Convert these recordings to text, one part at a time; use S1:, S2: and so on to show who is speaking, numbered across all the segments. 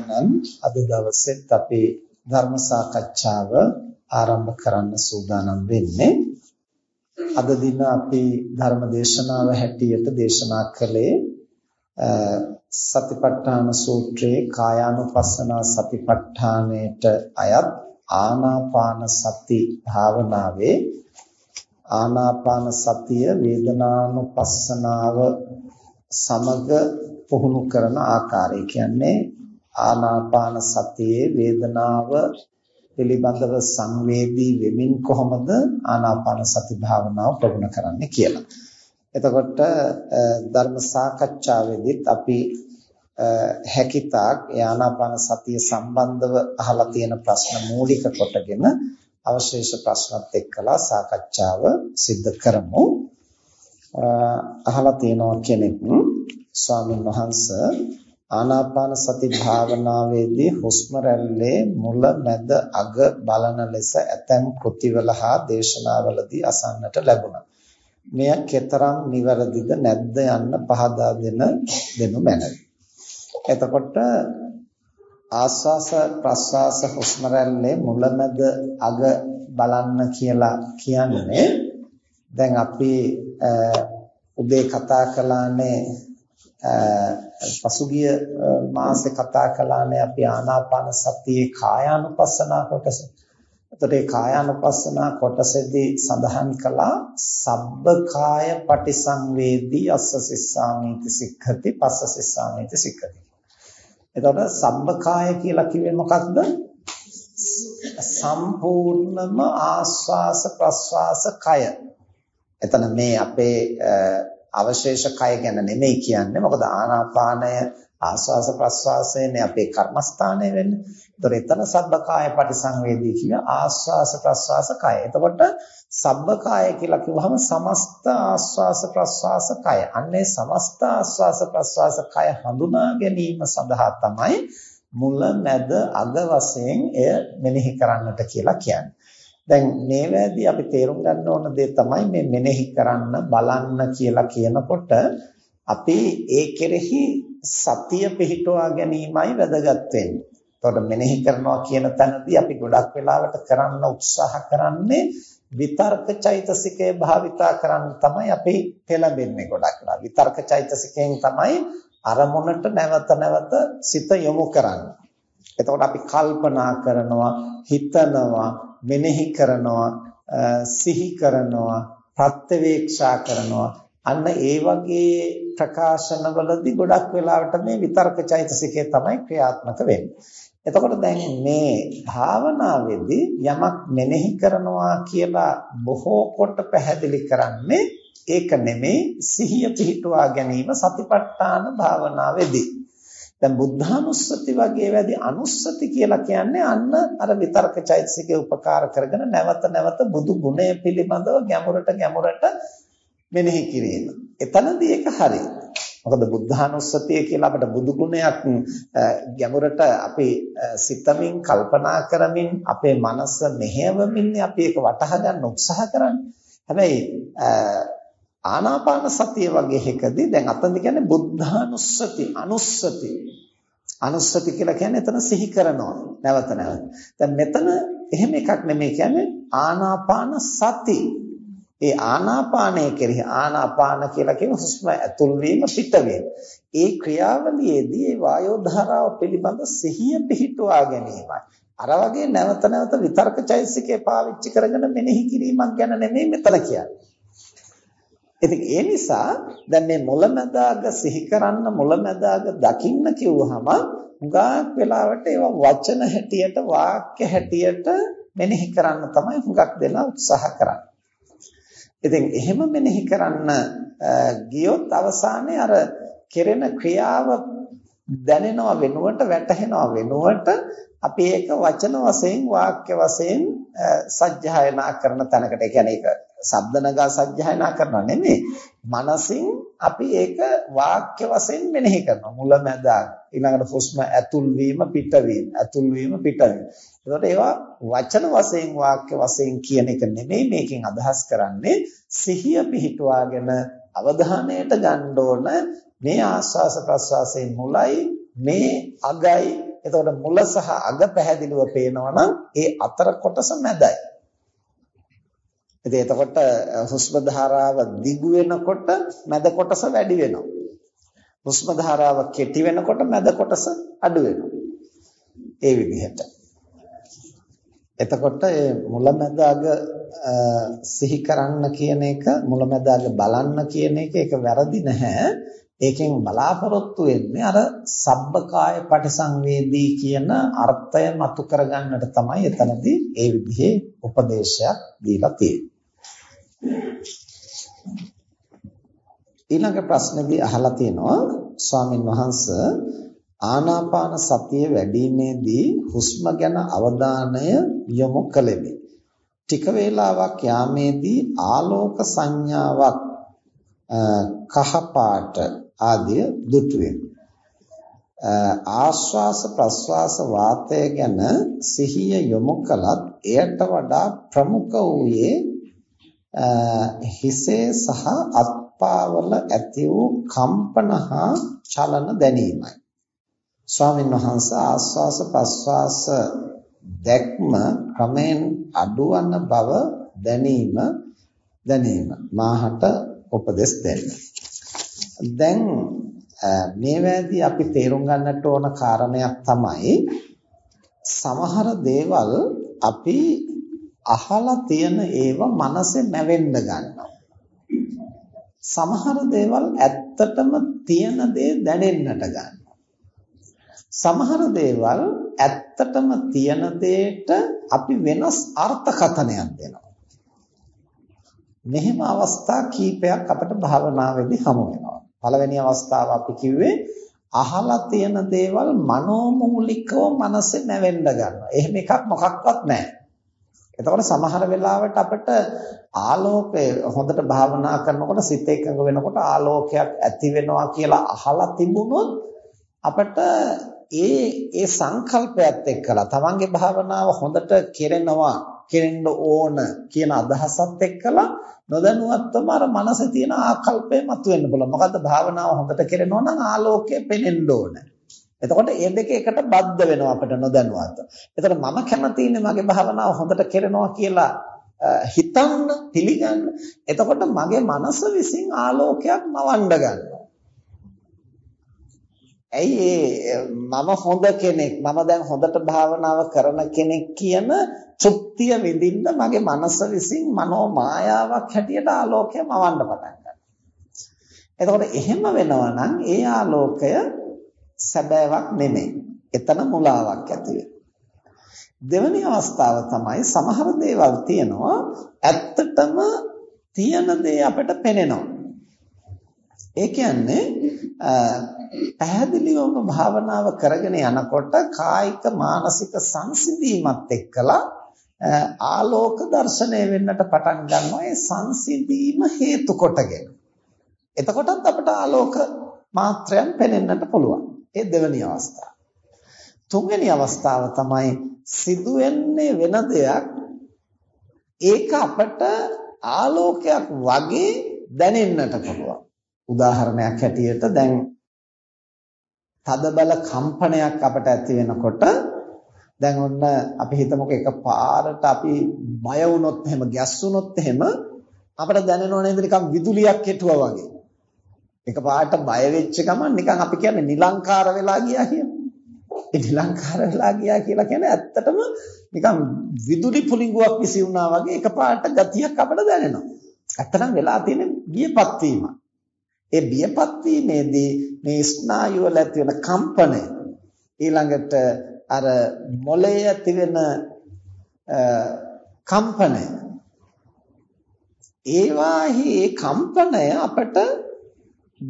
S1: නම් අද දවසෙත් අපේ ධර්ම සාකච්ඡාව ආරම්භ කරන්න සූදානම් වෙන්නේ. අද දින අපි ධර්ම දේශනාව හැටියට දේශනා කළේ සතිපට්ඨාන සූත්‍රයේ කායානුපස්සනා සතිපට්ඨානයට අයත් ආනාපාන සති භාවනාවේ ආනාපාන සතිය වේදනානුපස්සනාව සමග පුහුණු කරන ආකාරය කියන්නේ ආනාපාන සතියේ වේදනාව පිළිබඳව සංවේදී වෙමින් කොහොමද ආනාපාන සති භාවනාව ප්‍රගුණ කරන්නේ කියලා. එතකොට ධර්ම සාකච්ඡාවේදීත් අපි හැකිතාක් ආනාපාන සතිය සම්බන්ධව අහලා තියෙන ප්‍රශ්න මූලික කොටගෙන අවශේෂ ප්‍රශ්නත් එක්කලා සාකච්ඡාව සිද්ධ කරමු. අහලා තියෙනවා කෙනෙක් ස්වාමීන් වහන්සේ ආනාපාන සති භාවනාවේදී හුස්ම රැල්ලේ මුල මැද අග බලන ලෙස ඇතැම් කෘතිවල හා දේශනාවලදී අසන්නට ලැබුණා. මෙය කතරම් නිවැරදිද නැද්ද යන්න පහදා දෙන දෙනු මැනවි. එතකොට ආස්වාස ප්‍රස්වාස හුස්ම රැල්ලේ මුල මැද අග බලන්න කියලා කියන්නේ දැන් අපි උදේ කතා කළානේ පසුගිය මාසේ කතා කළානේ අපි ආනාපාන සතියේ කායානුපස්සනා කොටස. එතකොට ඒ කායානුපස්සනා කොටසේදී සඳහන් කළා සබ්බ කාය පටිසංවේදී අස්ස සිස්සාමීති සික්ඛති පස්ස සිස්සාමීති සික්ඛති. එතකොට සබ්බ කාය කියලා කිව්වේ මොකක්ද? සම්පූර්ණම ආස්වාස ප්‍රස්වාස කය. එතන මේ අපේ අවශේෂ කය ගැන නෙමෙයි කියන්නේ. මොකද ආනාපානය ආස්වාස ප්‍රස්වාසයනේ අපේ කර්මස්ථානය වෙන්නේ. ඒතර එතන සබ්බකාය පටිසංවේදී කියන ආස්වාස ප්‍රස්වාස කය. එතකොට සබ්බකාය කියලා කිව්වහම සමස්ත ආස්වාස ප්‍රස්වාස කය. අන්නේ සමස්ත ආස්වාස ප්‍රස්වාස කය හඳුනා ගැනීම සඳහා තමයි මුල මැද අග වශයෙන් එය මෙනෙහි කරන්නට කියලා කියන්නේ. දැන් මේවැදී අපි තේරුම් ගන්න ඕන දේ තමයි මේ මෙනෙහි කරන්න බලන්න කියලා කියනකොට අපි ඒ කෙරෙහි සතිය පිහිටුවා ගැනීමයි වැදගත් වෙන්නේ. එතකොට මෙනෙහි කරනවා කියන තැනදී අපි ගොඩක් වෙලාවට කරන්න උත්සාහ කරන්නේ විතර්ක චෛතසිකය භාවිතා කරන්න තමයි අපි පෙළඹෙන්නේ ගොඩක් වෙලා. විතර්ක චෛතසිකයෙන් තමයි අරමුණට නැවත නැවත සිත යොමු කරන්නේ. එතකොට අපි කල්පනා කරනවා, හිතනවා, මෙනෙහි කරනවා, සිහි කරනවා, ප්‍රත්‍යවේක්ෂා කරනවා. අන්න ඒ වගේ ප්‍රකාශනවලදී ගොඩක් වෙලාවට මේ විතර්ක චෛතසිකය තමයි ක්‍රියාත්මක වෙන්නේ. එතකොට දැන් මේ භාවනාවේදී යමක් මෙනෙහි කරනවා කියලා බොහෝ කොට පැහැදිලි කරන්නේ ඒක නෙමෙයි සිහිය පිහිටුවා ගැනීම සතිපට්ඨාන භාවනාවේදී. දැන් බුද්ධානුස්සති වගේ වැඩි අනුස්සති කියලා කියන්නේ අන්න අර විතර්ක චෛතසිකේ උපකාර කරගෙන නැවත නැවත බුදු ගුණය පිළිබඳව ගැඹුරට ගැඹුරට මෙනෙහි කිරීම. එතනදී ඒක හරියි. මොකද බුද්ධානුස්සතිය කියලා අපිට බුදු ගුණයක් ගැඹුරට අපි සිතමින් කල්පනා කරමින් අපේ මනස මෙහෙයවමින් අපි ඒක වටහා ගන්න උත්සාහ කරන්නේ. හැබැයි ආනාපාන සතිය වගේ එකදී දැන් අතන්ද කියන්නේ බුද්ධානුස්සති අනුස්සති අනුස්සති කියලා කියන්නේ එතන සිහි කරනවා නැවත නැවත. දැන් මෙතන එහෙම එකක් නෙමෙයි කියන්නේ ආනාපාන සති. ඒ ආනාපානය කෙරෙහි ආනාපාන කියලා කියන හුස්ම ඇතුල් වීම පිටවීම. ඒ ක්‍රියාවලියේදී ඒ වායෝ ධාරාව පිළිබඳ සිහිය පිහිටුවා ගැනීමයි. අර වගේ නැවත නැවත විතර්ක චෛසිකේ පාවිච්චි කරගෙන මෙනෙහි කිරීමක් ගැන නෙමෙයි මෙතන කියන්නේ. ඉතින් ඒ නිසා දැන් මේ මුලැමැදාග සිහි කරන්න මුලැමැදාග දකින්න කිව්වහම හුඟක් වෙලාවට ඒවා වචන හැටියට වාක්‍ය හැටියට මෙනෙහි කරන්න තමයි හුඟක් දෙනා උත්සාහ කරන්නේ. ඉතින් එහෙම මෙනෙහි කරන්න ගියොත් අවසානයේ අර කෙරෙන ක්‍රියාව දැනෙනව වෙනුවට වැටහෙනව වෙනුවට අපි ඒක වචන වශයෙන් වාක්‍ය වශයෙන් සජ්ජායනා කරන තැනකට ඒ කියන්නේ ඒක ශබ්ද නගා සජ්ජායනා කරනවා නෙමෙයි. මනසින් අපි ඒක වාක්‍ය වශයෙන් මෙනෙහි කරනවා. මුල මැද ඊළඟට හුස්ම ඇතුල් වීම පිටවීම ඇතුල් වීම පිටවීම එතකොට ඒවා වචන වශයෙන් වාක්‍ය වශයෙන් කියන එක නෙමෙයි මේකෙන් අදහස් කරන්නේ. සිහිය පිහිටුවාගෙන අවධානයට ගන්න ඕන මේ ආස්වාස ප්‍රස්වාසයේ මුලයි මේ අගයි. එතකොට මුල සහ අග පැහැදිලිව පේනවා නම් ඒ අතර කොටස මැදයි. ඉතින් එතකොට හුස්ම ධාරාව දිගු වෙනකොට මැද කොටස වැඩි වෙනවා. හුස්ම ධාරාව කෙටි වෙනකොට මැද කොටස අඩු වෙනවා. ඒ විදිහට. එතකොට මේ මුලැමැදාග සිහි කරන්න කියන එක මුලැමැදාග බලන්න කියන එක ඒක වැරදි නැහැ. ඒකෙන් බලාපොරොත්තු වෙන්නේ අර සබ්බකාය පටිසංවේදී කියන අර්ථය මතු කරගන්නට තමයි එතනදී ඒ විදිහේ උපදේශයක් දීලා තියෙන්නේ. ඊළඟ ප්‍රශ්නේදී අහලා තියෙනවා ස්වාමින් වහන්සේ ආනාපාන සතිය වැඩිීමේදී හුස්ම ගැන අවධානය යොමු කළෙමි. ටික වේලාවක් යාමේදී ආලෝක සංඥාවක් කහ පාට ආදිය දුටුවෙමි. ආශ්වාස ප්‍රශ්වාස වාතය ගැන සිහිය යොමු කළත් එයට වඩා ප්‍රමුඛ වූයේ හිසේ සහ අත්පාවල ඇති වූ කම්පන හා චලන දැනීමයි. ස්වාමීන් වහන්සේ ආස්වාස ප්‍රස්වාස දැක්ම ක්‍රමෙන් අඩුවන බව දැනීම දැනීම මාහට උපදෙස් දෙන්න. දැන් මේවැදී අපි තේරුම් ගන්නට ඕන කාරණයක් තමයි සමහර දේවල් අපි අහලා තියෙන ඒවා මනසේ නැවෙන්න ගන්නවා. සමහර දේවල් ඇත්තටම තියෙන දේ දැනෙන්නට ගන්නවා. සමහර දේවල් ඇත්තටම තියෙන දෙයට අපි වෙනස් අර්ථකථනයක් දෙනවා. මෙහෙම අවස්ථා කීපයක් අපිට භාවනාවේදී හමු වෙනවා. පළවෙනි අවස්ථාව අපි කිව්වේ අහලා තියෙන දේවල් මනෝමූලිකව මනසේ නැවෙන්න ගන්නවා. එහෙම එකක් මොකක්වත් නැහැ. එතකොට සමහර වෙලාවට අපිට ආලෝකය හොඳට භාවනා කරනකොට සිත එකඟ වෙනකොට ආලෝකයක් ඇති වෙනවා කියලා අහලා තිබුණොත් අපිට ඒ ඒ සංකල්පයත් එක්කලා තමන්ගේ භාවනාව හොඳට කෙරෙනවා කෙරෙන්න ඕන කියන අදහසත් එක්කලා නොදැනුවත්වම අර මනසේ තියෙන ආකල්පය මතුවෙන්න පුළුවන්. මොකද්ද භාවනාව හොඳට කෙරෙනවා නම් ආලෝකය පෙනෙන්න ඕන. එතකොට මේ දෙක එකට බද්ධ වෙනවා අපිට නොදැනුවත්ව. එතකොට මම කැමති මගේ භාවනාව හොඳට කෙරෙනවා කියලා හිතන්න පිළිගන්න. එතකොට මගේ මනස විසින් ආලෝකයක් මවන්න ගන්නවා. ඇයි මම හොඳ කෙනෙක් මම දැන් හොඳට භාවනාව කරන කෙනෙක් කියන තෘප්තිය විඳින්න මගේ මනස විසින් මනෝ මායාවක් හැටියට ආලෝකය මවන්න පටන් ගන්නවා. එතකොට එහෙම වෙනවා නම් ඒ ආලෝකය සැබෑවක් නෙමෙයි. එතන මුලාවක් ඇති දෙවැනි අවස්ථාව තමයි සමහර දේවල් තියෙනවා ඇත්තටම තියෙන දේ අපිට පෙනෙනවා. ඒ කියන්නේ පැහැදිලිවම භාවනාව කරගෙන යනකොට කායික මානසික සංසිඳීමත් එක්කලා ආලෝක දර්ශනය වෙන්නට පටන් ගන්නවා ඒ සංසිඳීම හේතු කොටගෙන. එතකොටත් අපට ආලෝක මාත්‍රයන් පෙනෙන්නට පුළුවන්. ඒ දෙවෙනි අවස්ථාව. තුන්වෙනි අවස්ථාව තමයි සිදුවෙන්නේ වෙන දෙයක් ඒක අපට ආලෝකයක් වගේ දැනෙන්නට පුළුවන්. උදාහරණයක් හැටියට දැන් තද බල කම්පනයක් අපට ඇති වෙනකොට දැන් ඔන්න අපි හිතමුකෝ එකපාරට අපි බය වුණොත් එහෙම ගැස්සුනොත් එහෙම අපට දැනෙනව නේද නිකන් විදුලියක් හිටුවා වගේ. එකපාරට බය වෙච්ච ගමන් නිකන් අපි කියන්නේ නිලංකාර වෙලා ගියා කියලා. ඒ නිලංකාර වෙලා ගියා කියලා කියන්නේ ඇත්තටම නිකන් විදුලි පුලිඟුවක් විසි වුණා වගේ එකපාරට ගතියක් අපට දැනෙනවා. ඇත්තටම වෙලා තියෙන ගියපත් වීමක්. ඒ බියපත් වීමේදී මේ ස්නායු වල ඇති වෙන කම්පනය ඊළඟට අර මොළයේ ඇති වෙන කම්පනය ඒවාහි ඒ කම්පනය අපට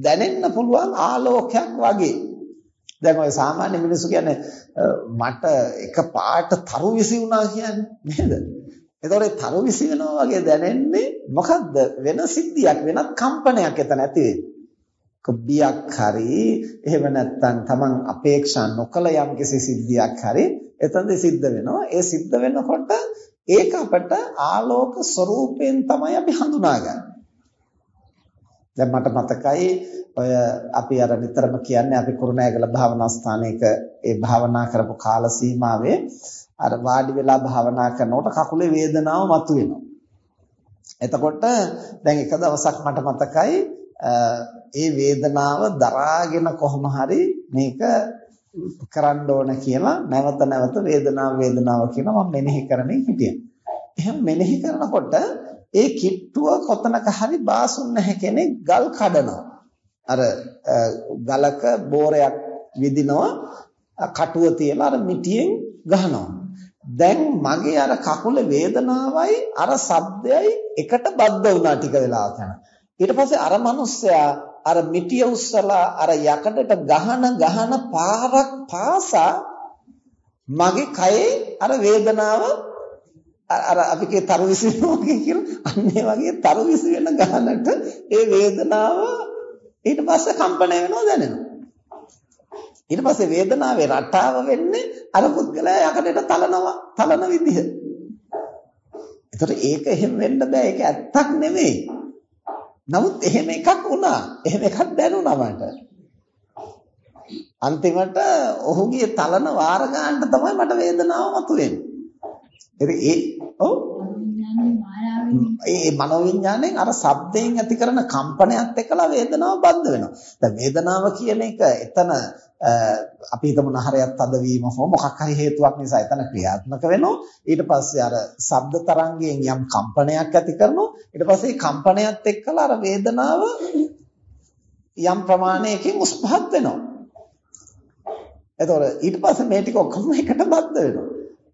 S1: දැනෙන්න පුළුවන් ආලෝකයක් වගේ දැන් ඔය සාමාන්‍ය මිනිස්සු කියන්නේ මට එක පාට තරු විසි වුණා කියන්නේ නේද? එතකොට තරු විසි වෙනවා වගේ දැනෙන්නේ මොකද්ද? වෙන සිද්ධියක් වෙනත් කම්පනයක් එතන ඇති වෙන්නේ. බියක් හරි එහෙම නැත්නම් Taman අපේක්ෂා නොකළ යම්කිසි සිද්ධියක් හරි එතනදී සිද්ධ වෙනවා. ඒ සිද්ධ වෙනකොට ඒක අපට ආලෝක ස්වરૂපයෙන් තමයි අපි හඳුනාගන්නේ. දැන් මට මතකයි ඔය අපි අර නිතරම කියන්නේ අපි කුරුණෑගල භාවනා ස්ථානයක ඒ භාවනා කරපු කාල සීමාවේ අර වාඩි වෙලා භාවනා කරනකොට කකුලේ වේදනාව මතුවෙනවා. එතකොට දැන් එක දවසක් මට මතකයි ඒ වේදනාව දරාගෙන කොහොම හරි මේක කරන්න ඕන කියලා නැවත නැවත වේදනාව වේදනාව කියලා මම මෙනෙහි කරමින් හිටියා. එහෙනම් මෙනෙහි කරනකොට ඒ කිට්ටුව කොතනක හරි බාසුන් නැහැ කෙනෙක් ගල් කඩනවා. අර ගලක බෝරයක් විදිනවා කටුව තියලා අර මිටියෙන් ගහනවා. දැන් මගේ අර කකුලේ වේදනාවයි අර සද්දයයි එකට බද්ධ වුණා ටික වෙලාවක් යන. ඊට පස්සේ අර මිනිස්සයා අර මිටිය උස්සලා අර යකඩට ගහන ගහන පාරක් පාසා මගේ කයේ අර වේදනාව අර අපි කිය තරු විසිනවා කියලා අන්න ඒ වගේ තරු විසි වෙන ගහනට ඒ වේදනාව ඊට පස්සේ කම්පණය වෙනවා දැනෙනවා ඊට පස්සේ වේදනාවේ රටාව වෙන්නේ අර පුද්ගලයා යකඩට තලනවා තලන විදිහ. ඒතර ඒක එහෙම වෙන්න බෑ ඒක ඇත්තක් නෙමෙයි. නමුත් එහෙම එකක් වුණා. එහෙම එකක් දැනුණා මට. අන්තිමට ඔහුගේ තලන වාර ගන්න තමයි මට වේදනාව මතුවෙන්නේ. ඒ ඔව් ඒ මනෝවිඤ්ඤාණයෙන් අර ශබ්දයෙන් ඇති කරන කම්පනයත් එක්කලා වේදනාව බද්ධ වෙනවා. දැන් වේදනාව කියන එක එතන අපි හිතමු නහරයක් තදවීම හෝ මොකක් හරි හේතුවක් නිසා එතන ක්‍රියාත්මක වෙනවා. ඊට පස්සේ අර ශබ්ද තරංගයෙන් යම් කම්පනයක් ඇති කරනවා. ඊට පස්සේ කම්පනයත් එක්කලා අර වේදනාව යම් ප්‍රමාණයකින් උස් පහත් වෙනවා. එතකොට ඊට පස්සේ මේ ටික ඔක්කොම එකට බද්ධ වෙනවා.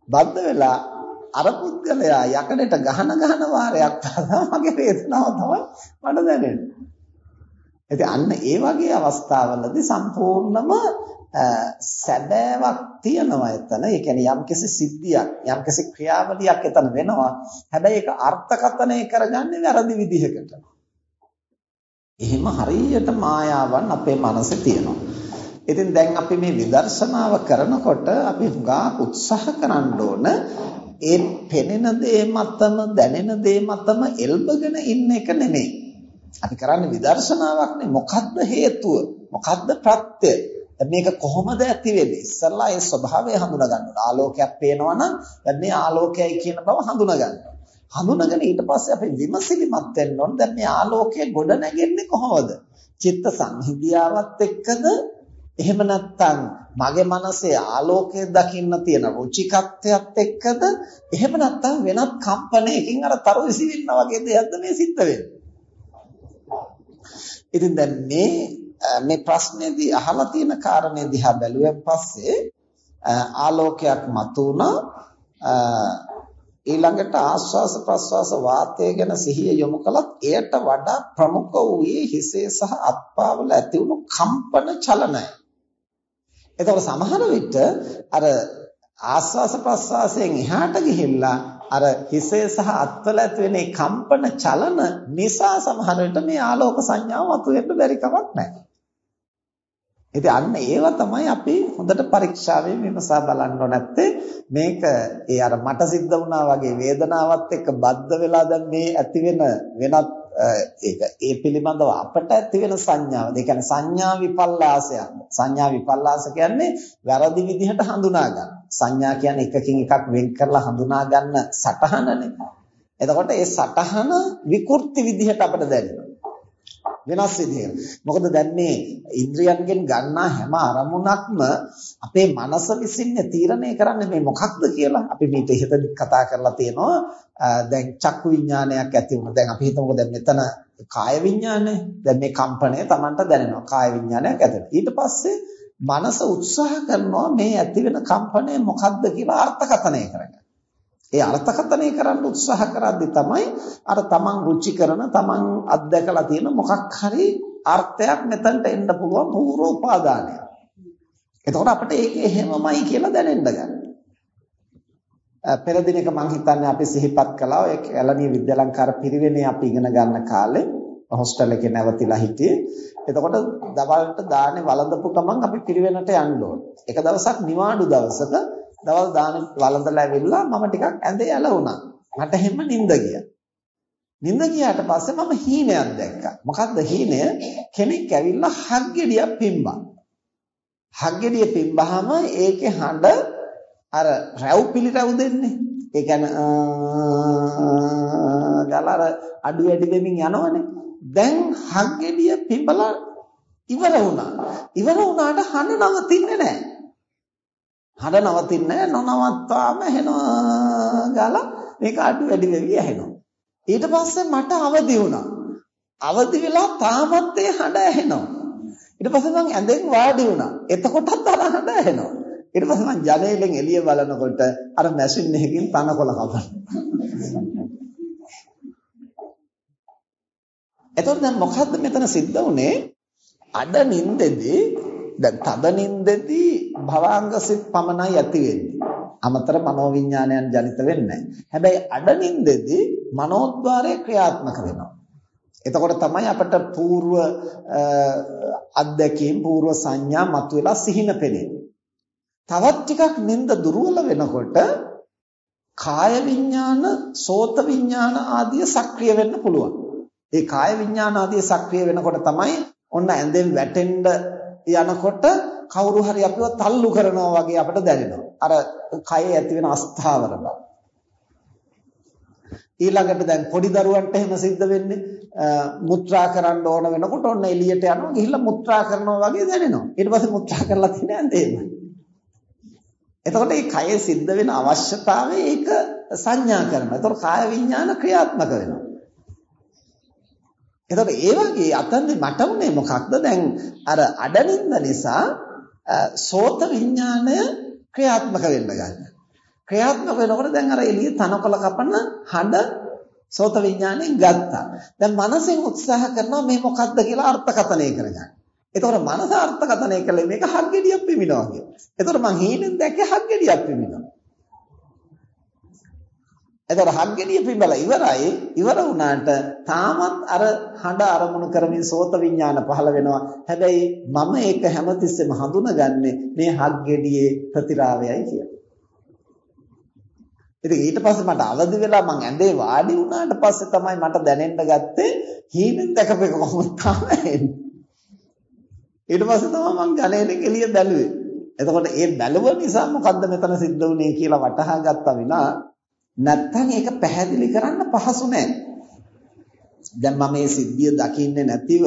S1: බද්ධ වෙලා අර පුද්ගලයා යකඩට ගහන ගහන වාරයක් තමයි වේදනාව තමයි මට දැනෙන්නේ. ඉතින් අන්න ඒ වගේ අවස්ථාවලදී සම්පූර්ණම සැබෑවක් තියනවා එතන. ඒ කියන්නේ යම්කිසි සිද්ධියක්, යම්කිසි ක්‍රියාවලියක් එතන වෙනවා. හැබැයි ඒක අර්ථකථනය කරගන්නේ වැරදි විදිහකට. එහෙම හරියට මායාවන් අපේ මනසේ තියෙනවා. ඉතින් දැන් අපි මේ විදර්ශනාව කරනකොට අපි හුඟා උත්සාහ කරන්න ඕන ඒ පෙනෙන දේ මතම දැනෙන දේ මතම එල්බගෙන ඉන්න එක නෙමෙයි. අපි කරන්නේ විදර්ශනාවක් නේ. මොකද්ද හේතුව? මොකද්ද ප්‍රත්‍ය? මේක කොහොමද ඇති වෙන්නේ? ඉස්සල්ලා ඒ ස්වභාවය හඳුනා ගන්න ඕන. ආලෝකයක් පේනවා නම් දැන් මේ ආලෝකයයි කියන බව හඳුනා ගන්න. හඳුනාගෙන ඊට පස්සේ අපි විමසිලිමත් වෙන්න ඕන. දැන් මේ ආලෝකය ගොඩ නැගෙන්නේ කොහොමද? චිත්ත සංහිඳියාවත් එක්කද එහෙම නැත්නම් මගේ මනසේ ආලෝකය දකින්න තියෙන රුචිකත්වයක් එක්කද? එහෙම නැත්නම් වෙනත් කම්පනයකින් අර තරු විසිරිනා වගේ දෙයක්ද මේ සිද්ධ වෙන්නේ? ඉතින් දැන් මේ මේ ප්‍රශ්නේදී අහලා තියෙන කාරණේ දිහා බැලුවෙන් පස්සේ ආලෝකයක් මතුණා ඊළඟට ආස්වාස ප්‍රස්වාස වාතය ගැන සිහිය යොමු කළත් එයට වඩා ප්‍රමුඛ වූයේ හිසේ සහ අත්පාවල ඇති වුණු කම්පන චලනය. එතකොට සමහර විට අර ආස්වාස ප්‍රස්වාසයෙන් එහාට ගිහිල්ලා අර හිසේ සහ අත්වල ඇති වෙන කම්පන චලන නිසා සමහර විට මේ ආලෝක සංඥාව මතුවෙන්න බැරි කමක් නැහැ. ඉතින් අන්න ඒව තමයි අපි හොඳට පරීක්ෂාවෙන් විමසා බලන්න නැත්තේ මේක ඒ අර මට සිද්ධ වුණා වගේ වේදනාවත් එක්ක බද්ධ වෙලා දැන් මේ ඇති වෙන වෙනත් ඒක ඒ පිළිබඳව අපට ඇති වෙන සංඥාව. ඒ කියන්නේ සංඥා විපල්ලාසයක්. සංඥා විපල්ලාස කියන්නේ වැරදි විදිහට හඳුනා ගන්න. සංඥා කියන්නේ එකකින් එකක් වෙන් කරලා හඳුනා ගන්න සටහනනේ. එතකොට ඒ සටහන විකෘති විදිහට අපිට දැනෙනවා. වෙනස් විදිහකට. මොකද දැන් මේ ඉන්ද්‍රියන්ගෙන් ගන්නා හැම අරමුණක්ම අපේ මනස විසින් තීරණය කරන්නේ මේ මොකක්ද කියලා. අපි මේක ඉහතදී කතා කරලා තියෙනවා. දැන් චක්කු විඥානයක් ඇති වුණා. දැන් අපි හිතමුකෝ දැන් මෙතන කාය විඥානය. දැන් මේ කම්පණය Tamanට දැනෙනවා. කාය විඥානයක් ඇති ඊට පස්සේ මනස උත්සාහ කරනවා මේ ඇති වෙන කම්පණය මොකක්ද කියලා අර්ථකථනය කරගන්න. ඒ අර්ථකථනය කරන්න උත්සාහ කරද්දී තමයි අර තමන් රුචි කරන තමන් අත්දැකලා තියෙන මොකක් හරි අර්ථයක් මෙතනට එන්න පුළුවන් පූර්ව උපාදානය. එතකොට අපිට ඒක එහෙමමයි කියලා දැනෙන්න ගන්න. පෙර දිනක මම හිතන්නේ අපි සිහිපත් කළා ඔය කැලණිය විද්‍යාලංකාර පිරිවෙනේ අපි ඉගෙන ගන්න කාලේ හොස්ටල් එකේ නැවතිලා හිටියේ. එතකොට දවල්ට දානේ වළඳපු ගමන් අපි පිරිවෙනට යන්න ඕනේ. එක දවසක් නිවාඩු දවසක දවල් දාන වළඳලා ඇවිල්ලා මම ටිකක් ඇඳේ ඇල වුණා. මට හැම නිින්ද ගියා. නිින්ද ගියාට පස්සේ මම හීනයක් දැක්කා. මොකද්ද හීනය? කෙනෙක් ඇවිල්ලා හග්ගෙඩියක් පිම්බා. හග්ගෙඩිය පිම්බහම ඒකේ හඬ අර රැව් පිළිරව් දෙන්නේ. ඒ කියන්නේ ගලර අඩු වැඩි වෙමින් යනවනේ. දැන් හග්ගෙඩිය පිඹලා ඉවර වුණා. ඉවර වුණාට හඬ නවතින්නේ නැහැ. හඬ නවතින්නේ නොනවත්වාම ඇහෙනවා ගාලා මේක අඩු වැඩි වෙවි ඇහෙනවා. ඊට පස්සේ මට අවදි වුණා. අවදි වෙලා තාමත් ඒ හඬ ඇහෙනවා. ඊට පස්සේ මං ඇඳෙන් වාඩි වුණා. එතකොටත් අර හඬ ඇහෙනවා. ඊට පස්සේ මං ජනේලෙන් එළිය බලනකොට අර මැෂින් එකකින් තනකොළ කපනවා. එතකොට දැන් මොකද්ද මෙතන සිද්ධ වුනේ? අඩ නින්දෙදී දැන් තද නින්දෙදී භවාංග සිත් පමණයි ඇති වෙන්නේ. අමතර මනෝවිඤ්ඤාණයන් ජනිත වෙන්නේ හැබැයි අඩ නින්දෙදී මනෝද්වාරය ක්‍රියාත්මක වෙනවා. එතකොට තමයි අපට పూర్ව අත්දැකීම් పూర్ව සංඥා මතුවලා සිහින පෙනෙන්නේ. තවත් ටිකක් නින්ද දුර්වල වෙනකොට කාය විඥාන, සෝත විඥාන ආදී සක්‍රිය වෙන්න පුළුවන්. ඒ කාය විඥාන ආදී සක්‍රිය වෙනකොට තමයි ඔන්න ඇඳෙන් වැටෙන්න යනකොට කවුරු හරි අපිව තල්ලු කරනවා වගේ අපට දැනෙනවා. අර කයේ ඇති වෙන අස්ථාවර බව. ඊළඟට දැන් පොඩි දරුවන්ට එහෙම සිද්ධ වෙන්නේ මුත්‍රා කරන්න ඕන වෙනකොට ඔන්න එළියට යනවා ගිහිල්ලා මුත්‍රා කරනවා වගේ දැනෙනවා. ඊට පස්සේ මුත්‍රා කරලා තියෙන ඇඳේමයි. එතකොට මේ කයේ සිද්ධ වෙන අවශ්‍යතාවය ඒක සංඥා කරනවා. එතකොට කාය විඥාන ක්‍රියාත්මක වෙනවා. එතකොට ඒ වගේ අතන්දි මට උනේ මොකක්ද දැන් අර අඩනින්ද නිසා සෝත විඥාණය ක්‍රියාත්මක වෙන්න ගන්නවා. ක්‍රියාත්මක වෙනකොට දැන් අර එළිය තනකොළ කපන හඬ සෝත විඥාණයෙන් ගත්තා. දැන් මනසෙන් උත්සාහ කරනවා මේ මොකක්ද කියලා අර්ථකථනය කරගන්න. එතකොට මනස අර්ථකථනය කළේ මේක හග්ගෙඩියක් පිමිනවා කියලා. එතකොට මං හීනෙන් දැක්කේ හග්ගෙඩියක් පිමිනවා. එතකොට හග්ගෙඩිය පිඹලා ඉවරයි. ඉවර වුණාට තාමත් අර හඬ අරමුණු කරමින් සෝත විඥාන පහළ වෙනවා. හැබැයි මම ඒක හැමතිස්සෙම හඳුනගන්නේ මේ හග්ගෙඩියේ ප්‍රතිරාවයයි කියලා. ඉතින් ඊට පස්සේ මට අවදි වෙලා මං ඇඳේ වාඩි වුණාට පස්සේ තමයි මට දැනෙන්න ගත්තේ හීනෙන් දැකපේක කොහොමද තමයි ඊට පස්සේ තමයි මං ගණේලෙන් එළිය බැලුවේ. එතකොට ඒ බැලුව නිසා මොකද්ද මෙතන සිද්ධ වුනේ කියලා වටහා ගත්තා විනා නැත්තම් ඒක පැහැදිලි කරන්න පහසු නෑ. දැන් මම මේ සිද්ධිය දකින්නේ නැතිව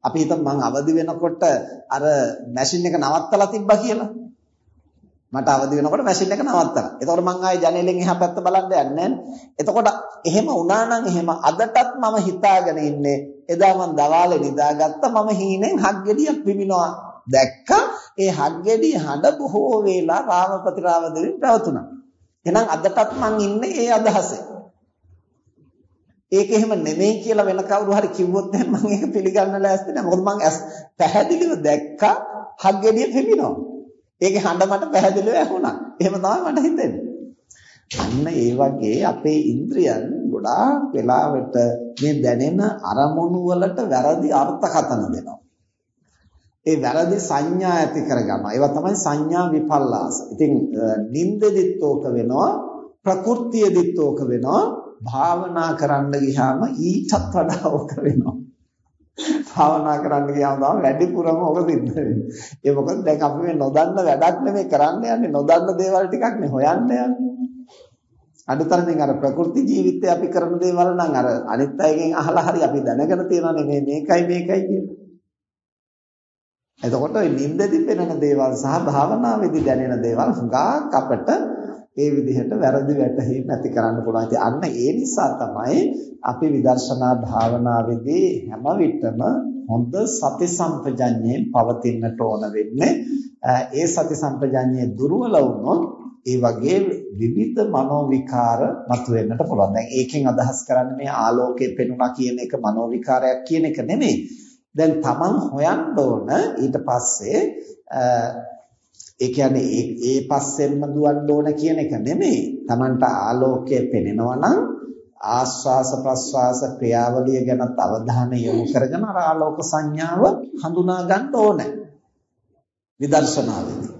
S1: අපි හිතමු මං අවදි වෙනකොට අර මැෂින් එක නවත්තලා තිබ්බා කියලා. මට අවදි වෙනකොට මැෂින් එක නවත්තලා. එතකොට මං ආයේ ජනේලෙන් එහා පැත්ත බලන්න යන්නේ එතකොට එහෙම වුණා නම් එහෙම අදටත් මම හිතාගෙන ඉන්නේ එදා මං දවාලේ නිදාගත්ත මම හීනෙන් හක් ගෙඩියක් පිමිනවා දැක්කා ඒ හක් ගෙඩිය හඬ බොහෝ වේලා රාම ප්‍රතිරාව දෙමින් පැවතුණා. එහෙනම් අදටත් මං ඉන්නේ ඒ අදහසේ. ඒක එහෙම නෙමෙයි කියලා වෙන කවුරු හරි කිව්වොත් එහෙනම් මම ඒක පිළිගන්න ලෑස්ති නෑ. මොකද මං පැහැදිලිව දැක්කා හග්ගෙඩිය පෙමිනවා. ඒකේ හඬ මට පැහැදිලිව ඇහුණා. එහෙම තමයි මට හිතෙන්නේ. අන්න ඒ වගේ අපේ ඉන්ද්‍රියන් ගොඩාක් වෙලාවට මේ දැනෙන අරමුණු වලට වැරදි අර්ථකථන දෙනවා. ඒ වැරදි සංඥා ඇති කරගන්නවා. ඒවා තමයි සංඥා විපල්ලාස. ඉතින් නින්දෙදිත් ඕක වෙනවා, ප්‍රകൃතියෙදිත් ඕක වෙනවා, භාවනා කරන්න ගියාම ඊටත් වඩා ඕක වෙනවා. භාවනා කරන්න ගියාම තමයි වැඩිපුරම ඕක සිද්ධ වෙන්නේ. ඒ මොකද දැන් අපි මේ නොදන්න වැඩක් නෙමෙයි කරන්න යන්නේ, නොදන්න දේවල් ටිකක් නේ හොයන්න යන්නේ. අඩුතරමින් අර ප්‍රകൃති ජීවිතේ අපි කරන දේවල් නම් අර අනිත් අයගෙන් අහලා හරි අපි දැනගෙන තියෙනවානේ මේ මේකයි මේකයි කියලා. එතකොට ওই නිින්දදී පෙනෙන දේවල් සහ භාවනාවේදී දැනෙන දේවල් හුඟක් අපට ඒ විදිහට වැරදි වැටහීම් ඇති කරන්න පුළුවන්. ඉතින් අන්න ඒ නිසා තමයි අපි විදර්ශනා භාවනාවේදී හැම විටම හොඳ සති සම්පජඤ්ඤයෙන් පවතින්නට ඕන වෙන්නේ. ඒ සති සම්පජඤ්ඤය දුර්වල වුණොත් ඒ වගේ විවිධ මනෝ විකාර මතුවෙන්නට පුළුවන්. දැන් ඒකෙන් අදහස් කරන්නේ මේ ආලෝකය පෙනුණා කියන එක මනෝ විකාරයක් කියන එක නෙමෙයි. දැන් Taman හොයන්න ඕන ඊට පස්සේ ඒ කියන්නේ ඒ ඒ පස්සෙන්ම දුවන්න ඕන කියන එක නෙමෙයි. Tamanට ආලෝකය පෙනෙනවා නම් ආස්වාස ප්‍රස්වාස ක්‍රියාවලිය ගැන අවධානය යොමු කරගෙන අර ආලෝක සංඥාව හඳුනා ගන්න ඕනේ. විදර්ශනාවේදී.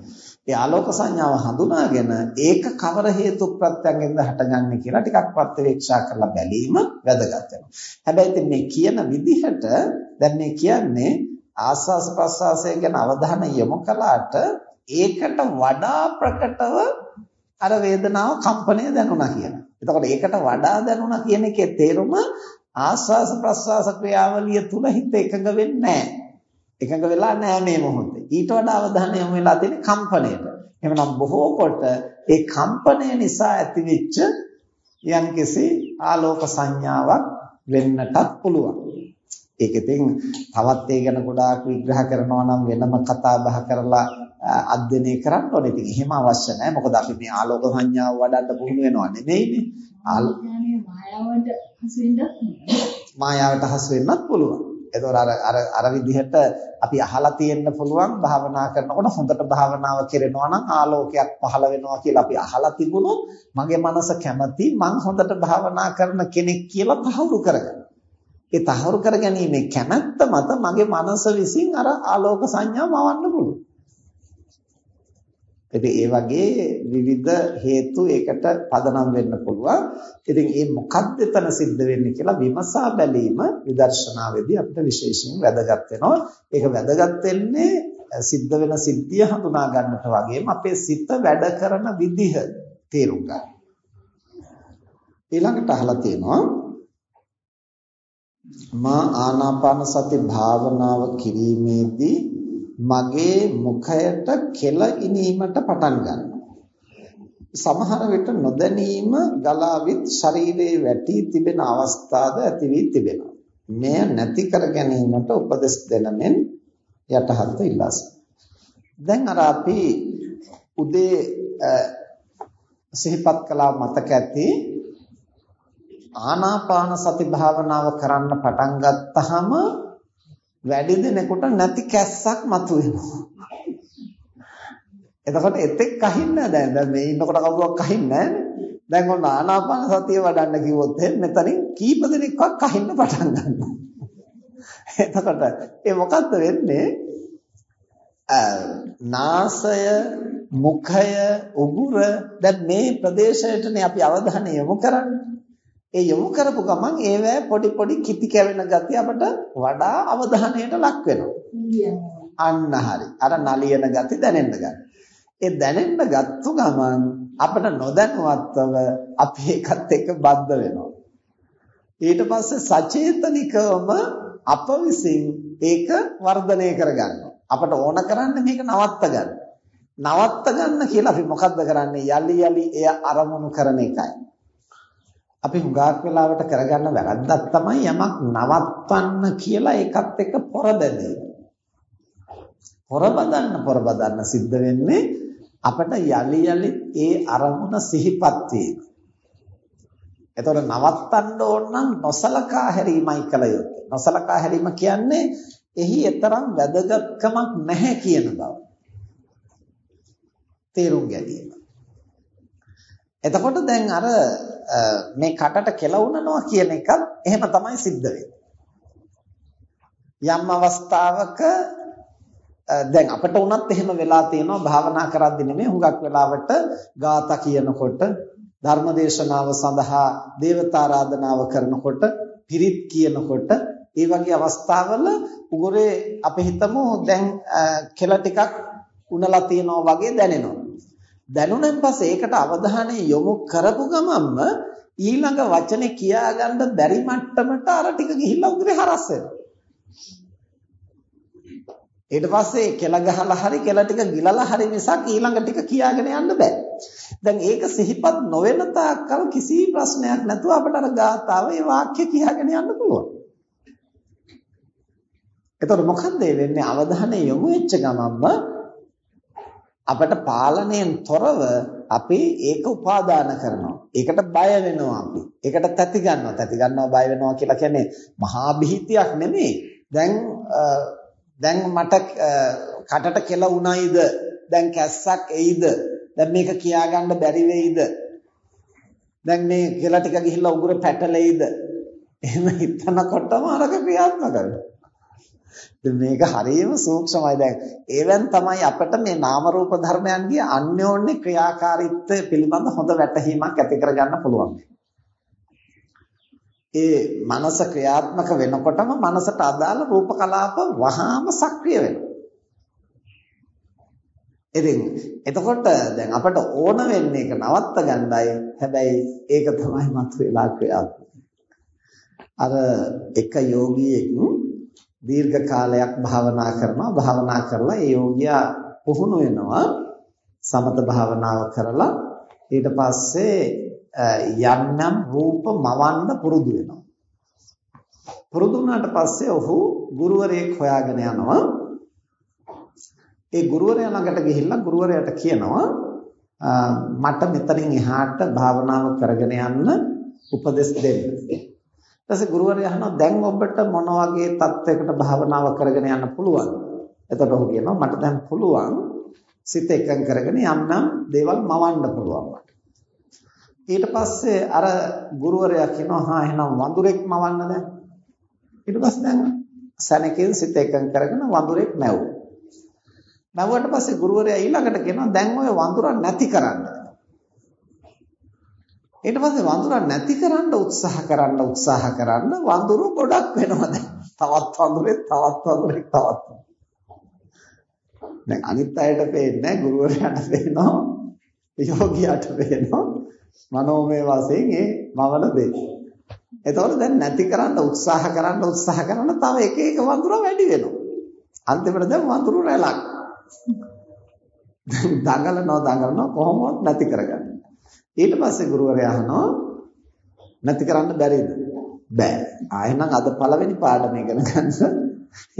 S1: ඒ ආලෝක සංඥාව හඳුනාගෙන ඒක කවර හේතු ප්‍රත්‍යයෙන්ද හටගන්නේ කියලා ටිකක් ප්‍රත්‍යවේක්ෂා කරලා බැලීම වැදගත් වෙනවා. හැබැයි ඉතින් මේ කියන විදිහට දැන් මේ කියන්නේ ආස්වාස ප්‍රස්වාසය ගැන අවධානය යොමු කළාට ඒකට වඩා ප්‍රකටව අර වේදනාව කම්පණය දැනුණා කියනවා. එතකොට ඒකට වඩා දැනුණා කියන එකේ තේරුම ආස්වාස ප්‍රස්වාස ක්‍රියාවලිය තුල හිත එකඟ වෙන්නේ නැහැ. එකඟ වෙලා නැහැ මේ මොහොතේ. ඊට වඩා අවධානය යොමු වෙලා තියෙන්නේ කම්පණයට. එහෙමනම් බොහෝ කොට ඒ කම්පණය නිසා ඇතිවෙච්ච යම්කිසි ආලෝක සංඥාවක් වෙන්නටත් පුළුවන්. ඒක ඉතින් තවත් ඒ ගැන ගොඩාක් විග්‍රහ කරනවා නම් වෙනම කතා බහ කරලා අධ්‍යයනය කරන්න ඕනේ. ඉතින් එහෙම අවශ්‍ය නැහැ. මොකද අපි මේ ආලෝක සංඥාව වඩන්න පුහුණු වෙනවා නෙමෙයිනේ.
S2: මායාවට හසු වෙන්නත්
S1: මායාවට හසු වෙන්නත් පුළුවන්. එතකොට අර අර අර විදිහට අපි අහලා තියෙන්න පුළුවන් භාවනා කරනකොට හොඳට භාවනාව කෙරෙනවා නම් ආලෝකයක් පහළ වෙනවා කියලා අපි අහලා තිබුණොත් මගේ මනස කැමති මං හොඳට භාවනා කරන කෙනෙක් කියලා තහවුරු කරගන්න. ඒ තහවුරු කරගැනීමේ කැමැත්ත මත මගේ මනස විසින් අර ආලෝක සංඥා මවන්න පුළුවන්. ඉතින් ඒ වගේ විවිධ හේතු ඒකට පදනම් වෙන්න පුළුවන්. ඉතින් මේ මොකක්ද එතන සිද්ධ වෙන්නේ කියලා විමසා බැලීම විදර්ශනාවේදී අපිට විශේෂයෙන් වැදගත් වෙනවා. ඒක වැදගත් වෙන්නේ සිද්ධ වෙන සිද්ධිය හඳුනා ගන්නට වගේම අපේ සිත වැඩ කරන විදිහ තේරුම් ගන්න. ඊළඟට අහලා තියෙනවා මා ආනාපාන සති භාවනාව කිරීමේදී මගේ මුඛයට කෙල ඉනීමට පටන් ගන්නවා. සමහර විට නොදැනීම ගලාවිත් ශරීරයේ වැටි තිබෙන අවස්ථාද ඇති වී තිබෙනවා. මෙය නැති කර ගැනීමට උපදෙස් දෙනමෙන් යටහත් ඉල්ලාස. දැන් අර අපි උදේ සිහිපත් කළා මතක ඇති ආනාපාන සති භාවනාව කරන්න පටන් ගත්තාම වැඩි දෙනෙකුට නැති කැස්සක් මතුවෙනවා. එතකොට එතෙක් අහින්නේ දැන් දැන් මේ ඉන්නකොට කවුරුවක් අහින්නේ දැන් ඔන්න ආනාපාන සතිය වඩන්න කිව්වොත් මෙතනින් කීප දෙනෙක්වත් අහින්න පටන් ගන්නවා. එතකොට ඒ මොකද්ද වෙන්නේ? නාසය මුඛය උගුර දැන් මේ ප්‍රදේශයටනේ අපි අවධානය යොමු කරන්නේ. ඒ යොමු කරපු ගමන් ඒවැ පොඩි පොඩි කිපි කැවෙන ගති අපට වඩා අවධානයට ලක් වෙනවා. අන්න හරි. අර නලියන ගති දැනෙන්න ගන්න. ඒ දැනෙන්න ගත්තු ගමන් අපිට නොදැනුවත්ව අපි ඒකත් එක්ක බද්ධ වෙනවා. ඊට පස්සේ සචේතනිකවම අප විසින් ඒක වර්ධනය කරගන්නවා. අපට ඕන කරන්නේ මේක නවත්ත ගන්න. නවත්ත ගන්න කියලා අපි මොකද්ද කරන්නේ? යලි යලි එය අරමුණු කරන එකයි. අපි හුඟක් වෙලාවට කරගන්න වැරද්දක් තමයි යමක් නවත්වන්න කියලා ඒකත් එක්ක පොරබැදීම. පොරබදන්න පොරබදන්න සිද්ධ වෙන්නේ අපිට යලි යලි ඒ අරමුණ සිහිපත් වීම. එතකොට නවත්තන්න ඕන නම් නොසලකා හැරීමයි කල යුත්තේ. නොසලකා හැරීම කියන්නේ එහි තරම් වැදගත්කමක් නැහැ කියන බව. තේරුම් ගැනීම. එතකොට දැන් අර මේ කටට කෙලවුනනවා කියන එකත් එහෙම තමයි සිද්ධ වෙන්නේ. යම් අවස්ථාවක දැන් අපිට උනත් එහෙම වෙලා තියෙනවා භාවනා කරද්දි නෙමෙයි හුඟක් වෙලාවට ગાතා කියනකොට ධර්මදේශනාව සඳහා දේවතාරාධනාව කරනකොට පිරිත් කියනකොට ඒ වගේ අවස්ථාවල උගුරේ අපි හිතමු දැන් කෙල ටිකක් උනලා තියෙනවා වගේ දැනෙනවා. දැනුණෙන් පස්සේ ඒකට අවධානය යොමු කරපු ගමන්ම ඊළඟ වචනේ කියාගන්න බැරි මට්ටමට අර ටික ගිහිල්ලා උදේ හරස් වෙනවා. ඊට පස්සේ කෙල ගහලා හරි කෙල ටික ගිලලා හරි මිසක් ඊළඟ ටික කියාගෙන යන්න බෑ. දැන් ඒක සිහිපත් නොවන තාක්කල් කිසි ප්‍රශ්නයක් නැතුව අපිට අර ගාතාව ඒ වාක්‍ය කියාගෙන යන්න පුළුවන්. එතකොට මොකද්ද වෙන්නේ අවධානය යොමු වෙච්ච ගමන්ම අපට පාලනයෙන් තොරව අපි ඒක උපාදාන කරනවා. ඒකට බය වෙනවා අපි. ඒකට තැති ගන්නවා. තැති ගන්නවා බය වෙනවා කියලා කියන්නේ මහා බිහිතියක් නෙමෙයි. දැන් දැන් මට කටට කෙල උණයිද? දැන් කැස්සක් එයිද? දැන් මේක කියාගන්න බැරි වෙයිද? දැන් මේ කෙල ටික ගිහිල්ලා උගුර පැටලෙයිද? එහෙම හිතනකොටම අරක ක්‍රියාත්මක වෙනවා. මේක හරියම සූක්ෂමයි දැන් ඒවෙන් තමයි අපිට මේ නාම රූප ධර්මයන්ගේ අන්‍යෝන්‍ය ක්‍රියාකාරීත්වය පිළිබඳ හොඳ වැටහීමක් ඇති කරගන්න පුළුවන්. ඒ මනස ක්‍රියාත්මක වෙනකොටම මනසට අදාළ රූප කලාප වහාම සක්‍රිය වෙනවා. ඉතින් එතකොට දැන් අපට ඕන වෙන්නේ ඒක නවත්ත ගන්නයි. හැබැයි ඒක තමයි මතුවලා ක්‍රියාත්මක. අර එක යෝගියෙක් දීර්ඝ කාලයක් භාවනා කරනවා. භාවනා කරලා ඒ යෝගියා පුහුණු වෙනවා. සමත භාවනාව කරලා ඊට පස්සේ යන්නම් රූප මවන්න පුරුදු වෙනවා. පුරුදු වුණාට පස්සේ ඔහු ගුරුවරයෙක් හොයාගෙන යනවා. ඒ ගුරුවරයා ළඟට ගිහිල්ලා ගුරුවරයාට කියනවා මට මෙතනින් එහාට භාවනාව කරගෙන යන්න උපදෙස් දෙන්න. ඊට පස්සේ ගුරුවරයා අහනවා දැන් ඔබට මොන වගේ තත්යකට භාවනාව කරගෙන යන්න පුළුවන්ද? එතකොට ඔහු කියනවා මට දැන් පුළුවන් සිත එකඟ කරගෙන යම්නම් දේවල් මවන්න පුළුවන් මට. ඊට පස්සේ අර ගුරුවරයා කියනවා හා එහෙනම් වඳුරෙක් මවන්න දැන්. ඊට පස්සේ දැන් සැනකින් සිත එකඟ කරගෙන වඳුරෙක් මැවුවා. මැව්වට පස්සේ ගුරුවරයා ඊළඟට කියනවා දැන් ඔය වඳුරන් නැති කරන්න. ඊට පස්සේ වඳුරන් නැති කරන්න උත්සාහ කරන්න උත්සාහ කරන්න වඳුරු ගොඩක් වෙනවා දැන්. තවත් වඳුරෙක් තවත් වඳුරෙක් තවත්. දැන් අනිත් අයට පේන්නේ ගුරුවරයාට පේනවා යෝගියාට පේනවා මනෝමය වශයෙන් ඒ මවල දෙය. එතකොට දැන් නැති කරන්න උත්සාහ කරන්න උත්සාහ කරන තව එක එක වඳුර වැඩි වෙනවා. අන්තිමට දැන් වඳුරු රැලක්. දඟලනවා දඟලනවා කොහොමවත් නැති කරගන්න. ඊට පස්සේ ගුරුවරයා අහනවා නැති කරන්න බැරිද? බෑ. ආයෙනම් අද පළවෙනි පාඩම ඉගෙන ගන්න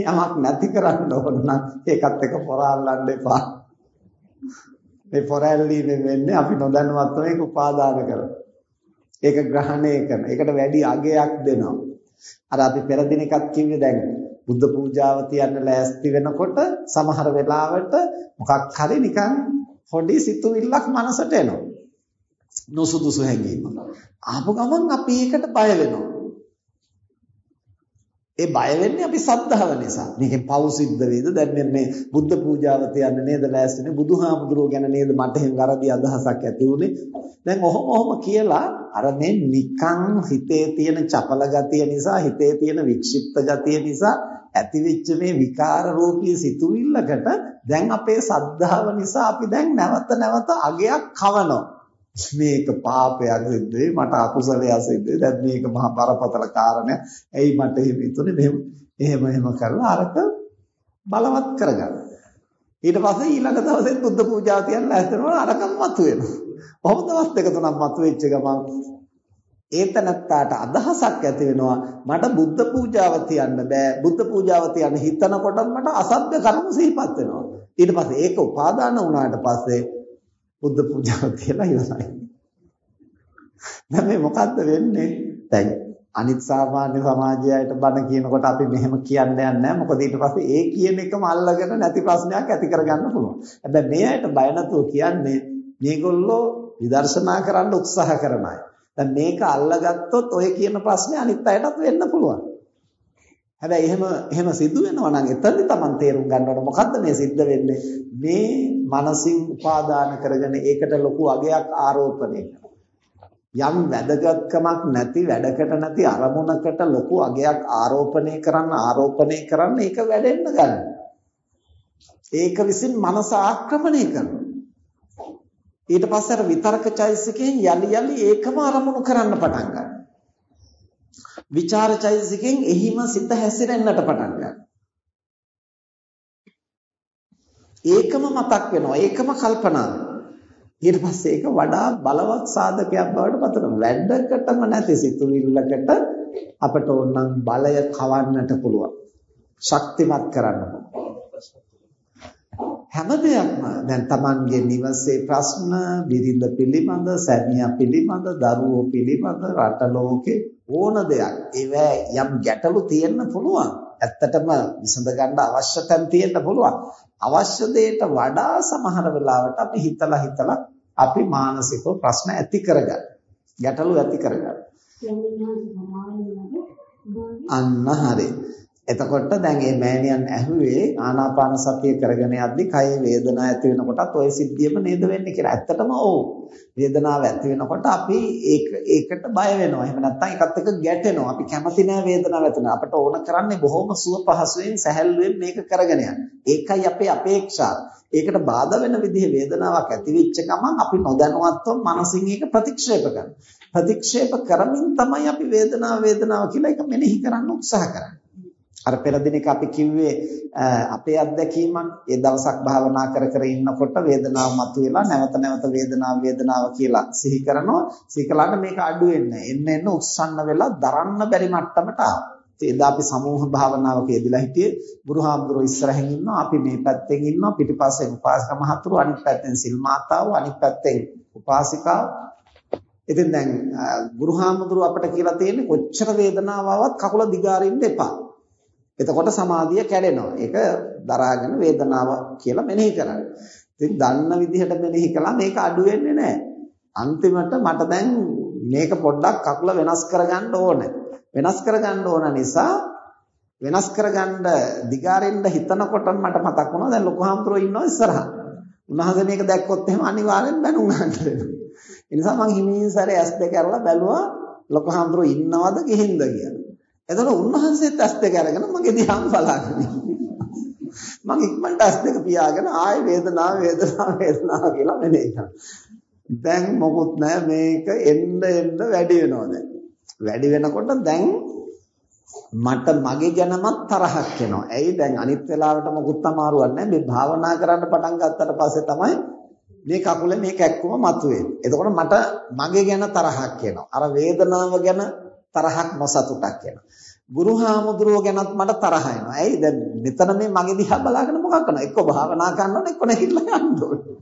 S1: යමක් නැති කරන්න ඕන නම් ඒකත් එක්ක පොරාලන්න එපා. මේ පොරැල්ලි වෙන්නේ අපි නොදන්නවත්වම ඒක උපාදාන කරන. ඒක ග්‍රහණය කරන. ඒකට වැඩි අගයක් දෙනවා. අර අපි පෙර දිනකත් කිව්වේ දැන් බුද්ධ පූජාව තියන්න ලෑස්ති වෙනකොට සමහර වෙලාවට මොකක් හරි නිකන් පොඩි සිතුවිල්ලක් මනසට එනවා. නොසුදුසු හැඟීමක්. ආපු ගමන් අපි ඒකට බය වෙනවා. ඒ බය වෙන්නේ අපි සද්ධාව නිසා. මේකෙන් පව් සිද්ධ වේද? දැන් මේ බුද්ධ පූජාව තියන්න නේද ලෑස්තිනේ? බුදුහාමුදුරුවෝ ගැන නේද මට එහෙම වැරදි අදහසක් ඇති උනේ? දැන් ඔහොම ඔහොම කියලා අර මේ නිකං හිතේ තියෙන චපල ගතිය නිසා, හිතේ තියෙන වික්ෂිප්ත ගතිය නිසා ඇතිවෙච්ච මේ විකාර රූපී සිතුවිල්ලකට දැන් අපේ සද්ධාව නිසා අපි දැන් නැවත නැවත අගයක් කවනවා. මේක පාපයක් සිද්ධ මට අකුසලයක් සිද්ධ දැන් මේක මහා බරපතල කාරණයක්. ඇයි මට එහෙම හිතුනේ මෙහෙම එහෙම එහෙම කරලා අරක බලවත් කරගන්න. ඊට පස්සේ ඊළඟ දවසේ බුද්ධ පූජාව තියන්න ඇස්සෙනවා අරකම මතුවෙනවා. ඔහොම දවස් දෙක තුනක් මතුවෙච්ච ගමන් ඒතනත්තාට අදහසක් ඇති වෙනවා මට බුද්ධ පූජාව තියන්න බෑ බුද්ධ පූජාව තියන්න හිතනකොට මට අසභ්‍ය කර්ම සිහිපත් වෙනවා ඊට පස්සේ ඒක උපාදාන වුණාට පස්සේ බුද්ධ පූජාව කියලා ඉවරයි. දැන් මේ මොකද්ද වෙන්නේ? දැන් අනිත් සාමාන්‍ය සමාජයට බණ කියනකොට අපි මෙහෙම කියන්න යන්නේ නැහැ. මොකද ඊට පස්සේ ඒ කියන එකම අල්ලගෙන නැති ප්‍රශ්නයක් ඇති කරගන්න පුළුවන්. හැබැයි මේ අයට බය නැතුව කියන්නේ මේගොල්ලෝ විදර්ශනා කරන්න උත්සාහ කරන අය. දැන් මේක අල්ලගත්තොත් ඔය කියන ප්‍රශ්නේ අනිත් අයටත් වෙන්න පුළුවන්. හැබැයි එහෙම එහෙම සිද්ධ වෙනවා නම් එතනදි Taman තේරුම් ගන්න ඕන මොකද්ද මේ සිද්ධ වෙන්නේ මේ මනසින් උපාදාන කරගෙන ඒකට ලොකු අගයක් ආරෝපණය යම් වැදගත්කමක් නැති වැඩකට නැති අරමුණකට ලොකු අගයක් ආරෝපණය කරන්න ආරෝපණය කරන්න ඒක වැඩෙන්න ගන්න. ඒක විසින් මනස ආක්‍රමණය කරනවා. ඊට පස්සේ අර විතරක චෛසිකයෙන් යලි යලි ඒකම අරමුණු කරන්න පටන් ගන්නවා. විචාර චෛතසිකෙන් එහිම සිත හැසිරෙන්නට පටන් ගන්නවා. ඒකම මතක් වෙනවා. ඒකම කල්පනා ඊට පස්සේ ඒක වඩා බලවත් සාධකයක් බවට පත් වෙනවා. වැඩකටම නැති සිතුවිල්ලකට අපට ඕනනම් බලය කවන්නට පුළුවන්. ශක්තිමත් කරන්න පුළුවන්. හැම දෙයක්ම දැන් Tamanගේ නිවසේ ප්‍රශ්න, බිරිඳ පිළිබඳ, සැමියා පිළිබඳ, දරුවෝ පිළිබඳ, රට ලෝකේ ඕන දෙයක්. ඒවැ යම් ගැටලු තියෙන්න පුළුවන්. ඇත්තටම විසඳ ගන්න අවශ්‍ය තැන් තියෙන්න පුළුවන්. අවශ්‍ය දෙයට වඩා සමහර වෙලාවට අපි හිතලා හිතලා අපි මානසිකව ප්‍රශ්න ඇති කරගන්න. ගැටලු ඇති කරගන්න. අන්න හරි. එතකොට දැන් මේ මෑණියන් ඇහුවේ ආනාපාන සතිය කරගෙන යද්දි කයේ වේදනාව ඇති වෙනකොටත් ওই සිද්ධියම නේද වෙන්නේ කියලා. ඇත්තටම ඔව්. වේදනාව ඇති වෙනකොට අපි ඒක ඒකට බය වෙනවා. එහෙම නැත්නම් ඒකත් එක්ක ගැටෙනවා. අපි කැමති නෑ වේදනාව ඇති වෙන. අපිට ඕන කරන්නේ බොහොම සුව පහසුවෙන් සැහැල්ලුවෙන් මේක කරගෙන යන්න. ඒකයි අපේ අපේක්ෂාව. ඒකට බාධා වෙන විදිහේ වේදනාවක් ඇති වෙච්ච ගමන් අපි නොදැනුවත්වම මනසින් ඒක ප්‍රතික්ෂේප කරනවා. ප්‍රතික්ෂේප කරමින් තමයි අපි වේදනාව වේදනාව කියලා ඒක මෙනෙහි කරන්න උත්සාහ කරන්නේ. අර පෙර දිනක අපි කිව්වේ අපේ අත්දැකීමක් ඒ දවසක් භාවනා කර කර ඉන්නකොට වේදනාව මතුවෙලා නැවත නැවත වේදනාව වේදනාව කියලා සිහි කරනවා. සිහි කළාට මේක අඩු වෙන්නේ එන්න එන්න උත්සන්න වෙලා දරන්න බැරි මට්ටමට ආවා. එදා අපි සමූහ භාවනාවක යෙදලා හිටියේ ගුරුහාමුදුරුවෝ ඉස්සරහින් ඉන්නවා අපි මේ පැත්තෙන් ඉන්නවා පිටිපස්සෙන් උපාසක මහතුරු අනිත් පැත්තෙන් සිල් මාතාව අනිත් පැත්තෙන් උපාසිකාව. ඉතින් දැන් ගුරුහාමුදුරුවෝ අපිට කියලා තියෙන්නේ කොච්චර වේදනාවක් ආවත් කකුල දිගාරින්න එපා. එතකොට සමාධිය කැඩෙනවා. ඒක දරාගෙන වේදනාව කියලා මෙනෙහි කරන්න. ඉතින් දන්න විදිහට මෙනෙහි කළා මේක අඩු වෙන්නේ නැහැ. අන්තිමට මට දැන් මේක පොඩ්ඩක් කකුල වෙනස් කරගන්න ඕනේ. වෙනස් කරගන්න ඕන නිසා වෙනස් කරගන්න දිගාරෙන්න හිතනකොට මට මතක් වුණා දැන් ලොකු හාමුදුරුවෝ ඉන්නවා ඉස්සරහා. උන්වහන්සේ මේක දැක්කොත් එහෙම අනිවාර්යෙන් බැනුම් ගන්න වෙනවා. ඒ නිසා මං හිමින් සැරේ ඇස් දෙක අරලා බැලුවා ලොකු හාමුදුරුවෝ ඉන්නවද ගිහින්ද කියලා. එතකොට උන්වහන්සේත් ඇස් දෙක අරගෙන මගේ දිහාම බලාගෙන මම ඉක්මනට ඇස් දෙක පියාගෙන ආයෙ වේදනාව වේදනාව වේදනාව කියලා මෙනෙහි කරා. දැන් මොකුත් නැහැ මේක එන්න එන්න වැඩි වෙනවා දැන්. වැඩි වෙනකොට දැන් මට මගේ ගැනමත් තරහක් එනවා. ඇයි දැන් අනිත් වෙලාවට මොකුත් අමාරුවක් නැහැ. මේ භාවනා කරන්න පටන් ගත්තට පස්සේ තමයි මේ කකුලේ මේ කැක්කුම මතුවෙන්නේ. එතකොට මට මගේ ගැන තරහක් එනවා. අර වේදනාව ගැන තරහක් නොසතුටක් එනවා. ගුරුහාමුදුරුවෝ ගැනත් මට තරහ එනවා. ඇයි දැන් මෙතන මේ මගේ දිහා බලාගෙන මොකක් කරනවද? එක්ක භාවනා කරනවද එක්ක නැගිටලා යන්න ඕනේ.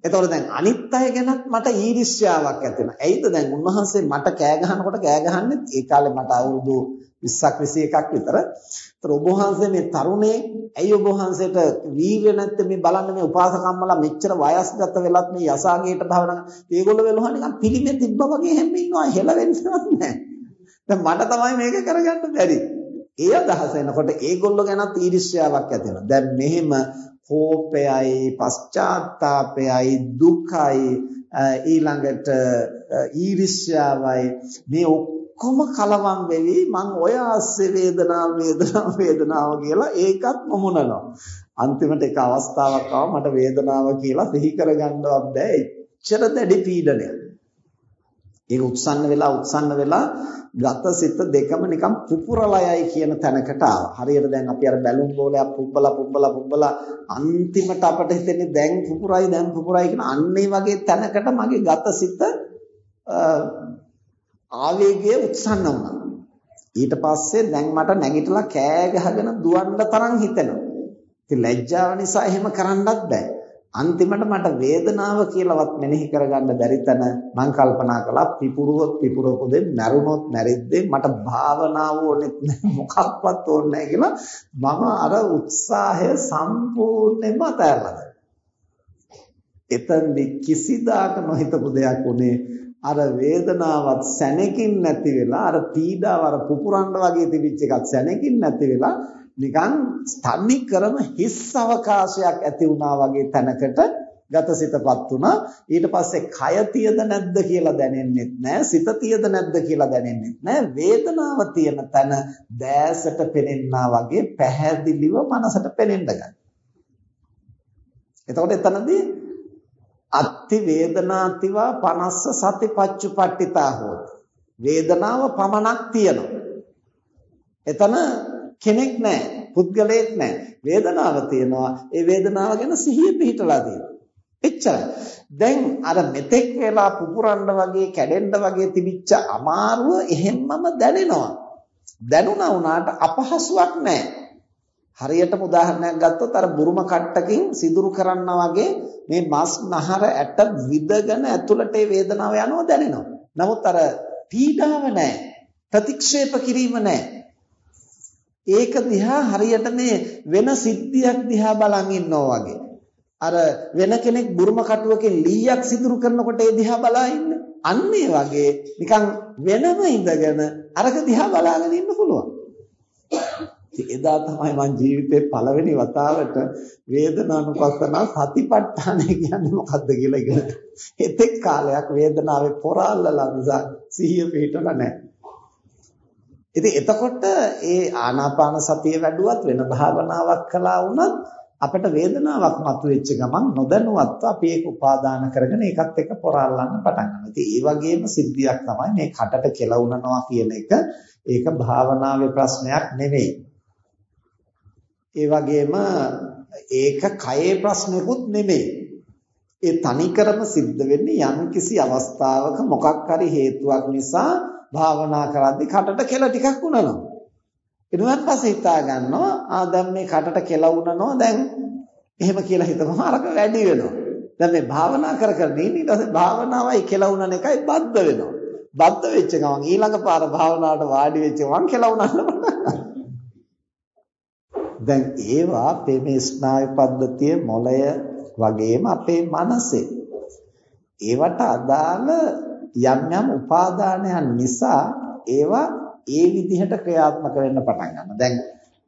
S1: එතකොට දැන් අනිත් අය ගැනත් මට ඊර්ෂ්‍යාවක් ඇති වෙනවා. ඇයිද දැන් උන්වහන්සේ මට කෑ ගහනකොට කෑ ගහන්නේ ඒ කාලේ මට අවුරුදු 20ක් 21ක් විතර. ඒතර ඔබ වහන්සේ මේ තරුණේ ඇයි ඔබ වහන්සේට වීර්ය නැත්තේ මේ බලන්න මේ උපාසකම්මලා මෙච්චර වයස්ගත වෙලත් මේ යසාගේට භාවනා. ඒගොල්ලෝ වෙලුවා නිකන් පිළිමේ තිබ්බා වගේ හැම ඉන්නවා. හෙලවෙන්නවත් නැහැ. දැන් මට තමයි මේක කරගන්න බැරි. ඒ අදහස එනකොට ඒගොල්ලෝ ගැනත් ඊර්ෂ්‍යාවක් ඇති වෙනවා. දැන් මෙහෙම කෝපයයි, පශ්චාත්තාපයයි, දුකයි ඊළඟට ඊර්ෂ්‍යාවයි මේ ඔක්කොම කලවම් වෙවි මං ඔය ආස්සේ වේදනාව වේදනාව වේදනාව කියලා ඒකත් මොමුණනවා. අන්තිමට එක අවස්ථාවක් ආව මට වේදනාව කියලා සිහි කරගන්නවත් බැහැ. එච්චර දැඩි පීඩනයක්. ඒක උත්සන්න වෙලා උත්සන්න වෙලා ගත සිත දෙකම නිකන් පුපුරලයයි කියන තැනකට ආවා. හරියට දැන් අපි අර බැලුම් බෝලයක් පුබ්බලා පුබ්බලා පුබ්බලා අන්තිමට අපට හිතෙන්නේ දැන් පුපුරයි දැන් පුපුරයි කියන අන්නේ වගේ තැනකට මගේ ගත සිත ආවේගයේ උත්සන්න වුණා. ඊට පස්සේ දැන් මට නැගිටලා කෑ ගහගෙන දුවන්න තරම් හිතෙනවා. ඉතින් ලැජ්ජාව නිසා එහෙම කරන්නත් බෑ. අන්තිමට මට වේදනාව කියලාවත් මෙනෙහි කරගන්න බැරි තැන මම කල්පනා කළා පිපුරුවොත් පිපුරපොදේ මැරුණොත් මැරිද්දේ මට භාවනාව ඕනෙත් නැහැ මොකක්වත් ඕනේ නැහැ කියලා මම අර උත්සාහය සම්පූර්ණයෙන්ම අතහැරලා එතෙන්දි කිසිදාක නොහිතපු දෙයක් උනේ අර වේදනාවත් සැනකින් නැති වෙලා අර පීඩාව අර පුපුරන්න වගේ තිබිච්ච එකත් සැනකින් නැති වෙලා නිකන් ස්තන්නි කරම හිස් අවකාශයක් ඇති වුණා වගේ තැනකට ගතසිතපත් වුණා. ඊට පස්සේ කය තියද නැද්ද කියලා දැනෙන්නෙත් නැහැ සිත තියද නැද්ද කියලා දැනෙන්නෙත් නැහැ වේදනාව තියෙන තැන දැසට පෙනෙන්නා වගේ පැහැදිලිව මනසට පෙනෙන්න ගන්නවා එතකොට එතනදී අත්ති වේදනාතිවා පනස්ස සති පච්චුපට්ඨිතා හෝති වේදනාව පමණක් තියෙනවා එතන කෙනෙක් නැහැ, පුද්ගලයෙක් නැහැ. වේදනාව තියෙනවා. ඒ වේදනාව ගැන සිහිය පිහිටලා තියෙනවා. එච්චරයි. දැන් අර මෙතෙක් වෙලා පුපුරන්න වගේ කැඩෙන්න වගේ තිබිච්ච අමාරුව එහෙම්මම දැනෙනවා. දැනුණා වුණාට අපහසුයක් නැහැ. හරියටම උදාහරණයක් ගත්තොත් අර බුරුම කට්ටකින් සිදුරු කරනවා වගේ මේ මස් නහර ඇට විදගෙන ඇතුළට ඒ වේදනාව යනවා දැනෙනවා. නමුත් අර පීඩාව නැහැ. ප්‍රතික්ෂේප කිරීම නැහැ. ඒක දිහා හරියට මේ වෙන සිද්ධියක් දිහා බලන් ඉන්නවා වගේ. අර වෙන කෙනෙක් බුරුම කටුවකින් ලීයක් සිදුරු කරනකොට ඒ දිහා බලා ඉන්නේ. අන්න වගේ නිකන් වෙනම ඉඳගෙන අරක දිහා බලාගෙන ඉන්න පුළුවන්. එදා තමයි මම ජීවිතේ පළවෙනි වතාවට වේදනානුපස්සනා සතිපට්ඨානය කියන්නේ මොකක්ද කියලා ඉගෙන එතෙක් කාලයක් වේදනාවේ පොරාල්ලලා නිසා සිහිය පිටවලා නැහැ. ඉතින් එතකොට ඒ ආනාපාන සතිය වැඩුවත් වෙන භාවනාවක් කළා වුණත් අපිට වේදනාවක් මතුවෙච්ච ගමන් නොදැනුවත්ව අපි ඒක උපාදාන කරගෙන ඒකත් එක්ක පොරාලන්න පටන් ගන්නවා. ඉතින් ඒ වගේම සිද්ධියක් තමයි මේ කටට කෙලවුනනවා කියන එක. ඒක භාවනාවේ ප්‍රශ්නයක් නෙවෙයි. ඒ වගේම ඒක කයේ ප්‍රශ්නකුත් නෙමෙයි. ඒ තනිකරම සිද්ධ වෙන්නේ යම්කිසි අවස්ථාවක මොකක් හරි හේතුවක් නිසා භාවනා කරද්දී කටට කෙල ටිකක් උනනවා. ඊට පස්සේ හිතා ගන්නවා ආ දැන් මේ කටට කෙල උනනවා දැන් එහෙම කියලා හිතමු අරක වැඩි වෙනවා. දැන් මේ භාවනා කර කර ඉන්නේ ඊට පස්සේ භාවනාවයි කෙල උනන එකයි බද්ධ වෙනවා. බද්ධ වෙච්ච ගමන් ඊළඟ පාර භාවනාවට වාඩි වෙච්ච ගමන් කෙල උනන්න පටන් දැන් ඒවා අපේ මේ ස්නායු පද්ධතිය මොළය වගේම අපේ මනසේ ඒවට අදාළ යම් යම් උපාදානයන් නිසා ඒවා ඒ විදිහට ක්‍රියාත්මක වෙන්න පටන් ගන්නවා. දැන්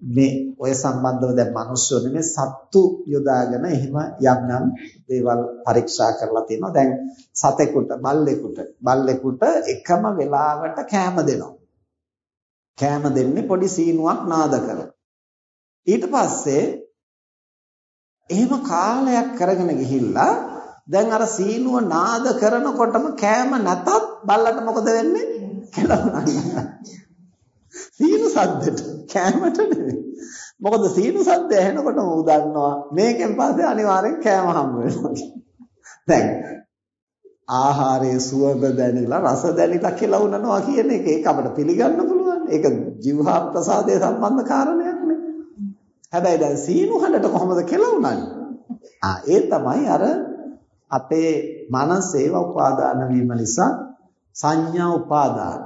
S1: මේ ඔය සම්බන්ධව දැන් මිනිස්සු නෙමෙයි සත්තු යොදාගෙන එහෙම යම් යම් දේවල් පරීක්ෂා කරලා තියෙනවා. දැන් සතෙකුට, බල්ලෙකුට, බල්ලෙකුට එකම වෙලාවට කෑම දෙනවා. කෑම දෙන්නේ පොඩි සීනුවක් නාද කරලා. ඊට පස්සේ එහෙම කාලයක් කරගෙන ගිහිල්ලා දැන් අර සීනුව නාද කරනකොටම කෑම නැතත් බල්ලට මොකද වෙන්නේ? කෙලවනවා. සීනු සද්දෙට කෑමට නෙවෙයි. මොකද සීනු සද්ද ඇහෙනකොටම ඌ දන්නවා මේකෙන් පස්සේ අනිවාර්යෙන් කෑම හම්බ වෙනවා. දැන් ආහාරයේ සුවඳ දැනිලා රස දැනිලා කියලා උනනවා කියන එක ඒක අපිට පිළිගන්න පුළුවන්. ඒක ජීවහා ප්‍රසාදයේ සම්බන්ධ කාරණයක් නේ. හැබැයි දැන් සීනු හඬට කොහොමද කෙලවුණන්නේ? ආ ඒ තමයි අර අපේ මනසේව උපාදාන වීම නිසා සංඥා උපාදාන.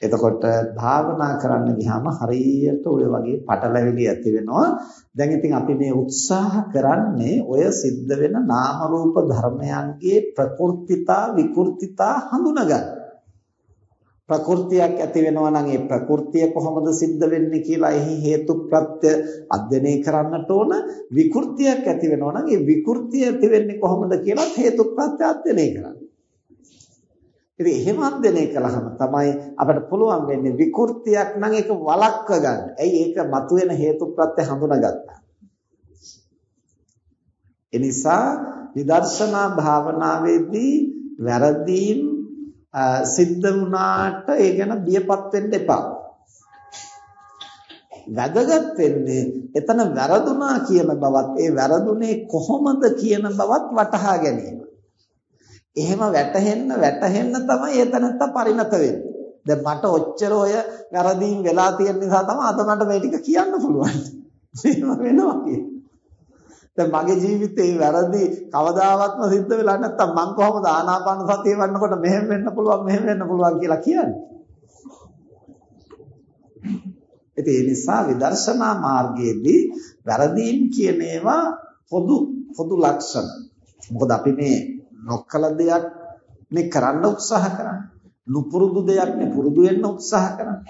S1: එතකොට භාවනා කරන්න ගියාම හරියට ඔය වගේ පටලැවිලි ඇති වෙනවා. දැන් ඉතින් අපි මේ උත්සාහ කරන්නේ ඔය සිද්ධ වෙන නාම රූප ධර්මයන්ගේ ප්‍රකෘතිතා විකෘතිතා හඳුනගන්න. ප්‍රകൃතියක් ඇති වෙනවා නම් ඒ ප්‍රകൃතිය කොහොමද සිද්ධ වෙන්නේ කියලා එහි හේතු ප්‍රත්‍ය අධ්‍යයනය කරන්නට ඕන විකෘතියක් ඇති වෙනවා නම් ඒ විකෘතිය ඇති වෙන්නේ කොහොමද කියලා හේතු ප්‍රත්‍ය අධ්‍යයනය කරන්න. ඉතින් එහෙම අධ්‍යයනය කළාම තමයි අපිට පුළුවන් වෙන්නේ විකෘතියක් නම් ඒක වළක්ව ගන්න. ඇයි ඒක මතුවෙන හේතු ප්‍රත්‍ය හඳුනාගත්තා. එනිසා විදර්ශනා භාවනාවේදී වැරදීම් සිද්ධ වුණාට ඒ ගැන බියපත් වෙන්න එපා. වැදගත් වෙන්නේ එතන වැරදුනා කියන බවත් ඒ වැරදුනේ කොහොමද කියන බවත් වටහා ගැනීම. එහෙම වැටහෙන්න වැටහෙන්න තමයි එතනත්ත පරිණත වෙන්නේ. දැන් මට ඔච්චර ඔය වැරදීම් වෙලා තියෙන නිසා තමයි අද මට මේ ටික කියන්න පුළුවන්. එහෙම වෙනවා කියන්නේ. දැන් මගේ ජීවිතේ වැරදි කවදාවත්ම සිද්ධ වෙලා නැත්තම් මං කොහොමද ආනාපාන සතිය වඩනකොට මෙහෙම වෙන්න පුළුවන් මෙහෙම වෙන්න පුළුවන් කියලා කියන්නේ. ඒ නිසා විදර්ශනා මාර්ගයේදී වැරදීම් කියන ඒවා පොදු පොදු ලක්ෂණ. මොකද අපි මේ නොකල දෙයක් මේ කරන්න උත්සාහ කරන්නේ. නුපුරුදු දෙයක් නේ පුරුදු වෙන්න උත්සාහ කරන්නේ.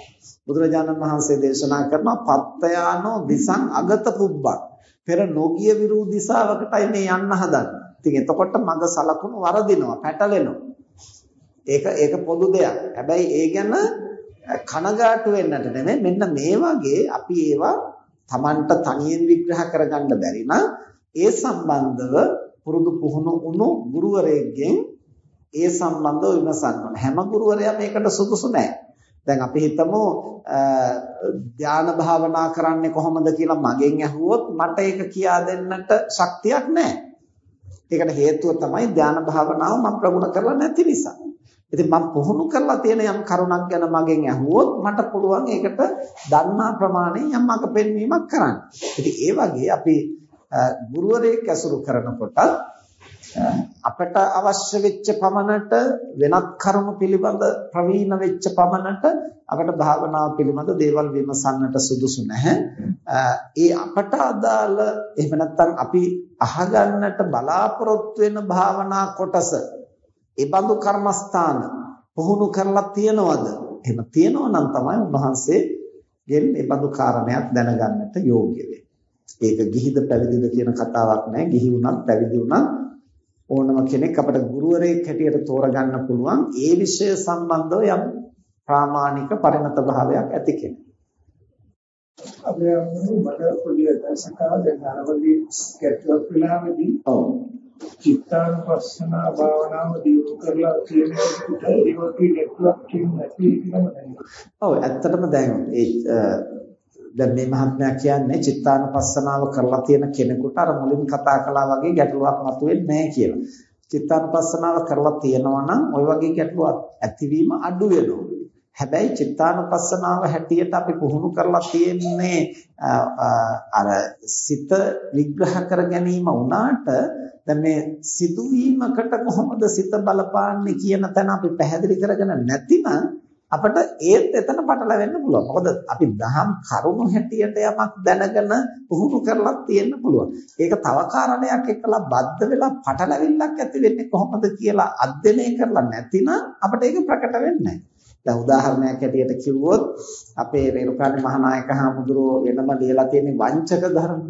S1: බුදුරජාණන් වහන්සේ දේශනා කරනවා පත්තයානෝ දිසං අගත පුබ්බක්. පෙර නොගිය විරූ දිශාවකටයි මේ යන්න හදන්නේ. ඉතින් එතකොට මග සලකුණු වරදිනවා, පැටලෙනවා. ඒක ඒක පොදු දෙයක්. හැබැයි ඒ ගැන කනගාටු වෙන්නට නෙමෙයි මෙන්න මේ වගේ අපි ඒවා Tamanට තනියෙන් විග්‍රහ කරගන්න බැරි ඒ සම්බන්ධව පුරුදු පුහුණු වුණු ගුරුවරයෙක්ගෙන් ඒ සම්බන්ධව විමසන්න ඕන. හැම ගුරුවරයා මේකට සුදුසු නැහැ. දැන් අපි හිතමු ධානා භාවනා කරන්නේ කොහොමද කියලා මගෙන් ඇහුවොත් මට ඒක කියා දෙන්නට ශක්තියක් නැහැ. ඒකට හේතුව තමයි ධානා භාවනාව මම ප්‍රගුණ කරලා නැති නිසා. ඉතින් මම පුහුණු කරලා තියෙන යම් කරුණක් ගැන මගෙන් ඇහුවොත් මට පුළුවන් ඒකට දන්නා ප්‍රමාණයෙන් යම් මඟ පෙන්වීමක් කරන්න. ඉතින් ඒ වගේ අපි ගුරුවරයෙක් ඇසුරු කරනකොට අපට අවශ්‍ය වෙච්ච පමණට වෙනත් කරුණු පිළිබඳ ප්‍රවීණ වෙච්ච පමණට අපට භාවනාව පිළිබඳ දේවල් විමසන්නට සුදුසු නැහැ. ඒ අපට අදාළ එහෙම නැත්නම් අපි අහගන්නට බලාපොරොත්තු වෙන භාවනා කොටස ඒ බඳු කර්මස්ථාන පුහුණු කරලා තියනවද? එහෙම තියනවා නම් තමයි උන්වහන්සේ ගෙන් ඒ බඳු කාරණයක් දැනගන්නට යෝග්‍ය වෙයි. ඒක ගිහිද පැවිදිද කියන කතාවක් නෑ. ගිහි වුණත් පැවිදි වුණත් ඕනම කෙනෙක් අපට ගුරුවරයෙක් හැටියට තෝරගන්න පුළුවන්. ඒ විෂය සම්බන්ධව යම් ප්‍රාමාණික පරිණත භාවයක් ඇති කෙනෙක්.
S3: අපි මට පොඩි දශකවල ධර්මදී ගැටලුවක් වෙලාවේදී
S1: ඔව්.
S3: චිත්තානුපස්සනා භාවනාව දියුණු කරලා කියන එකට ඒ වගේ ගැටලුවක් කියන්නේ කියලා මම
S1: ඔව් ඇත්තටම දැන් ඒ දැන් මේ මහත්මයා කියන්නේ චිත්තානුපස්සනාව කරලා තියෙන කෙනෙකුට අර මුලින් කතා කළා වගේ ගැටලුවක් මතුවෙන්නේ නැහැ කියලා. චිත්තානුපස්සනාව කරලා තියෙනවා නම් ওই වගේ ගැටලුවක් ඇතිවීම අඩු වෙනවා. හැබැයි චිත්තානුපස්සනාව හැටියට අපි පුහුණු කරලා තියෙන්නේ අර සිත විග්‍රහ කර ගැනීම වුණාට දැන් මේ සිදුවීමකට කොහොමද සිත බලපාන්නේ කියන තැන අපි පැහැදිලි කරගෙන නැතිනම් අපිට ඒත් එතන පටලවෙන්න පුළුවන්. මොකද අපි දහම් කරුණු හැටියට යමක් දැනගෙන පුහුණු කරලා තියෙන්න පුළුවන්. ඒක තව කාරණයක් එක්කලා බද්ධ වෙලා පටලවිල්ලක් ඇති වෙන්නේ කොහොමද කියලා අධ්‍යයනය කරලා නැතිනම් අපිට ඒක ප්‍රකට වෙන්නේ නැහැ. දැන් උදාහරණයක් ඇටියට කිව්වොත් අපේ රේරුකාණේ මහානායක හාමුදුරුවෝ වෙනම ලියලා තියෙන වංචක ධර්ම.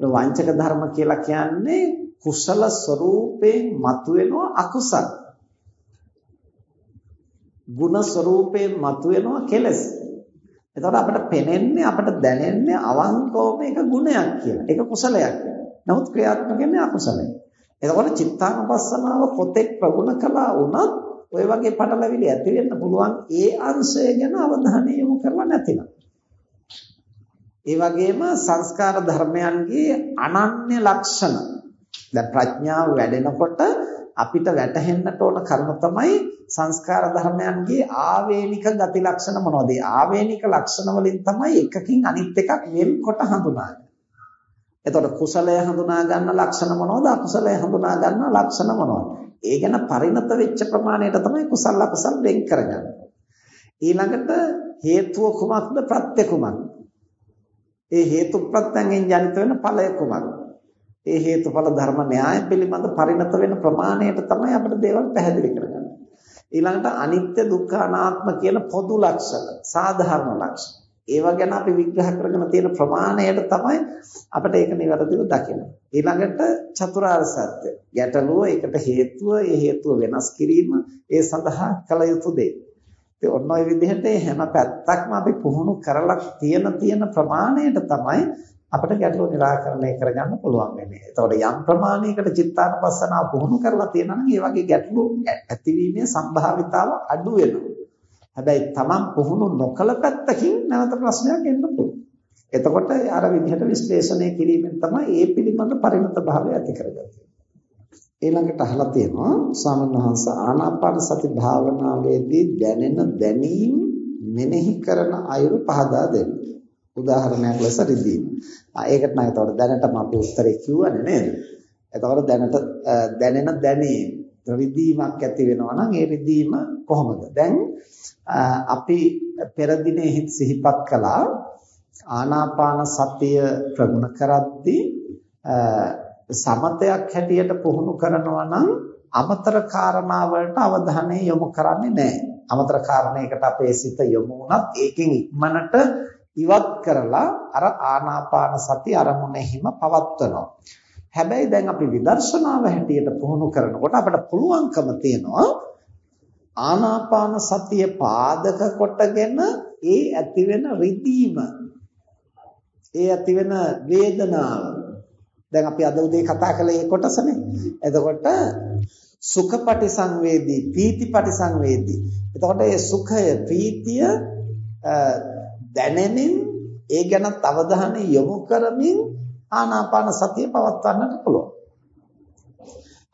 S1: වංචක ධර්ම කියලා කියන්නේ කුසල ස්වરૂපයෙන් මතුවෙනවා අකුසල. ಗುಣ ස්වરૂපේ මතුවෙනවා කෙලස්. එතකොට අපිට පෙනෙන්නේ අපිට දැනෙන්නේ අවංකවම එක ගුණයක් කියලා. ඒක කුසලයක්. නමුත් ක්‍රියාත්මක වෙන්නේ අකුසලයි. එතකොට චිත්තානුපස්සනාව පොතෙක් ප්‍රගුණ කළා වුණත් ඔය වගේ පටලැවිලි ඇති වෙන්න පුළුවන් ඒ අංශය ගැන අවධානය යොමු කරලා නැතිනම්. ඒ වගේම සංස්කාර ධර්මයන්ගේ අනන්‍ය ලක්ෂණ. දැන් ප්‍රඥාව වැඩෙනකොට අපිට වැටහෙන්නට ඕන කරුණ තමයි සංස්කාර ධර්මයන්ගේ ආවේනික ගති ලක්ෂණ මොනවද? ආවේනික ලක්ෂණ වලින් තමයි එකකින් අනිත් එකක් වෙන්කොට හඳුනාගන්නේ. එතකොට කුසලය හඳුනා ගන්න ලක්ෂණ මොනවද? අකුසලය හඳුනා ගන්න ලක්ෂණ මොනවද? ඒ ගැන පරිණත වෙච්ච ප්‍රමාණයට තමයි කුසල අකුසල වෙන් කරගන්නේ. ඊළඟට හේතුව කුමක්ද ප්‍රත්‍ය කුමක්ද? ඒ හේතු ප්‍රත්‍යයෙන් ජනිත වෙන ඵලය කුමක්ද? ඒ හේතුඵල ධර්ම න්‍යාය පිළිබඳ පරිණත වෙන ප්‍රමාණයට තමයි අපිට දේවල් පැහැදිලි කරගන්නේ. ඊළඟට අනිත්‍ය දුක්ඛ අනාත්ම කියන පොදු ලක්ෂණ, සාධාරණ ලක්ෂණ. ඒවා ගැන අපි විග්‍රහ කරගෙන තියෙන ප්‍රමාණයට තමයි අපිට ඒක නිවැරදිව දකින්න. ඊළඟට චතුරාර්ය සත්‍ය. ගැටලුව ඒකට හේතුව, ඒ හේතුව වෙනස් කිරීම, ඒ සඳහා කළ යුතු දේ. ඒ ඔන්න ඔය විදිහට හැම පැත්තක්ම අපි පුහුණු කරලා තියෙන තියෙන ප්‍රමාණයට තමයි අපිට ගැටලුව निराකරණය කරගන්න පුළුවන් වෙන්නේ. එතකොට යම් ප්‍රමාණයකට චිත්තානපස්සනාව පුහුණු කරලා තියෙනවා නම් ඒ වගේ ගැටලු ඇතිවීමේ සම්භාවිතාව අඩු වෙනවා. හැබැයි Taman පුහුණු නොකල පැත්තකින් නැවත ප්‍රශ්නයක් එන්න පුළුවන්. එතකොට අර විදිහට විශ්ලේෂණය කිරීමෙන් තමයි ඒ පිළිබඳ පරිණත භාවය ඇති කරගන්නේ. ඊළඟට අහලා තියෙනවා ස්වාමීන් වහන්සේ ආනාපාන සති භාවනාවේදී දැනෙන දැනීම් මෙනෙහි කරන අයුරු පහදා දෙන්න. උදාහරණයක් ලෙස රිදීම. ආ ඒකට නම් එතකොට දැනටම අපි උත්තරේ කිව්වනේ නේද? එතකොට දැනට දැනෙන දැනීම රිදීමක් ඇති වෙනවා නම් ඒ රිදීම කොහොමද? දැන් අපි පෙර දිනේ සිහිපත් කළා ආනාපාන සතිය ප්‍රගුණ කරද්දී සමතයක් හැටියට පුහුණු කරනවා නම් අමතර කාරණා වලට අවධානය යොමු කරන්නේ නැහැ. අමතර කාරණයකට අපේ සිත යොමු වුණත් ඒකෙන් ඉක්මනට ඉවත් කරලා අර ආනාපාන සති අරමුණෙහිම පවත්වනවා. හැබැයි දැන් අපි විදර්ශනාව හැටියට පුහුණු කරනකොට අපිට පුළුවන්කම තියෙනවා ආනාපාන සතිය පාදක කොටගෙන ඒ ඇතිවෙන රිදීම ඒ ඇතිවෙන වේදනාව. දැන් අපි අද උදේ කතා කළේ ඒ කොටසනේ එතකොට සුඛපටි සංවේදී පීතිපටි සංවේදී එතකොට ඒ සුඛය ප්‍රීතිය දැනෙමින් ඒ ගැන අවධානය යොමු කරමින් ආනාපාන සතිය පවත්වන්නට පුළුවන්.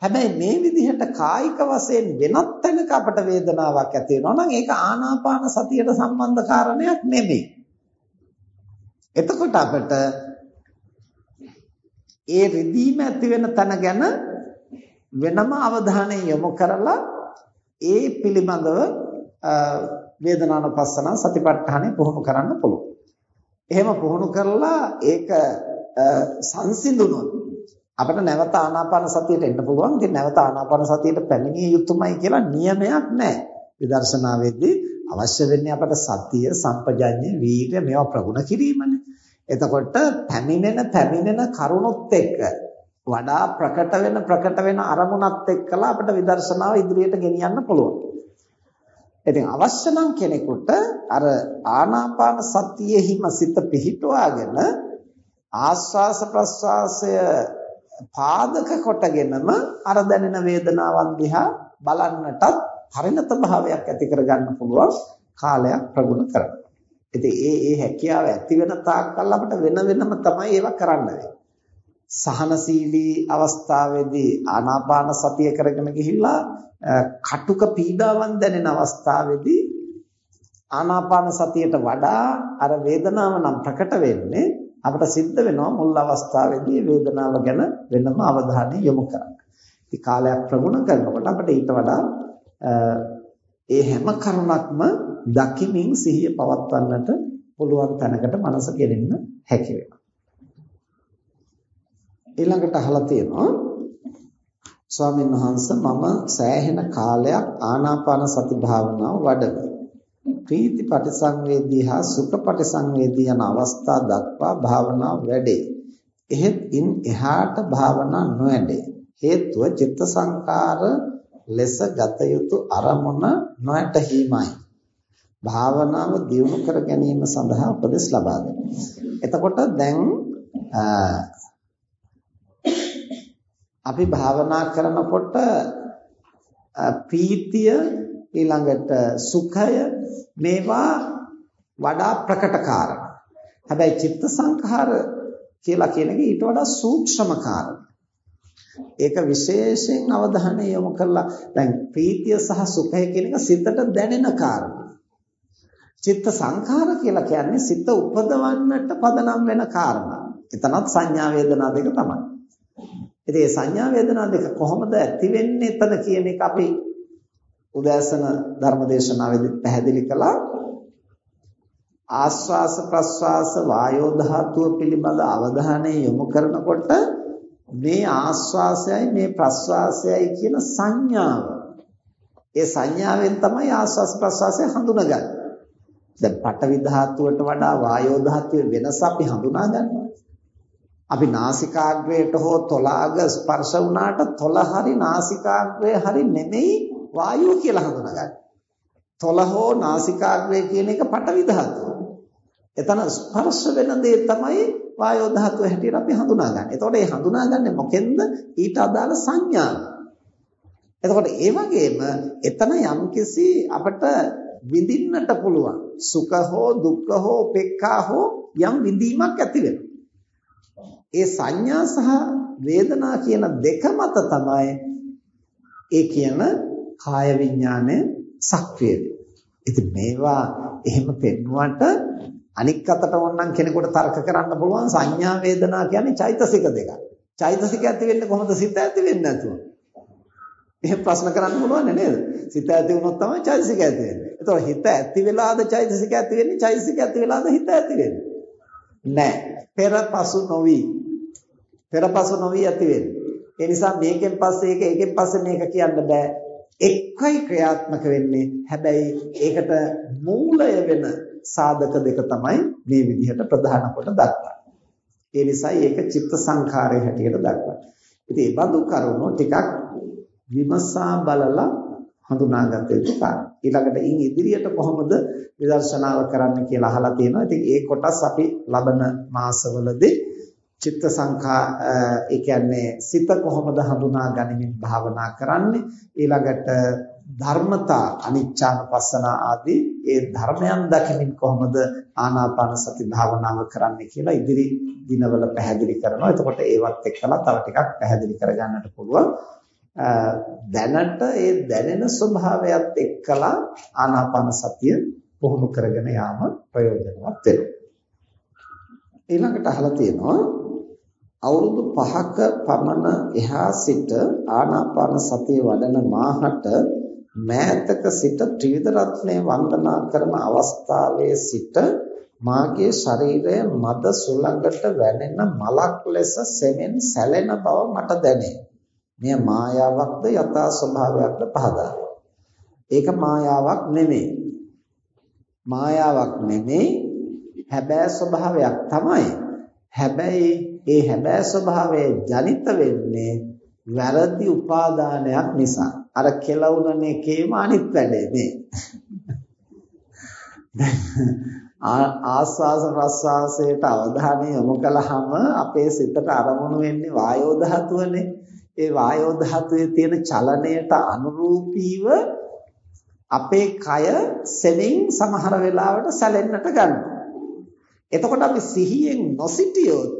S1: හැබැයි මේ විදිහට කායික වශයෙන් වෙනත් තැනක අපට වේදනාවක් ඇති වෙනවා නම් ඒක ආනාපාන සතියට සම්බන්ධ කාරණයක් නෙමෙයි. එතකොට අපට ඒ රිදීම ඇති වෙන තැන ගැන වෙනම අවධානය යොමු කරලා ඒ පිළිබඳව වේදනානුපස්සන සතිපට්ඨානෙ පුහුණු කරන්න පුළුවන්. එහෙම පුහුණු කරලා ඒක සංසිඳුනොත් අපිට නැවත ආනාපාන සතියට එන්න පුළුවන්. ඉතින් නැවත ආනාපාන සතියට පැමිණිය යුතුමයි කියලා නියමයක් නැහැ. විදර්ශනාවේදී අවශ්‍ය වෙන්නේ අපට සතිය, සම්පජඤ්ඤය, වීර්ය මේවා ප්‍රගුණ කිරීමනේ. එතකොට පැමිණෙන පැමිණෙන කරුණොත් එක්ක වඩා ප්‍රකට වෙන ප්‍රකට වෙන අරමුණත් එක්කලා අපිට විදර්ශනාව ඉදිරියට ගෙනියන්න පුළුවන්. ඉතින් අවශ්‍ය නම් කෙනෙකුට අර ආනාපාන සතියෙහිම සිත පිහිටුවාගෙන ආස්වාස ප්‍රස්වාසය පාදක කොටගෙනම අර දැනෙන වේදනාවන් දිහා බලන්නටත් පරිණත භාවයක් ඇති කරගන්න පුළුවන් කාලයක් ප්‍රගුණ කරනවා. ඉතින් ඒ ඒ හැකියාව ඇති වෙන තාක්කල් අපිට වෙන වෙනම තමයි ඒවා කරන්න වෙන්නේ. සහනශීලී අවස්ථාවේදී ආනාපාන සතිය කරගෙන ගිහිල්ලා කටුක පීඩාවන් දැනෙන අවස්ථාවේදී ආනාපාන සතියට වඩා අර වේදනාව නම් ප්‍රකට වෙන්නේ අපිට සිද්ධ වෙනවා මුල් අවස්ථාවේදී වේදනාව ගැන වෙනම අවධානය යොමු කරන්න. ඉතින් කාලයක් ප්‍රගුණ කරනකොට අපිට ඊට වඩා ඒ හැම කරුණක්ම දකිමින් සිහිය පවත්වන්නට පුළුවන් තැනකට මනස ගෙනෙන්න හැකි වෙනවා. ඊළඟට අහලා තියෙනවා ස්වාමීන් වහන්සේ මම සෑහෙන කාලයක් ආනාපාන සති භාවනාව වඩමි. ප්‍රීති පටිසංවේදී හා සුඛ පටිසංවේදී යන අවස්ථා දක්වා භාවනාව වැඩේ. එහෙත් ඉන් එහාට භාවනා නොවැඩේ. හේතුව චිත්ත සංකාර ලෙස ගත යුතු අරමුණ නොඇතීමයි. භාවනාව දියුණු කර ගැනීම සඳහා උපදෙස් ලබා එතකොට දැන් අපි භාවනා කරනකොට ප්‍රීතිය ඊළඟට සුඛය මේවා වඩා ප්‍රකට කාරණා. හැබැයි චිත්ත සංඛාර කියලා කියන එක ඊට වඩා සූක්ෂම කාරණා. ඒක විශේෂයෙන් අවධානය යොමු කරලා දැන් ප්‍රීතිය සහ සුඛය කියන එක සිතට දැනෙන කාරණා. චිත්ත සංඛාර කියලා කියන්නේ සිත උපදවන්නට පදනම් වෙන කාරණා. එතනත් සංඥා වේදනා දෙක තමයි. ඉතින් මේ සංඥා වේදනා දෙක කොහොමද ඇති වෙන්නේ එතන කියන එක අපි උදෑසන ධර්මදේශනාවේදී පැහැදිලි කළා. ආස්වාස ප්‍රස්වාස වායෝ ධාතුව පිළිබඳ අවධානය යොමු කරනකොට මේ ආස්වාසයයි මේ ප්‍රස්වාසයයි කියන සංඥාව ඒ සංඥාවෙන් තමයි ආස්වාස ප්‍රස්වාසය හඳුනගන්නේ. දැන් පඨවි ධාතුවට වඩා වායෝ ධාතුවේ වෙනස අපි හඳුනා ගන්නවා. අපි නාසිකාග්‍රයට හෝ තොලාග ස්පර්ශ වුණාට තොල හරි නාසිකාග්‍රය හරි නෙමෙයි වායුව කියලා හඳුනාගන්න. තොල හෝ නාසිකාග්‍රය කියන එක පටවි ධාතුව. එතන ස්පර්ශ වෙන දේ තමයි වායෝ ධාතුව හැටියට අපි හඳුනාගන්නේ. එතකොට මේ හඳුනාගන්නේ මොකෙන්ද? ඊට අදාළ සංඥාව. එතකොට ඒ වගේම එතන යම්කිසි අපට විඳින්නට පුළුවන් සුඛ හෝ දුක්ඛ හෝ උපේක්ඛා හෝ යම් විඳීමක් ඇති වෙනවා. ඒ සංඥා සහ වේදනා කියන දෙක මත තමයි ඒ කියන කාය විඥානය සක්‍රිය ඉතින් මේවා එහෙම පෙන්වුවට අනික් අතට ඕනනම් කෙනෙකුට තර්ක කරන්න පුළුවන් සංඥා වේදනා කියන්නේ චෛතසික දෙකක්. චෛතසික ඇති වෙන්නේ කොහොමද සිත ඇති වෙන්නේ නැතුව? එහෙම ප්‍රශ්න කරන්න පුළුවන් නේද? සිත ඇති වුණොත් තමයි චෛතසික ඇති වෙන්නේ. ඒතකොට හිත ඇති වෙලාද චෛතසික ඇති වෙන්නේ? චෛතසික ඇති වෙලාද හිත ඇති වෙන්නේ? නෑ. පෙර පසු නොවි. පෙර පසු නොවි ඇති වෙන්නේ. ඒ නිසා මේකෙන් පස්සේ ඒක ඒකෙන් පස්සේ මේක කියන්න බෑ. එකයි ක්‍රියාත්මක වෙන්නේ. හැබැයි ඒකට මූලය වෙන සාධක දෙක තමයි මේ විදිහට ප්‍රධාන කොට දක්වන්නේ. ඒ නිසා ඒක චිත්ත සංඛාරයේ හැටියට දක්වන්නේ. ඉතින් මේ බඳු කරුණු ටිකක් විමසා බලලා හඳුනාගත යුතු කාරණා. ඊළඟට ඉන් ඉදිරියට කොහොමද විදර්ශනාව කරන්න කියලා අහලා තියෙනවා. ඉතින් ඒ කොටස් අපි ලබන මාසවලදී චිත්ත සංඛා ඒ කියන්නේ සිත කොහොමද හඳුනා ගනිමින් භාවනා කරන්නේ ඊළඟට ධර්මතා අනිච්චානුපස්සන ආදී ඒ ධර්මයන් දකිමින් කොහොමද ආනාපාන සති භාවනාව කරන්නේ කියලා ඉදිරි දිනවල පැහැදිලි කරනවා. එතකොට ඒවත් එක්කලා තව ටිකක් පැහැදිලි කරගන්නට පුළුවන්. දැනට ඒ දැනෙන ස්වභාවයත් එක්කලා ආනාපාන සතිය පුහුණු කරගෙන යාම ප්‍රයෝජනවත් වෙනවා. ඊළඟට අහලා තියෙනවා අවුරුදු 5ක පමණ එහා සිට ආනාපාන සතිය වඩන මාහට මෑතක සිට ත්‍රිවිධ රත්නය වන්දනා කරන අවස්ථාවේ සිට මාගේ ශරීරය මද සුළඟට වැනෙන මලක් ලෙස සෙමෙන් සැලෙන බව මට දැනේ. මෙය මායාවක්ද යථා ස්වභාවයක්ද පහදා. ඒක මායාවක් නෙමෙයි. මායාවක් නෙමෙයි හැබෑ ස්වභාවයක් තමයි. හැබැයි ඒ හැබෑ ස්වභාවය ජනිත වෙන්නේ වැරදි උපාදානයක් නිසා. අර කෙලවුනන එකේම අනිත් වැඩේ මේ. ආස්වාස ප්‍රස්වාසයට අවධානය යොමු කළාම අපේ සිතට අරමුණු වෙන්නේ වායෝ ධාතුවනේ. ඒ වායෝ ධාතුවේ තියෙන චලනයට අනුරූපීව අපේ කය සෙමින් සමහර වෙලාවට සැලෙන්නට ගන්නවා. එතකොට අපි සිහියෙන් නොසිටියොත්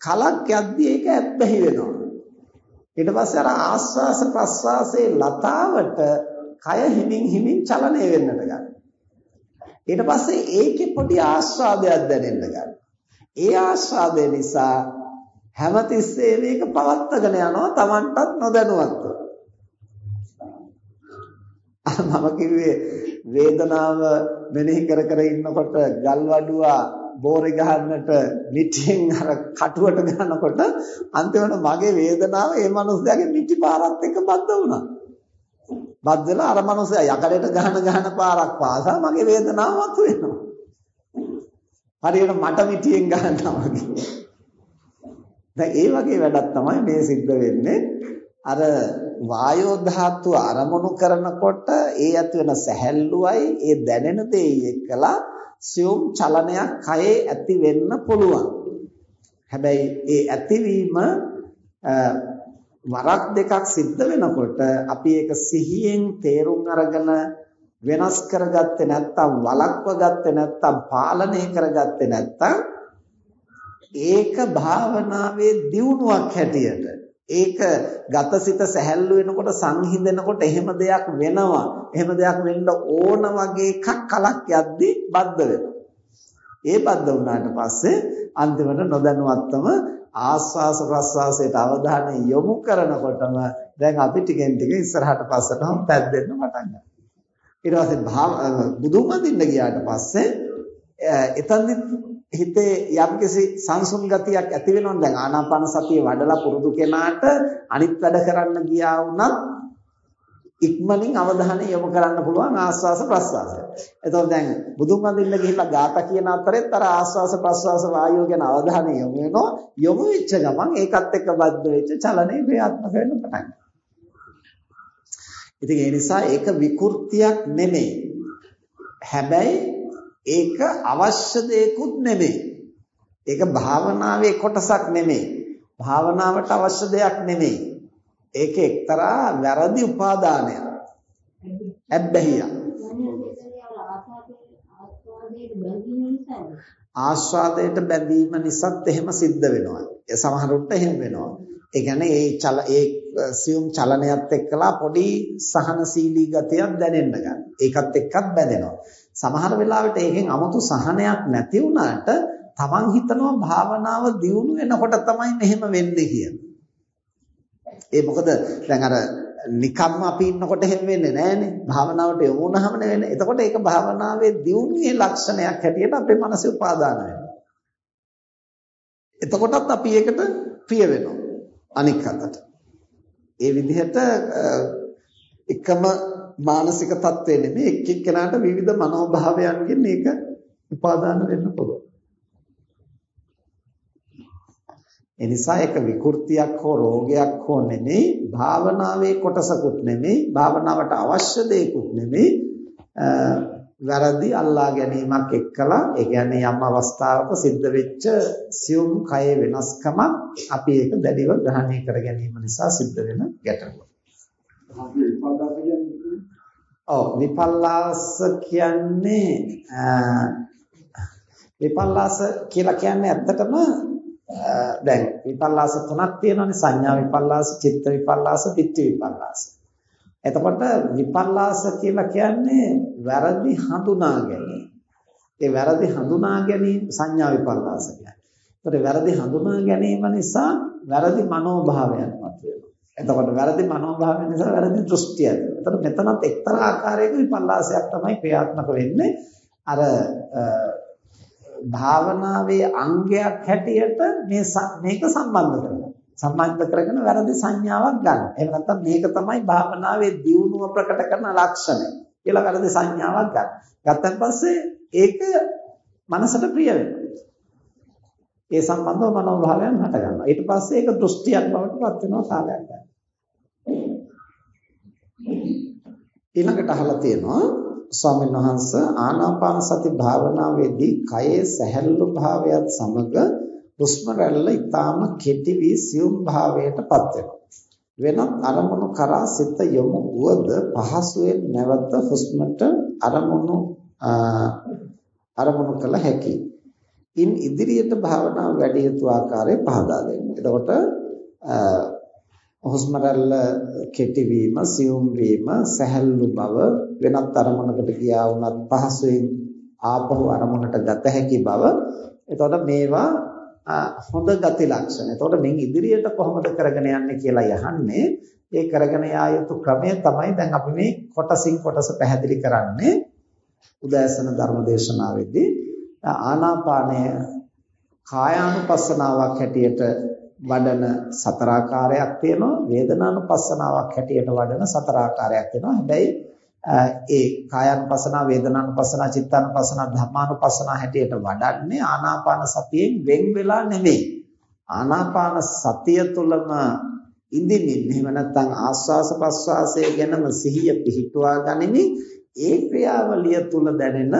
S1: කලක් යද්දී ඒක ඇබ්බැහි වෙනවා. ඊට පස්සේ අර ආස්වාස ප්‍රස්වාසයේ ලතාවට කය හිමින් හිමින් චලනය වෙන්නට ගන්නවා. ඊට පස්සේ ඒකේ පොඩි ආස්වාදයක් දැනෙන්න ගන්නවා. ඒ ආස්වාදය නිසා හැමතිස්සේ මේක පවත්වාගෙන යනවා Tamanටත් නොදැනුවත්ව. මම කිව්වේ වේදනාව මෙනෙහි කර කර ඉන්නකොට ගල්වඩුවා බෝරේ ගහන්නට මිටියෙන් අර කටුවට ගන්නකොට අන්තිමට මගේ වේදනාව ඒ මනුස්සයාගේ මිටි පාරත් එක්ක බද්ධ වුණා. බද්ධ වෙලා අර මනුස්සයා යකඩට ගහන ගහන පාරක් පාසා මගේ වේදනාව මතුවෙනවා. හරියට මට මිටියෙන් ගහනවා වගේ. දැන් ඒ වගේ වැඩක් තමයි මේ සිද්ධ වෙන්නේ. අර වායෝ ධාතුව අරමුණු කරනකොට ඒ ඇති වෙන සැහැල්ලුවයි ඒ දැනෙන දෙයි එක්කලා සියුම් චලනයක් කයේ ඇති වෙන්න පුළුවන්. හැබැයි ඒ ඇතිවීම වරක් දෙකක් සිද්ධ වෙනකොට අපි ඒක සිහියෙන් තේරුම් අරගෙන වෙනස් කරගත්තේ නැත්නම් වළක්ව ගත්තේ නැත්නම් පාලනය කරගත්තේ නැත්නම් ඒක භාවනාවේ දියුණුවක් හැටියට ඒක ගතසිත සැහැල්ලු වෙනකොට සංහිඳෙනකොට එහෙම දෙයක් වෙනවා. එහෙම දෙයක් වෙන්න ඕන වගේ එකක් කලක් යද්දී බද්ධ වෙනවා. ඒ බද්ධ වුණාට පස්සේ අන්තිමට නොදැනුවත්වම ආස්වාස ප්‍රස්වාසයට අවධානය යොමු කරනකොටම දැන් අපි ටිකෙන් ටික ඉස්සරහට පස්සටම පැද්දෙන්න පටන් ගන්නවා. ඊට පස්සේ බුදුන් වඳින්න ගියාට පස්සේ එතනදි හිතේ යම්කිසි සංසුන් ගතියක් ඇති වෙනවනේ දැන් ආනාපාන සතිය වඩලා පුරුදු කෙනාට අනිත් වැඩ කරන්න ගියා වුණත් ඉක්මනින් අවධානය යොමු කරන්න පුළුවන් ආස්වාස ප්‍රස්වාසය. එතකොට දැන් බුදුන් වඳින්න ගිහිල්ලා ગાත කියන අතරෙත් අර ආස්වාස ප්‍රස්වාස වායුව ගැන අවධානය යොමු වෙනවා. යොමු වෙච්ච ගමන් ඒකත් එක්ක බද්ධ වෙච්ච චලනයේ ක්‍රියාත්මක වෙන්න පටන් ගන්නවා. ඉතින් ඒ නිසා ඒක විකෘතියක් නෙමෙයි. හැබැයි ඒක අවශ්‍ය දෙයක්ුත් නෙමෙයි. ඒක භාවනාවේ කොටසක් නෙමෙයි. භාවනාවට අවශ්‍ය දෙයක් නෙමෙයි. ඒක එක්තරා වැරදි උපාදානයක්. ඇබ්බැහිය. ආස්වාදයට බැඳීම නිසාත් එහෙම සිද්ධ වෙනවා. ඒ සමහරුන්ට එහෙම වෙනවා. ඒ කියන්නේ ඒ චල ඒ සියුම් චලනයත් එක්කලා පොඩි සහනශීලී ගතියක් දැනෙන්න ගන්න. ඒකත් එක්කත් බැඳෙනවා. සමහර වෙලාවට ඒකෙන් 아무තු සහනයක් නැති වුණාට තමන් හිතනවා භාවනාව දියුණු වෙනකොට තමයි මෙහෙම වෙන්නේ කියලා. ඒ මොකද දැන් අර නිකම්ම අපි ඉන්නකොට එහෙම වෙන්නේ නැහනේ. භාවනාවට යොමු වුණාම නෙවෙන්නේ. එතකොට ඒක භාවනාවේ දියුණුවේ ලක්ෂණයක් හැටියට අපේ මනසේ උපාදාන වෙනවා. එතකොටත් අපි ඒකට ප්‍රිය වෙනවා. අනික් අතට. ඒ විදිහට එකම මානසික තත්ත්වෙ නෙමෙයි එක් එක්කෙනාට විවිධ මනෝභාවයන්ගෙන් මේක උපාදාන වෙන්න පුළුවන්. ඒ නිසා ඒක විකෘතියක් හෝ රෝගයක් හෝ නෙමෙයි භාවනාවේ කොටසකුත් නෙමෙයි භාවනාවට අවශ්‍ය දෙයක්ුත් නෙමෙයි වැරදි අල්ලා ගැනීමක් එක්කලා ඒ කියන්නේ යම් අවස්ථාවක සිද්ධ වෙච්ච සියුම් කය වෙනස්කමක් අපි ඒක දැඩිව ග්‍රහණය කර ගැනීම නිසා සිද්ධ වෙන ගැටලුවක්. ඔව් විපල්ලාස කියන්නේ විපල්ලාස කියලා කියන්නේ ඇත්තටම දැන් විපල්ලාස තුනක් තියෙනවානේ සංඥා විපල්ලාස, චිත්ත විපල්ලාස, ditthi විපල්ලාස. එතකොට විපල්ලාස කියලා කියන්නේ වැරදි හඳුනා ගැනීම. ඒ වැරදි හඳුනා ගැනීම සංඥා විපල්ලාස කියන්නේ. ඒතකොට වැරදි හඳුනා ගැනීම නිසා වැරදි මනෝභාවයක් මතුවෙනවා. එතකොට වැරදි මනෝභාවය නිසා වැරදි දෘෂ්ටිය ඇති වෙනවා. එතකොට මෙතනත් එක්තරා ආකාරයක විපල්ලාසයක් තමයි ක්‍රියාත්මක වෙන්නේ. අර භාවනාවේ අංගයක් හැටියට මේ මේක සම්බන්ධ කරගන්න. සම්බන්ධ කරගෙන වැරදි සංඥාවක් ගන්න. එහෙම නැත්නම් මේක තමයි භාවනාවේ දියුණුව ප්‍රකට කරන ලක්ෂණය කියලා වැරදි සංඥාවක් ගන්න. ගත්තන් පස්සේ ඒක මනසට ප්‍රිය වෙනවා. ඒ සම්බන්ධව මනෝභාවයන් හට ගන්නවා. ඊට පස්සේ ඒක දෘෂ්ටියක් බවට පත් වෙනවා කාලයක් යනකොට. ඊළඟට අහලා තියෙනවා ස්වාමීන් වහන්ස ආනාපාන සති භාවනාවේදී කයේ සැහැල්ලු භාවයත් සමග හුස්ම රැල්ල ඊටාම කෙටි වී සියුම් භාවයටපත් වෙනවා වෙනත් අරමුණු කරා සිත යොමු වුවද පහසුවෙන් නැවත හුස්මට අරමුණු අරමුණු කළ හැකියි. ඉන් ඉදිරියට භාවනාව වැඩි යුතු ආකාරය පහදා දෙන්න. එතකොට හුස්ම රැල්ල කෙටි වීම, සියුම් වීම, සැහැල්ලු බව වෙනත් අරමුණකට ගියා වුණත් පහසුවෙන් ආපහු අරමුණට ගත හැකි බව. එතකොට මේවා හොඳ ගති ලක්ෂණ. එතකොට මින් ඉදිරියට කොහොමද කරගෙන යන්නේ කියලා යහන්නේ. ඒ කරගෙන යා යුතු ක්‍රමය තමයි දැන් අපි මේ කොටසින් කොටස පැහැදිලි කරන්නේ. උදෑසන ධර්මදේශනාවේදී ආනාපානය කායානුපස්සනාවක් හැටියට වඩන සතරාකාරයක් තියෙනවා. වේදනානුපස්සනාවක් හැටියට වඩන සතරාකාරයක් තියෙනවා. හැබැයි ඒ කායानुපස්සනා වේදනානුපස්සනා චිත්තානුපස්සනා ධම්මානුපස්සනා හැටියට වඩන්නේ ආනාපාන සතියෙන් වෙන් වෙලා නෙමෙයි. ආනාපාන සතිය තුළම ඉඳින්මින් එහෙම නැත්නම් ආස්වාස ප්‍රස්වාසය ගැනම සිහිය පිහිටුවා ගනිමින් ඒ ක්‍රියාවලිය තුළ දැනෙන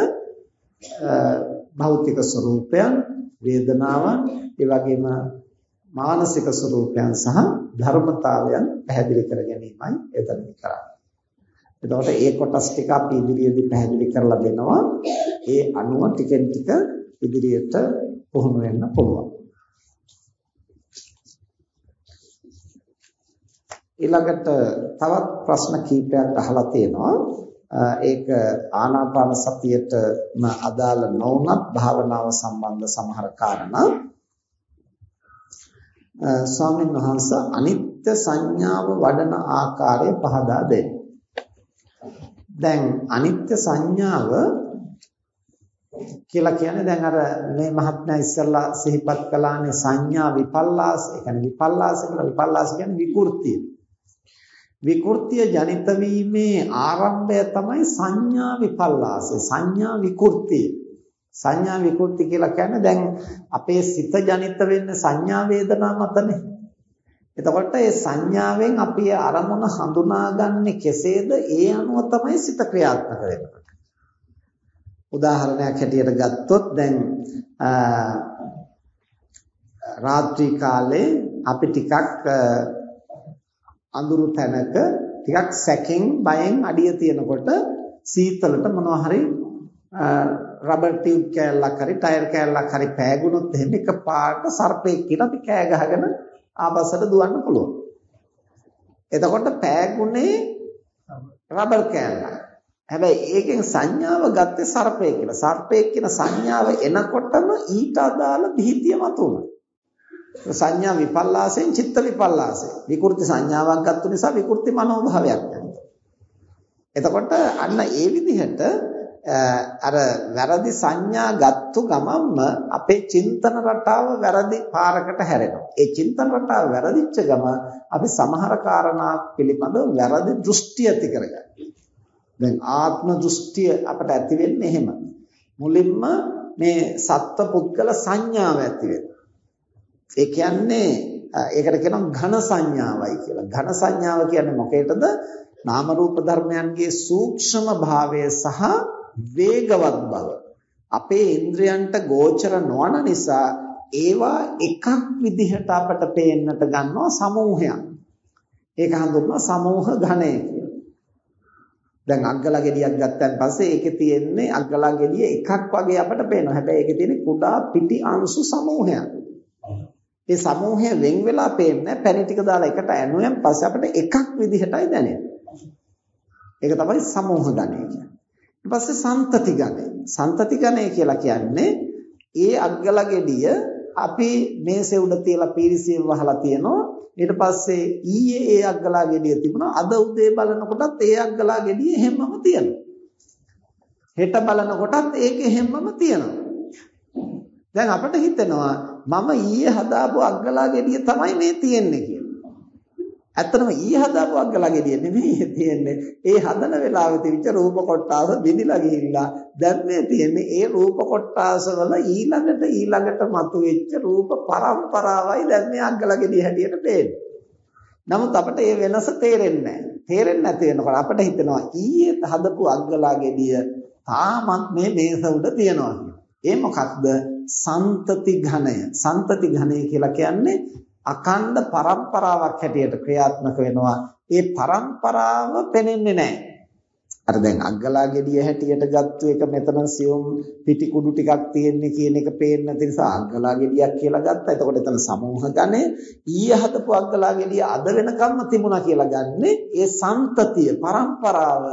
S1: භෞතික ස්වરૂපයන් වේදනාවන් ඒ වගේම මානසික ස්වરૂපයන් සහ ධර්මතාවයන් පැහැදිලි කර ගැනීමයි එතනදී කරන්නේ. එතකොට ඒ කොටස් ටික අපි ඉදිරියේදී පැහැදිලි කරලා දෙනවා. ඒ අනුව ටිකෙන් ටික ඉදිරියට පුහුණු වෙන්න පුළුවන්. ඊළඟට තවත් ප්‍රශ්න කීපයක් අහලා තියෙනවා. ඒක ආනාපාන සතියටම අදාළ නොවුනත් භාවනාව සම්බන්ධ සමහර කාරණා ස්වාමීන් වහන්සේ අනිත්‍ය සංඥාව වඩන ආකාරය පහදා දෙන්න. දැන් අනිත්‍ය සංඥාව කියලා කියන්නේ දැන් අර මේ මහත්මයා ඉස්සල්ලා සිහිපත් කළානේ සංඥා විපල්ලාස. ඒ කියන්නේ විපල්ලාස කියලා විපල්ලාස කියන්නේ විකෘතිය. විකෘතිය ජනිත වීමේ ආරම්භය තමයි සංඥා විපල්ලාසය. සංඥා විකෘතිය. සංඥා විකෘති කියලා කියන්නේ දැන් අපේ සිත ජනිත වෙන්නේ සංඥා වේදනා මතනේ. එතකොට ඒ සංඥාවෙන් අපි අරමුණ හඳුනාගන්නේ කෙසේද? ඒ අනුව තමයි සිත ක්‍රියාත්මක වෙන්නේ. උදාහරණයක් හැටියට ගත්තොත් දැන් රාත්‍රී කාලේ අපි ටිකක් අඳුරු තැනක ටිකක් සැකෙන් බයෙන් අඩිය තියනකොට සීතලට මොනවා හරි රබර් ටියුබ් කෑල්ලක් හරි ටයර් කෑල්ලක් හරි පෑගුණොත් එහෙම එකපාරට සර්පෙක් කියලා අපි කෑ ගහගෙන ආපස්සට දුවන්න පුළුවන්. එතකොට පෑගුණේ රබර් කෑල්ලක්. හැබැයි ඒකෙන් සංඥාව ගත්තේ සර්පය කියලා. සර්පයෙක් කියන සංඥාව එනකොටම ඊට අදාළ බිහිතිය මතුවනවා. සංඥා විපල්ලාසෙන් චිත්ත විපල්ලාසෙන් විකෘති සංඥාවක් ගත්ත නිසා විකෘති මනෝභාවයක් යනවා. එතකොට අන්න ඒ විදිහට අර වැරදි සංඥා ගත්තු ගමන්ම අපේ චින්තන රටාව වැරදි පාරකට හැරෙනවා. ඒ චින්තන රටාව වැරදිච්ච ගම අපි සමහර කාරණා පිළිබඳව වැරදි දෘෂ්ටි ඇති කරගන්නවා. දැන් ආත්ම දෘෂ්ටිය අපට ඇති වෙන්නේ එහෙම. මුලින්ම මේ සත්ව පුද්ගල සංඥාව ඇති වෙනවා. ඒ කියන්නේ ඒකට කියනවා ඝන සංඥාවයි කියලා. ඝන සංඥාව කියන්නේ මොකේදද? නාම රූප ධර්මයන්ගේ සූක්ෂම භාවය සහ වේගවත් බව අපේ ඉන්ද්‍රයන්ට ගෝචර නොවන නිසා ඒවා එකක් විදිහට අපට පේන්නට ගන්නවා සමූහයක්. ඒක හඳුන්වනවා සමූහ ඝණය කියලා. දැන් අග්ගලා ගෙඩියක් ගත්තන් පස්සේ ඒකේ තියෙන්නේ අග්ගලා ගෙඩිය එකක් වගේ අපට පේනවා. හැබැයි ඒකේ තියෙන කුඩා පිටි අංශු සමූහයක්. ඒ සමූහය වෙන් වෙලා පේන්නේ පැණි ටික දාලා එකට ඇනුවෙන් පස්සේ අපිට එකක් විදිහටයි දැනෙන්නේ. ඒක තමයි සමූහ ඝණය කියන්නේ. ඊට පස්සේ සන්තති ගණය. සන්තති ගණය කියලා කියන්නේ ඒ අග්ගල ගෙඩිය අපි මේසේ උඩ තියලා පීරිසියෙන් වහලා තියෙනවා. ඊට පස්සේ ඊයේ ඒ අග්ගලා ගෙඩිය තිබුණා. අද උදේ බලනකොටත් ඒ අග්ගලා ගෙඩිය හැමම තියෙනවා. හෙට බලනකොටත් ඒක හැමම තියෙනවා. දැන් අපිට හිතෙනවා මම ඊයේ හදාපු අග්ගලා ගෙඩිය තමයි මේ තියෙන්නේ කියලා. ඇත්තටම ඊ හදාපු අග්ගලා ගෙඩිය නෙමෙයි තියෙන්නේ. ඒ හදන වෙලාවේ තිබිච්ච රූප කොටාස බිඳිලා ගිහිල්ලා දැන් මේ තියෙන්නේ ඒ රූප කොටාස වල ඊළඟට ඊළඟට මතුවෙච්ච රූප පරම්පරාවයි දැන් මේ අග්ගලා ගෙඩිය හැටියට පේන්නේ. නමුත් අපිට ඒ වෙනස තේරෙන්නේ නැහැ. තේරෙන්නේ නැති වෙනකොට අපිට හිතෙනවා ඊයේ හදපු අග්ගලා ගෙඩිය තාමත් මේ මේස උඩ තියනවා ඒ මොකක්ද? සන්තති ඝනය. සන්තති ඝනය කියලා කියන්නේ අකණ්ඩ પરම්පරාවක් හැටියට ක්‍රියාත්මක වෙනවා. ඒ પરම්පරාව පෙනෙන්නේ නැහැ. අර දැන් අග්ගලා gediya හැටියට ගත්ත එක මෙතන සියුම් පිටි කුඩු ටිකක් තියෙන්නේ කියන එක පේන්න තියෙන නිසා අග්ගලා gediyak කියලා ගත්තා. එතකොට එතන සමූහ ගණය ඊයේ හදපු අග්ගලා gediya අද වෙනකම්ම තිබුණා කියලා ගන්නේ ඒ සම්පතිය, પરම්පරාව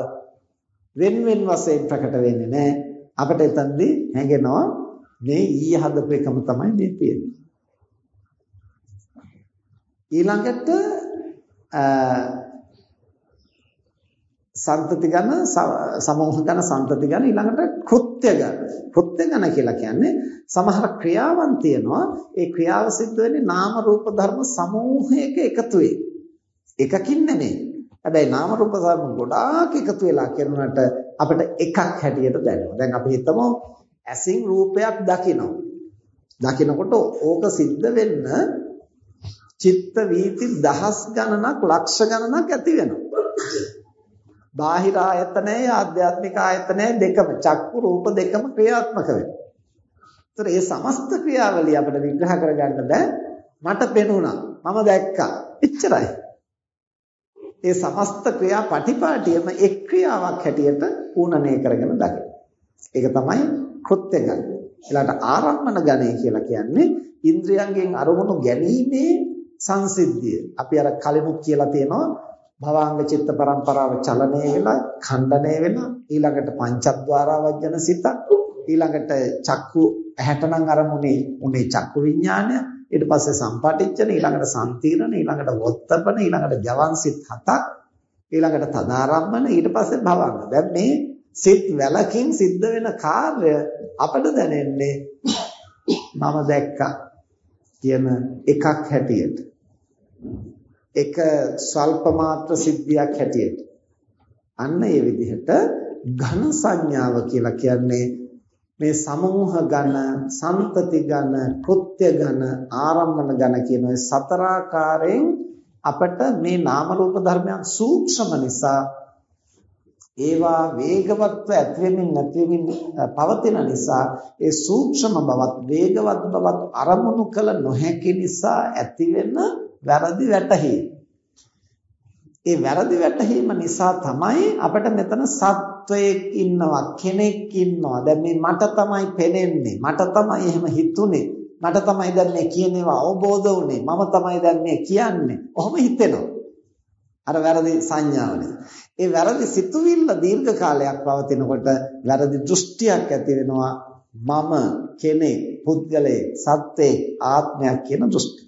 S1: වෙන වෙන වශයෙන් ප්‍රකට වෙන්නේ නැහැ. අපිට එතනදී හැඟෙනවා මේ ඊයේ හදපු එකම තමයි මේ තියෙන්නේ. ඊළඟට සන්තති ගණ සමෝහ ගණ සන්තති ගණ ඊළඟට කෘත්‍ය ගණ කෘත්‍ය ගණ කියලා කියන්නේ සමහර ක්‍රියාවන් තියෙනවා. ඒ ක්‍රියාව සිද්ධ වෙන්නේ නාම රූප ධර්ම සමූහයක එකතුවේ එකකින් නෙමෙයි. හැබැයි නාම රූප ධර්ම ගොඩාක් එකතු වෙලා කරනකට අපිට එකක් හැටියට දැනෙනවා. දැන් අපි හිතමු ඇසින් රූපයක් දකිනවා. දකිනකොට ඕක සිද්ධ වෙන්න චිත්ත වීති දහස් ගණනක් ලක්ෂ ගණනක් ඇති වෙනවා බාහිර ආයතනයයි ආධ්‍යාත්මික ආයතනයයි දෙකම චක්කු රූප දෙකම ක්‍රියාත්මක වෙනවා. ඒතර මේ සමස්ත ක්‍රියාවලිය අපිට විග්‍රහ කරගන්න බෑ. මට පෙනුණා. මම දැක්කා. එච්චරයි. ඒ සමස්ත ක්‍රියා පටිපාටියම එක් ක්‍රියාවක් හැටියට පූර්ණණය කරගෙන දකින. ඒක තමයි කෘත්‍ය ගන්න. ඊළඟට ආරම්මන ගණය කියලා කියන්නේ ඉන්ද්‍රියයන්ගෙන් අරමුණු ගැනීමේ සංසිද්ධිය. අපි අර කලිමුත් කියලා තියෙනවා. භවාංග චිත්ත පරම්පරාව චලනය වෙලා ඛණ්ඩණය වෙලා ඊළඟට පංචද්වාර වජන සිත ඊළඟට චක්කු ඇහැටනම් අරමුණේ උනේ චක්කු විඥානය. ඊට පස්සේ සම්පාටිච්චන ඊළඟට සම්තිරණ ඊළඟට වොත්තපන ඊළඟට ජවන් සිත් හතක් ඊළඟට තදාරම්මන ඊට පස්සේ භවංග. දැන් මේ සිත් වැලකින් සිද්ධ වෙන කාර්ය අපිට දැනෙන්නේ මම දැක්කා. කියන එකක් හැටියට. එක ස්වල්ප මාත්‍ර සිද්ධියක් හැටියට. අන්න ඒ විදිහට ඝන සංඥාව කියලා කියන්නේ මේ සමූහ ඝන, සම්පති ඝන, කෘත්‍ය ඝන, ආරම්මන ඝන කියන ඔය සතරාකාරයෙන් අපට මේ නාම රූප ධර්මයන් සූක්ෂම නිසා ඒවා වේගවත්ව ඇතිවෙමින් නැතිවෙමින් පවතින නිසා ඒ සූක්ෂම බවත් වේගවත් බවත් අරමුණු කළ නොහැකි නිසා ඇතිවෙන වැරදි වැටහීම. ඒ වැරදි වැටහීම නිසා තමයි අපිට මෙතන සත්වයෙක් ඉන්නවා කෙනෙක් ඉන්නවා. දැන් මේ මට තමයි පෙනෙන්නේ. මට තමයි එහෙම හිතුනේ. මට තමයි දැන් මේ කියනවා අවබෝධ වුනේ. මම තමයි දැන් මේ කියන්නේ. ඔහොම හිතෙනවා. අර වැරදි සංඥාවනේ. ඒ වැරදි සිතුවිල්ල දීර්ඝ කාලයක් පවතිනකොට වැරදි දෘෂ්ටියක් ඇති වෙනවා. මම කෙනෙක්, පුද්ගලයෙක්, සත්වයෙක්, ආත්මයක් කියන දෘෂ්ටි.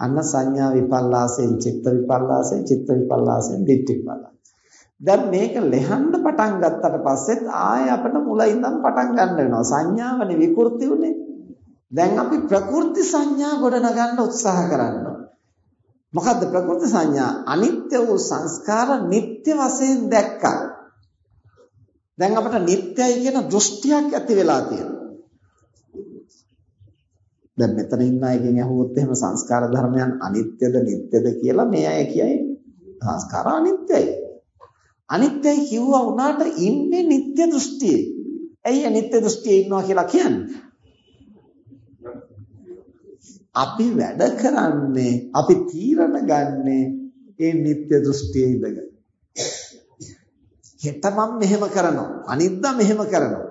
S1: අන්න සංඥා විපල්ලාසයෙන් චිත්ත විපල්ලාසයෙන් චිත්ත විපල්ලාසයෙන් දිට්ඨි විපල්ලාස. දැන් මේක ලෙහන්න පටන් ගත්තට පස්සෙත් ආයෙ අපිට මුල ඉඳන් පටන් ගන්න වෙනවා. සංඥාවනේ විකෘති උනේ. දැන් අපි ප්‍රකෘති සංඥා ගොඩනගන්න උත්සාහ කරනවා. මොකද්ද ප්‍රකෘති සංඥා? අනිත්‍ය වූ සංස්කාර නිට්ටය වශයෙන් දැක්කා. දැන් අපිට නිට්ටයයි කියන දෘෂ්ටියක් ඇති වෙලා තියෙනවා. දැන් මෙතන ඉන්න අයගෙන් අහුවොත් එහෙම සංස්කාර ධර්මයන් අනිත්‍යද නිට්ටයද කියලා මේ අය කියයි සංස්කාර අනිත්‍යයි. අනිත්‍යයි කිව්වා වුණාට ඉන්නේ නිට්ටය දෘෂ්ටියේ. ඇයි නිට්ටය දෘෂ්ටියේ ඉන්නවා කියලා කියන්නේ? අපි වැඩ කරන්නේ අපි තීරණ ගන්නේ ඒ නිට්ටය දෘෂ්ටියේ ඉඳගෙන. හෙට මම මෙහෙම කරනවා අනිද්දා මෙහෙම කරනවා.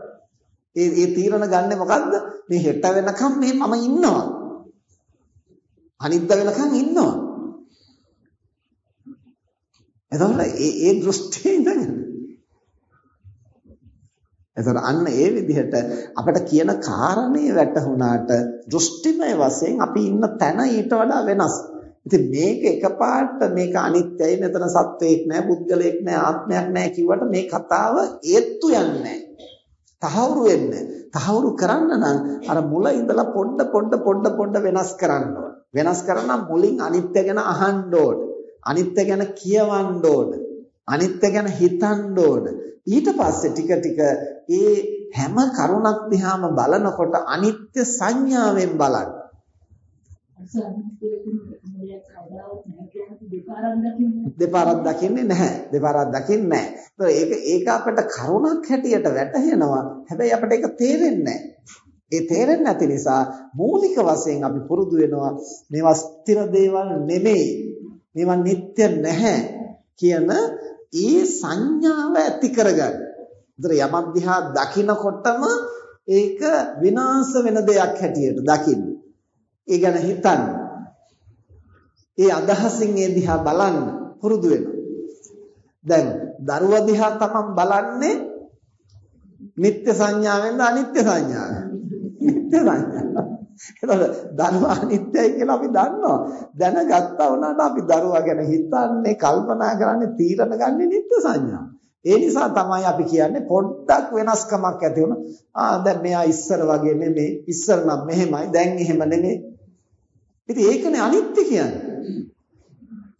S1: ඒ ඒ තීරණ ගන්නෙ මොකද්ද? මේ හෙට වෙනකම් මේ මම ඉන්නවා. අනිද්දා වෙනකම් ඉන්නවා. එතකොට ඒ ඒ දෘෂ්ටියේ ඉඳගෙන එතකොට අන්න ඒ විදිහට අපිට කියන කාරණේ වැටහුණාට දෘෂ්ටිමය වශයෙන් අපි ඉන්න තැන ඊට වඩා වෙනස්. ඉතින් මේක එකපාරට මේක අනිත්‍යයි මෙතන සත්වයක් නෑ පුද්ගලයෙක් නෑ ආත්මයක් නෑ කිව්වට මේ කතාව ඒත්තු යන්නේ තහවුරු වෙන්න. තහවුරු කරන්න නම් අර මුල ඉඳලා පොඩ පොඩ පොඩ පොඩ වෙනස් කරන්න වෙනස් කරනම් මුලින් අනිත්‍ය ගැන අහන්න ඕනේ. අනිත්‍ය ගැන කියවන්න ඕන. අනිත්‍ය ගැන හිතන්න ඕන. ඊට පස්සේ ටික ටික ඒ හැම කරුණක් දිහාම බලනකොට අනිත්‍ය සංඥාවෙන් බලන්න. දෙපාරක් දකින්නේ නැහැ. දෙපාරක් දකින්නේ නැහැ. ඒක ඒක අපිට කරුණක් හැටියට වැටහෙනවා. හැබැයි අපිට ඒක තේරෙන්නේ ඒ තේරෙන්නේ නැති නිසා මූලික වශයෙන් අපි පුරුදු වෙනවා මේවා ස්ථිර දේවල් නෙමෙයි. මේවා නිට්ටය නැහැ කියන ඒ සංඥාව ඇති කරගන්න. ඒතර යමක් දිහා දකිනකොටම ඒක විනාශ වෙන දෙයක් හැටියට දකින්න. ඒ ගැන හිතන්න. ඒ අදහසින් ඒ දිහා බලන්න පුරුදු වෙනවා. දැන් දරුවා දිහා තමන් බලන්නේ නිත්‍ය සංඥාවෙන්ද අනිත්‍ය සංඥාවෙන්ද? නිත්‍ය සංඥාව. එතකොට දරුවා අනිත්‍යයි කියලා අපි දන්නවා. දැනගත්තා වුණාට අපි දරුවා ගැන හිතන්නේ, කල්පනා කරන්නේ, තීරණ ගන්නේ නිත්‍ය සංඥාව. ඒ නිසා තමයි අපි කියන්නේ පොඩ්ඩක් වෙනස්කමක් ඇති වුණා. ආ දැන් මෙයා ඉස්සර වගේ නෙමෙයි. ඉස්සර නම් මෙහෙමයි. දැන් එහෙම නෙමෙයි. ඉතින් ඒකනේ අනිත්‍ය කියන්නේ.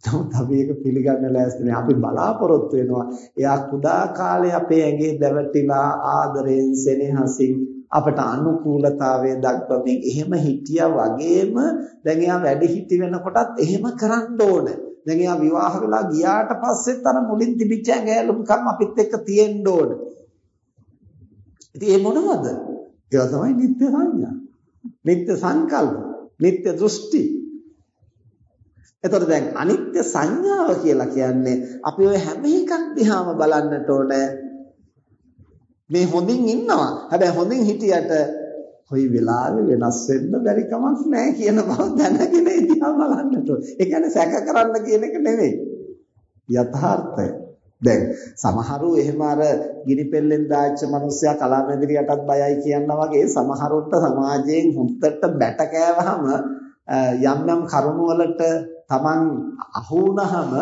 S1: නමුත් අපි ඒක පිළිගන්න ලෑස්ති නෑ. අපි බලාපොරොත්තු වෙනවා එයා කුඩා කාලේ අපේ ඇඟේ දැවටිලා ආදරයෙන් සෙනෙහසින් අපට අනුකූලතාවය දක්වමින් එහෙම හිටියා වගේම දැන් එයා වැඩි හිටි වෙනකොටත් එහෙම කරන්න ඕන. දැන් එයා විවාහ වෙලා ගියාට පස්සෙත් අර මුලින් තිබිච්ච ඇඟැලුම්කම් අපිත් එක්ක තියෙන්න ඕන. ඉතින් ඒ මොනවද? ඒවා තමයි නිත්‍ය සංඥා. නිත්‍ය සංකල්ප. නිත්‍ය දෘෂ්ටි. එතකොට දැන් අනිත්‍ය සංඥාව කියලා කියන්නේ අපි ඔය හැම එකක් දිහාම බලන්නට ඕනේ. මේ හොඳින් ඉන්නවා. හැබැයි හොඳින් හිටියට කොයි වෙලාවෙ වෙනස් වෙන්න බැරි කමක් නැහැ කියන බව දැනගෙන ඉතිහා බලන්නට ඕනේ. ඒ කියන්නේ සැක කරන්න කියන එක නෙවෙයි. යථාර්ථය. දැන් සමහරු එහෙම අර ගිනි පෙල්ලෙන් දාච්ච මිනිස්සයා කලාමැදිරියටත් බයයි කියනවා වගේ සමහරුන්ට සමාජයෙන් හුත්තට බැට කෑවහම යම් යම් කරුණු වලට Taman අහු වුණාම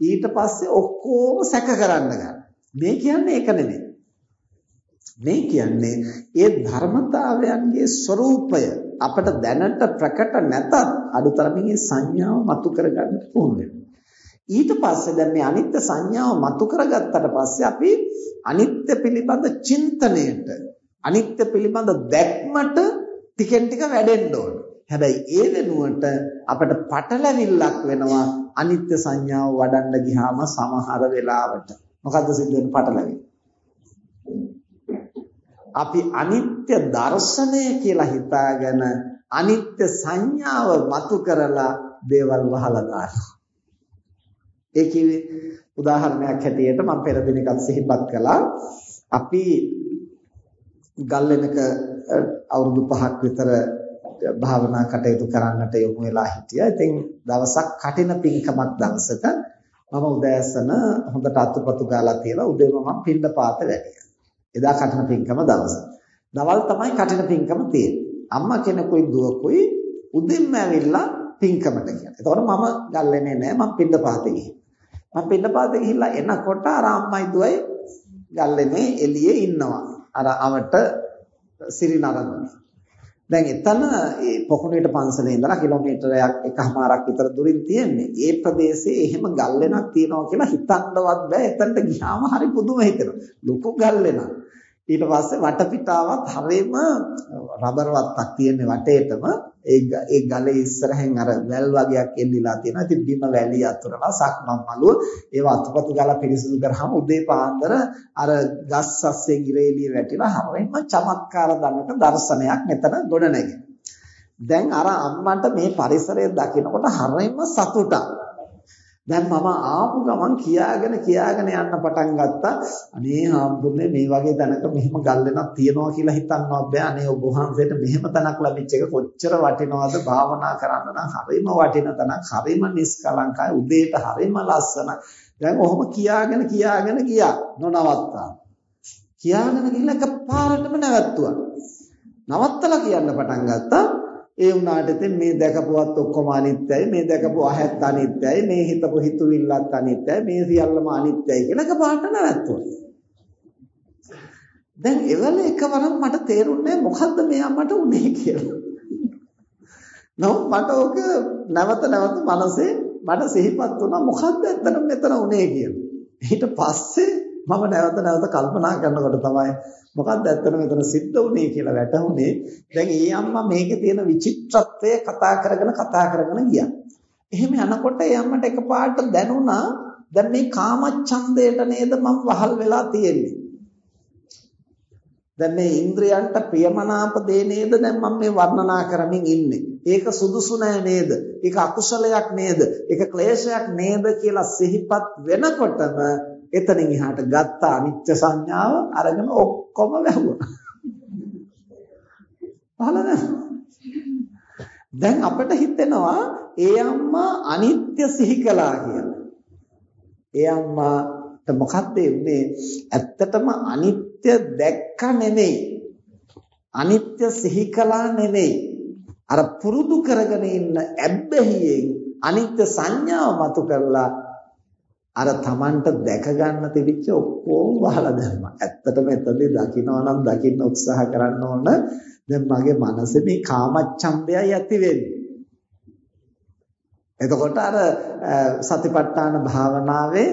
S1: ඊට පස්සේ ඔක්කොම සැක කරන්න ගන්න. මේ කියන්නේ ඒක නෙමෙයි. මේ කියන්නේ ඒ ධර්මතාවයන්ගේ ස්වરૂපය අපට දැනට ප්‍රකට නැතත් අදුතරමින් ඒ සංඥාව මතු කරගන්න ඕනේ. ඊට පස්සේ දැන් මේ අනිත්‍ය සංඥාව මතු කරගත්තට පස්සේ අපි අනිත්‍ය පිළිබඳ චින්තනයට අනිත්‍ය පිළිබඳ දැක්මට ටිකෙන් ටික වැඩෙන්න ඕන. හැබැයි ඒ වෙනුවට අපට පටලැවිල්ලක් වෙනවා අනිත්‍ය සංඥාව වඩන්න ගියාම සමහර වෙලාවට. මොකද්ද සිද්ධ වෙන්නේ පටලැවිල්ල? අපි අනිත්‍ය දර්ශනය කියලා හිතාගෙන අනිත්‍ය සංඥාව මතු කරලා දේවල් වහලා දානවා. ඒ කිව්වේ උදාහරණයක් හැටියට මම පෙර දිනකත් සිහිපත් කළා. අපි ගල්ලෙනක අවුරුදු 5ක් විතර භාවනා කටයුතු කරන්නට යොමු වෙලා හිටියා. ඉතින් දවසක් කටින පින්කමක් දවසක මම උදෑසන හොඳට අතුපතු ගාලා තියලා උදේම මම පින්න පාත වැඩියා. එදා කටින පින්කම දවස. දවල් තමයි කටින පින්කම තියෙන්නේ. අම්මා කෙනෙකුයි දුවකුයි උදෙන්ම ඇවිල්ලා පින්කමට ගියා. එතකොට මම ගල්ලෙන්නේ නැහැ මම පින්න පාතේ ගිහින්. මම පින්න පාතේ ගිහිල්ලා එනකොට අර අම්මයි දුවයි ගල්ලෙනේ එළියේ ඉන්නවා. අර අවට සිරිනරන්න. දැන් එතන ඒ පොකුණේට පන්සලේ ඉඳලා කිලෝමීටරයක් එකමාරක් විතර දුරින් තියෙන්නේ. ඒ ප්‍රදේශයේ එහෙම ගල් වෙනක් තියෙනවා කියලා හිතන්නවත් බෑ. එතනට ගියාම හරි පුදුම හිතෙනවා. ලොකු ගල් වෙනක්. ඊට පස්සේ වටපිටාවත් හරියම රබර් වත්තක් තියෙන වටේටම ඒ ඒ ගලේ ඉස්සරහෙන් අර වැල් වගේක් එල්ලීලා තියෙනවා. ඉතින් බිම වැලි අතුරලා සක්මන් මළුව ඒවා අතුපතු ගාලා පිරිසිදු කරාම උදේ පාන්දර අර ගස් සස්යෙන් ඉරේලිය වැටිලා හරියම චමත්කාර දන්නක දර්ශනයක් මෙතන ගොඩ නැගෙනවා. දැන් අර අම්මන්ට මේ පරිසරය දකිනකොට හරියම සතුටක්. දැන් මම ආපු ගමන් කියාගෙන කියාගෙන යන්න පටන් ගත්තා. අනේ හාමුදුරනේ මේ වගේ තැනක මෙහෙම ගල් වෙනක් තියනවා කියලා හිතන්නවත් බෑ. අනේ ඔබ වහන්සේට මෙහෙම තැනක් ලැබිච්ච එක කොච්චර වටිනවද භාවනා කරන්න නම් හරිම වටින තැනක්. හරිම නිස්කලංකයි. උදේට හරිම ලස්සන. දැන් ඔහොම කියාගෙන කියාගෙන ගියා නොනවත්තා. කියාගෙන ගිහලා එකපාරටම නැවතුණා. නවත්තලා කියන්න පටන් ගත්තා. ඒ වුණාට ඉතින් මේ දැකපුවත් ඔක්කොම අනිත්‍යයි මේ දැකපු අහත් අනිත්‍යයි මේ හිතපු හිතුවිල්ලත් අනිත්‍යයි මේ සියල්ලම අනිත්‍යයි කියලා එකපාරට නැවතුණා. දැන් එවල එකවරක් මට තේරුන්නේ මොකද්ද මෙයා මට උනේ කියලා. නෝ මට ඕක නැවත නැවත මනසේ මට සිහිපත් වුණා මොකද්ද ඇත්තටම මෙතන උනේ කියලා. ඊට පස්සේ මම නැවත නැවත කල්පනා කරනකොට තමයි මොකක්ද ඇත්තටම මෙතන සිද්ධ වුනේ කියලා වැටහුනේ. දැන් ඒ අම්මා මේකේ තියෙන විචිත්‍රත්වය කතා කරගෙන කතා කරගෙන ගියා. එහෙම යනකොට ඒ අම්මට එකපාරට දැනුණා දැන් මේ කාමච්ඡන්දයට නේද මම වහල් වෙලා තියෙන්නේ. දැන් මේ ඉන්ද්‍රයන්ට ප්‍රියමනාප දේ නේද දැන් මම මේ වර්ණනා කරමින් ඉන්නේ. ඒක සුදුසු නෑ නේද? ඒක අකුසලයක් නේද? ඒක ක්ලේශයක් නේද කියලා සිහිපත් වෙනකොටම එතනින් එහාට ගත්ත අනිත්‍ය සංඥාව අරගෙන ඔක්කොම වැහුවා. පහළ දැන් අපිට හිතෙනවා ඒ අම්මා අනිත්‍ය සිහි කළා කියලා. ඒ අම්මාට මොකක්ද වෙන්නේ? ඇත්තටම අනිත්‍ය දැක්ක නෙමෙයි. අනිත්‍ය සිහි කළා නෙමෙයි. අර පුරුදු කරගෙන ඉන්න ඇබ්බැහියෙන් අනිත්‍ය සංඥාව මතු කරලා අර Tamanට දැක ගන්න තිබිච්ච ඔක්කොම වහලා දැම්මා. ඇත්තටම එතනදී දකින්නවා නම් දකින්න උත්සාහ කරන්න ඕන. දැන් මගේ මනසේ මේ කාමච්ඡන්දයයි ඇති වෙන්නේ. එතකොට අර සතිපට්ඨාන භාවනාවේ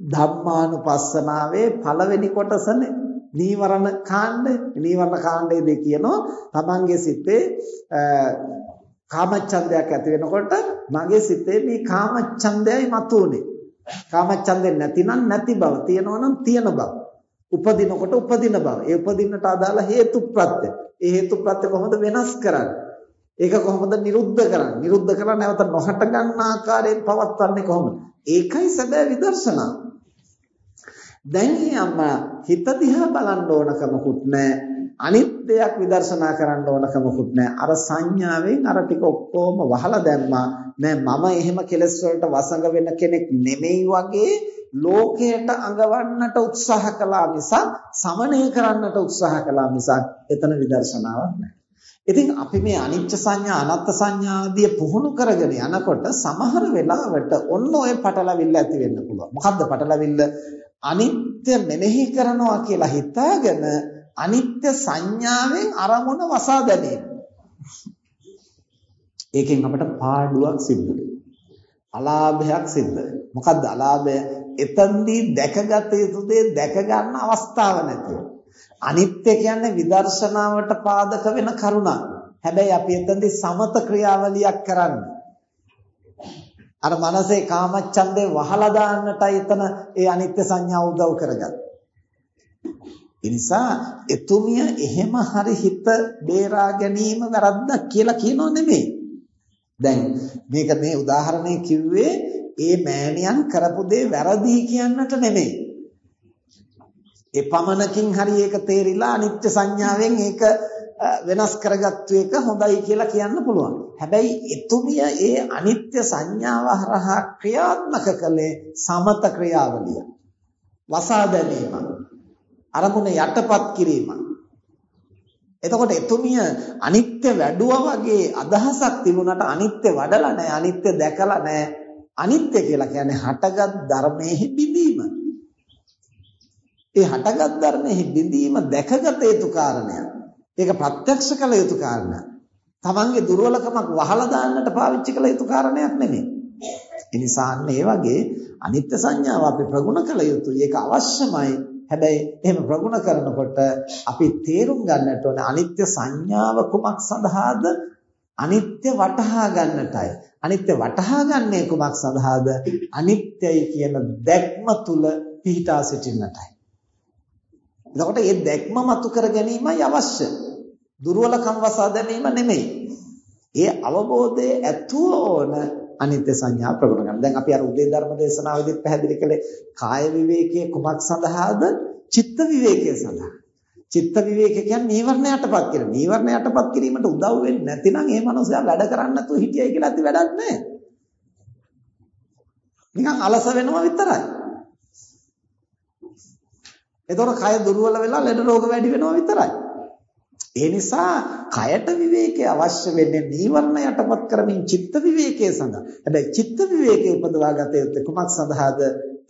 S1: ධම්මානුපස්සනාවේ පළවෙනි කොටසනේ නීවරණ කාණ්ඩ නීවරණ කාණ්ඩයේදී කියනවා තමන්ගේ සිතේ කාමච්ඡන්දයක් ඇති වෙනකොට මගේ සිතේ මේ කාමච්ඡන්දයයි මතුවනේ කාමච්ඡන්දේ නැතිනම් නැති බව තියෙනවා නම් තියෙන බව උපදිනකොට උපදින බව ඒ උපදින්නට අදාළ හේතු ප්‍රත්‍ය ඒ හේතු ප්‍රත්‍ය කොහොමද වෙනස් කරන්නේ ඒක කොහොමද නිරුද්ධ කරන්නේ? නිරුද්ධ කරලා නැවත නොහට ගන්න ආකාරයෙන් පවත්වන්නේ කොහොමද? ඒකයි සැබෑ විදර්ශනා. දැන් අම්මා හිත දිහා බලන්න ඕනකමකුත් නැහැ. අනිත් දෙයක් විදර්ශනා කරන්න ඕනකමකුත් නැහැ. අර සංඥාවෙන් අර ටික ඔක්කොම වහලා දැම්මා. නෑ මම එහෙම කෙලස් වලට වසඟ වෙන කෙනෙක් නෙමෙයි වගේ ලෝකයට අඟවන්නට උත්සාහ කළා මිසක් සමනය කරන්නට උත්සාහ කළා මිසක් එතන විදර්ශනාවක් නැහැ. ඉතින් අපි මේ අනිච්ච සංඥා අනත්ත් සංඥා ආදී පුහුණු කරගෙන යනකොට සමහර වෙලාවට ඔන්න ඔය පටලවිල්ල ඇති වෙන්න පුළුවන්. මොකද්ද පටලවිල්ල? අනිත්‍ය මෙනෙහි කරනවා කියලා හිතාගෙන අනිත්‍ය සංඥාවෙන් අරමුණ වසා දැමීම. ඒකෙන් අපට පාඩුවක් සිද්ධ වෙනවා. අලාභයක් සිද්ධ වෙනවා. මොකද්ද අලාභය? එතෙන්දී දැකගත යුතු දේ දැක ගන්න අවස්ථාව නැතිව. අනිත්‍ය කියන්නේ විදර්ශනාවට පාදක වෙන කරුණක්. හැබැයි අපි එතනදී සමත ක්‍රියාවලියක් කරන්නේ. අර මනසේ කාමච්ඡන්දේ වහලා දාන්නටයි එතන ඒ අනිත්‍ය සංඥා උදව් කරගන්නේ. ඒ නිසා එතුමිය එහෙම හරි හිත බේරා ගැනීම වැරද්දක් කියලා කියනෝ නෙමෙයි. දැන් මේක මේ උදාහරණය කිව්වේ ඒ මෑණියන් කරපු දේ වැරදි කියන්නට නෙමෙයි. ඒ පමණකින් හරි ඒක තේරිලා අනිත්‍ය සංඥාවෙන් ඒක වෙනස් කරගත්තු එක හොඳයි කියලා කියන්න පුළුවන්. හැබැයි එතුමිය ඒ අනිත්‍ය සංඥාව හරහා ක්‍රියාත්මක කළේ සමත ක්‍රියාවලිය. වසා දැමීම. අරමුණ යටපත් කිරීම. එතකොට එතුමිය අනිත්‍ය වැඩුවා වගේ අදහසක් තිබුණාට අනිත්‍ය වඩලා නැහැ අනිත්‍ය දැකලා නැහැ අනිත්‍ය කියලා කියන්නේ හටගත් ධර්මයේ බිඳීම ඒ හටගත් ධර්මයේ බිඳීම දැකගත යුතු කාරණයක්. ඒක ප්‍රත්‍යක්ෂ කළ යුතු කාරණයක්. තමන්ගේ දුර්වලකමක් වහලා දාන්නට පාවිච්චි කළ යුතු කාරණයක් නෙමෙයි. ඒ නිසා අන්න ඒ වගේ අනිත්‍ය සංඥාව අපි ප්‍රගුණ කළ යුතුයි. ඒක අවශ්‍යමයි. හැබැයි එහෙම ප්‍රගුණ කරනකොට අපි තේරුම් ගන්නට ඕනේ අනිත්‍ය සංඥාව කුමක් සඳහාද? අනිත්‍ය වටහා ගන්නටයි. අනිත්‍ය වටහා ගන්නේ කුමක් සඳහාද? අනිත්‍යයි කියන දැක්ම තුල පිහිටා සිටින්නටයි. එතකොට මේ දැක්ම මතු කර ගැනීමයි අවශ්‍ය. දුර්වලකම් වසා දැමීම නෙමෙයි. ඒ අවබෝධයේ ඇතුව ඕන අනිත්‍ය සංඥා ප්‍රගුණ කරනවා. දැන් අපි අර උදේ ධර්ම දේශනාවේදී පැහැදිලි කළේ කාය විවේකයේ කුමක් සඳහාද? චිත්ත විවේකයේ සඳහා. චිත්ත විවේක කියන්නේ නීවරණ යටපත් කිරීම. නීවරණ යටපත් කිරීමට උදව් වෙන්නේ නැතිනම් ඒ මනුස්සයා වැඩ කරන්නේ නැතුව හිටියයි කියලා ඇති වැඩක් නැහැ. නිකන් අලස වෙනවා විතරයි. එතකොට කය දුර්වල වෙලා ලෙඩ රෝග වැඩි වෙනවා විතරයි. ඒ නිසා කයට විවේකයේ අවශ්‍ය වෙන්නේ නීවරණ යටපත් කරමින් චිත්ත විවේකයේ සඳහා. හැබැයි චිත්ත විවේකයේ උපදවා ගත යුත්තේ කුමක් සඳහාද?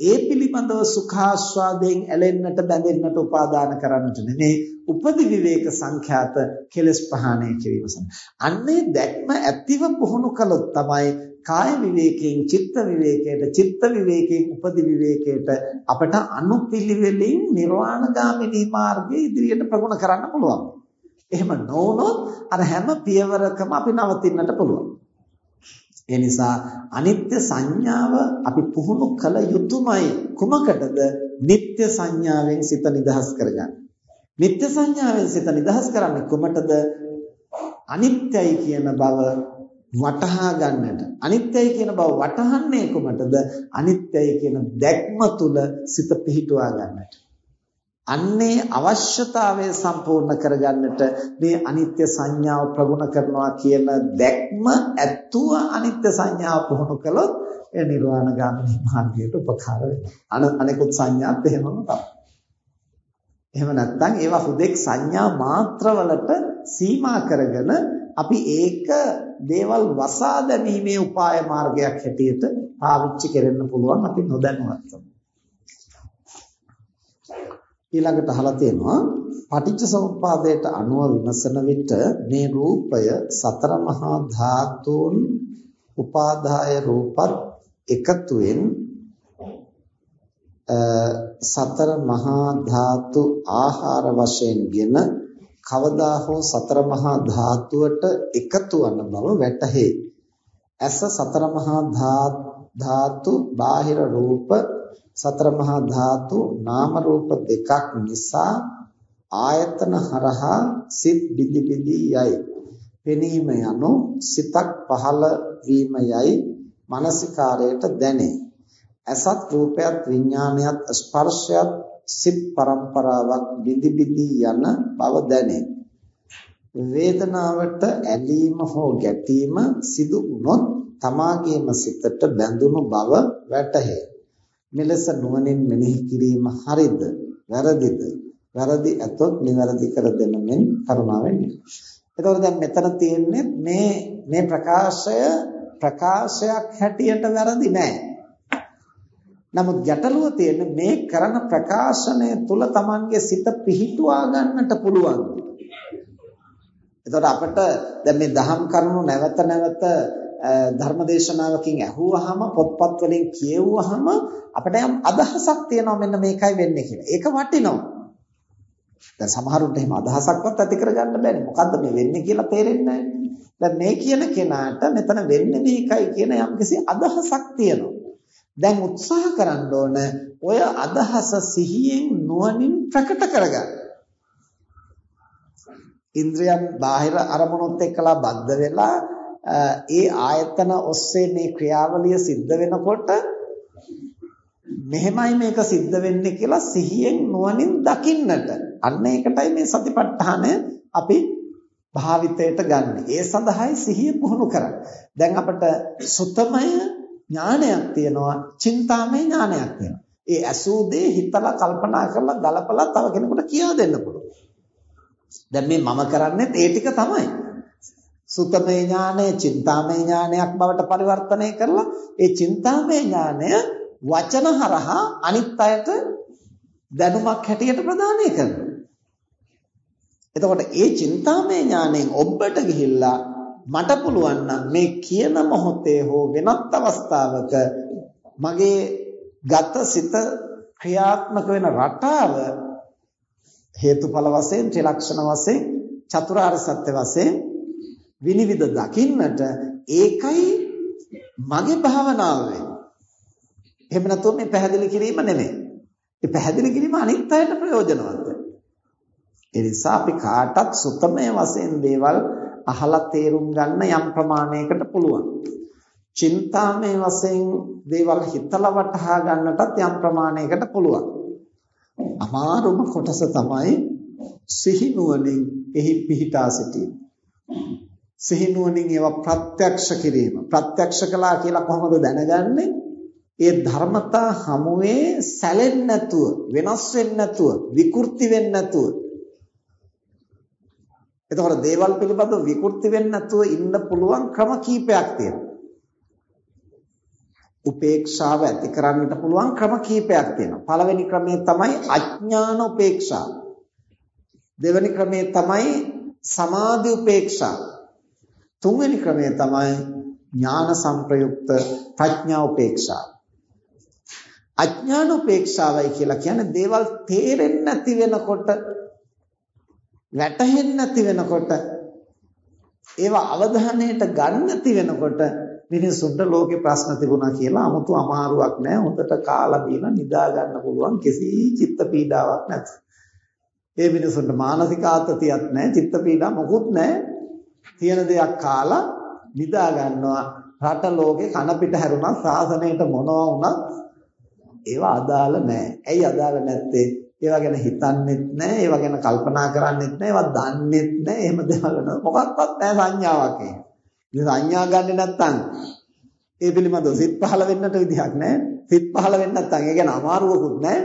S1: ඒ පිළිබඳව සුඛාස්වාදයෙන් ඇලෙන්නට බැඳෙන්නට උපාදාන කරන්නට නෙමෙයි උපදි විවේක සංඛ්‍යාත කෙලස් ප්‍රහාණය කිරීම සඳහා. අන්නේ දැක්ම ඇතිව පුහුණු කළොත් තමයි කාය විවේකයෙන් චිත්ත විවේකයට චිත්ත විවේකයෙන් උපදි විවේකයට අපට අනුපිළිවෙලින් නිර්වාණගාමිනී මාර්ගයේ ඉදිරියට ප්‍රගුණ කරන්න පුළුවන්. එහෙම නොවුනොත් අර හැම පියවරකම අපි නවතින්නට පුළුවන්. ඒ නිසා අනිත්‍ය සංඥාව අපි පුහුණු කළ යුතුමයි කුමකටද? නিত্য සංඥාවෙන් සිත නිදහස් කරගන්න. නিত্য සංඥාවෙන් සිත නිදහස් කරන්නේ කුමටද? අනිත්‍යයි කියන බව වටහා ගන්නට අනිත්‍යයි කියන බව වටහන්නේ කොමටද අනිත්‍යයි කියන දැක්ම තුල සිත පිහිටුවා ගන්නට අන්නේ අවශ්‍යතාවය සම්පූර්ණ කරගන්නට මේ අනිත්‍ය සංඥාව ප්‍රගුණ කරනවා කියන දැක්ම ඇත්තුව අනිත්‍ය සංඥාව පුහුණු කළොත් ඒ නිර්වාණ ගාමිනී මාර්ගයට උපකාර වෙනවා. අනිකුත් සංඥාත් එහෙමම තමයි. එහෙම නැත්නම් ඒවා හුදෙක් සංඥා මාත්‍රවලට සීමා කරගෙන අපි ඒක දේවල් වසා දැමීමේ උපාය මාර්ගයක් හැටියට පාවිච්චි කරන්න පුළුවන් අපි නොදැනුවත්වම. ඊළඟට අහලා තියෙනවා පටිච්ච සමුප්පාදයට අනුව විමසන විට මේ රූපය සතර මහා ධාතුන් උපාදාය රූපත් එකතුවෙන් සතර මහා ධාතු ආහාර වශයෙන්ගෙන කවදා හෝ සතර මහා ධාතුවට එකතු වන බව වැටහේ. ඇස සතර මහා ධාතු බාහිර රූප සතර මහා ධාතු නාම රූප දෙකක් නිසා ආයතන හරහා සිත් බිදි බිදි යයි. පෙනීම යනු සිතක් පහළ වීම යයි මානසිකාරයට දැනේ. අසත් රූපයත් විඥානයත් ස්පර්ශයත් සිත් પરම්පරාවක් බිදි බිදි යන බව දැනේ. වේදනාවට ඇලීම හෝ ගැටීම සිදු වුනොත් තමාගේම සිතට බැඳුණු බව වැටහේ. මෙලෙස නුවණින් මෙනෙහි කිරීම හරිද? වැරදිද? වැරදි ඇතොත් නිවැරදි කර දෙන මෙන් කරුණාවෙන් එතකොට දැන් මෙතන තියෙන්නේ මේ මේ ප්‍රකාශය ප්‍රකාශයක් හැටියට වැරදි නෑ. නමුත් ගැටලුව තියෙන්නේ මේ කරන ප්‍රකාශනය තුල Tamanගේ සිත පිහිටුවා ගන්නට පුළුවන් එතකොට අපිට දැන් මේ දහම් කරුණු නැවත නැවත ධර්මදේශනාවකින් ඇහුවාම පොත්පත් වලින් කියවුවාම අපිට යම් අදහසක් තියෙනවා මෙන්න මේකයි වෙන්නේ කියලා. ඒක වටිනවා. දැන් සමහරුන්ට එහෙම අදහසක්වත් ඇති කරගන්න බැරි. මොකද්ද මේ වෙන්නේ කියලා තේරෙන්නේ නැහැ. මේ කියන කෙනාට මෙතන වෙන්නේ මේකයි කියන යම්කිසි අදහසක් තියෙනවා. දැන් උත්සාහ කරන්න ඕන ඔය අදහස සිහියෙන් නුවණින් ප්‍රකට කරගන්න. ඉන්ද්‍රයන් බාහිර අරමුණුත් එක්කලා බද්ධ වෙලා ඒ ආයතන ඔස්සේ මේ ක්‍රියාවලිය සිද්ධ වෙනකොට මෙහෙමයි මේක සිද්ධ වෙන්නේ කියලා සිහියෙන් නුවණින් දකින්නට අන්න ඒකටයි මේ සතිපට්ඨානය අපි භාවිතයට ගන්න. ඒ සඳහායි සිහිය පුහුණු කරන්නේ. දැන් අපිට සුතමය ඥානයක් තියෙනවා, චින්තාමය ඥානයක් තියෙනවා. ඒ ඇසූ දේ හිතලා කල්පනා කරලා ගලපලා තව කෙනෙකුට කියා දෙන්න පුළුවන්. දැන් මේ මම කරන්නේ ඒ ටික තමයි. සුතමේ ඥානය චින්තාමේ ඥානයක් බවට පරිවර්තනය කරලා ඒ චින්තාමේ ඥානය වචන හරහා අනිත් අයට දැනුමක් හැටියට ප්‍රදානය කරනවා. එතකොට ඒ චින්තාමේ ඥාණයෙන් ඔබට ගිහිල්ලා මට පුළුවන් නම් මේ කියන මොහොතේ හෝ වෙනත් අවස්ථාවක මගේ ගත සිත ක්‍රියාත්මක වෙන රටාව හේතුඵල වශයෙන් ත්‍රිලක්ෂණ වශයෙන් චතුරාර්ය සත්‍ය වශයෙන් විනිවිද දකින්නට ඒකයි මගේ භාවනාව වෙන්නේ. එහෙම නැත්නම් මේ පැහැදිලි කිරීම නෙමෙයි. මේ පැහැදිලි කිරීම අනිත් අයට ප්‍රයෝජනවත්. ඒ නිසා අපි කාටත් සුතමය වශයෙන් දේවල් අහලා තේරුම් ගන්න යම් ප්‍රමාණයකට පුළුවන්. චින්තාමය වශයෙන් දේවල් හිතලා වටහා ගන්නටත් යම් ප්‍රමාණයකට පුළුවන්. අමාරුම කොටස තමයි සිහි නුවණින් එහි පිහිටා සිටීම. සිහිනුවණින් ඒවා ප්‍රත්‍යක්ෂ කිරීම. ප්‍රත්‍යක්ෂ කළා කියලා කොහොමද දැනගන්නේ? ඒ ධර්මතා හමුවේ සැලෙන්නේ නැතුව, වෙනස් වෙන්නේ නැතුව, විකෘති වෙන්නේ නැතුව. එතකොට දේවල් පිළිබඳව විකෘති වෙන්නේ නැතුව ඉන්න පුළුවන් ක්‍රම කීපයක් තියෙනවා. උපේක්ෂාව ඇති කරන්නට පුළුවන් ක්‍රම කීපයක් තියෙනවා. පළවෙනි ක්‍රමය තමයි අඥාන උපේක්ෂාව. දෙවෙනි ක්‍රමය තමයි සමාධි උපේක්ෂාව. තුන්වෙනි ක්‍රමය තමයි ඥාන සංප්‍රයුක්ත ප්‍රඥා උපේක්ෂාව. අඥාන උපේක්ෂාවයි කියලා කියන්නේ දේවල් තේරෙන්නේ නැති වෙනකොට වැටහෙන්නේ නැති වෙනකොට ඒවා අවධානයට ගන්න නැති වෙනකොට මිනිසුන්ට ලෝකේ ප්‍රශ්න තිබුණා කියලා 아무තු අමාරුවක් නැහැ. හොඳට කාලා බීලා නිදා ගන්න පුළුවන් කිසි චිත්ත පීඩාවක් නැත. ඒ මිනිසුන්ට මානසික ආතතියක් නැහැ, චිත්ත පීඩා මොකුත් නැහැ. තියෙන දෙයක් කාලා නිදා ගන්නවා. රට ලෝකේ කන පිට හැරුණා සාසනයට මොනවා වුණත් ඒවා අදාළ නැහැ. ඇයි අදාළ නැත්තේ? ඒවා ගැන හිතන්නෙත් නැහැ, ඒවා ගැන කල්පනා කරන්නෙත් නැහැ, ඒවා දන්නෙත් නැහැ. එහෙම දේවල් මොකක්වත් නැහැ සංඥාවක් ඒක. මේ සංඥා ගන්නෙ නැත්තම් ඒ පිළිබඳව සිත් පහළ වෙන්නට විදිහක් නැහැ. සිත් පහළ වෙන්නේ නැත්තම් ඒ ගැන අමාරුවකුත් නැහැ.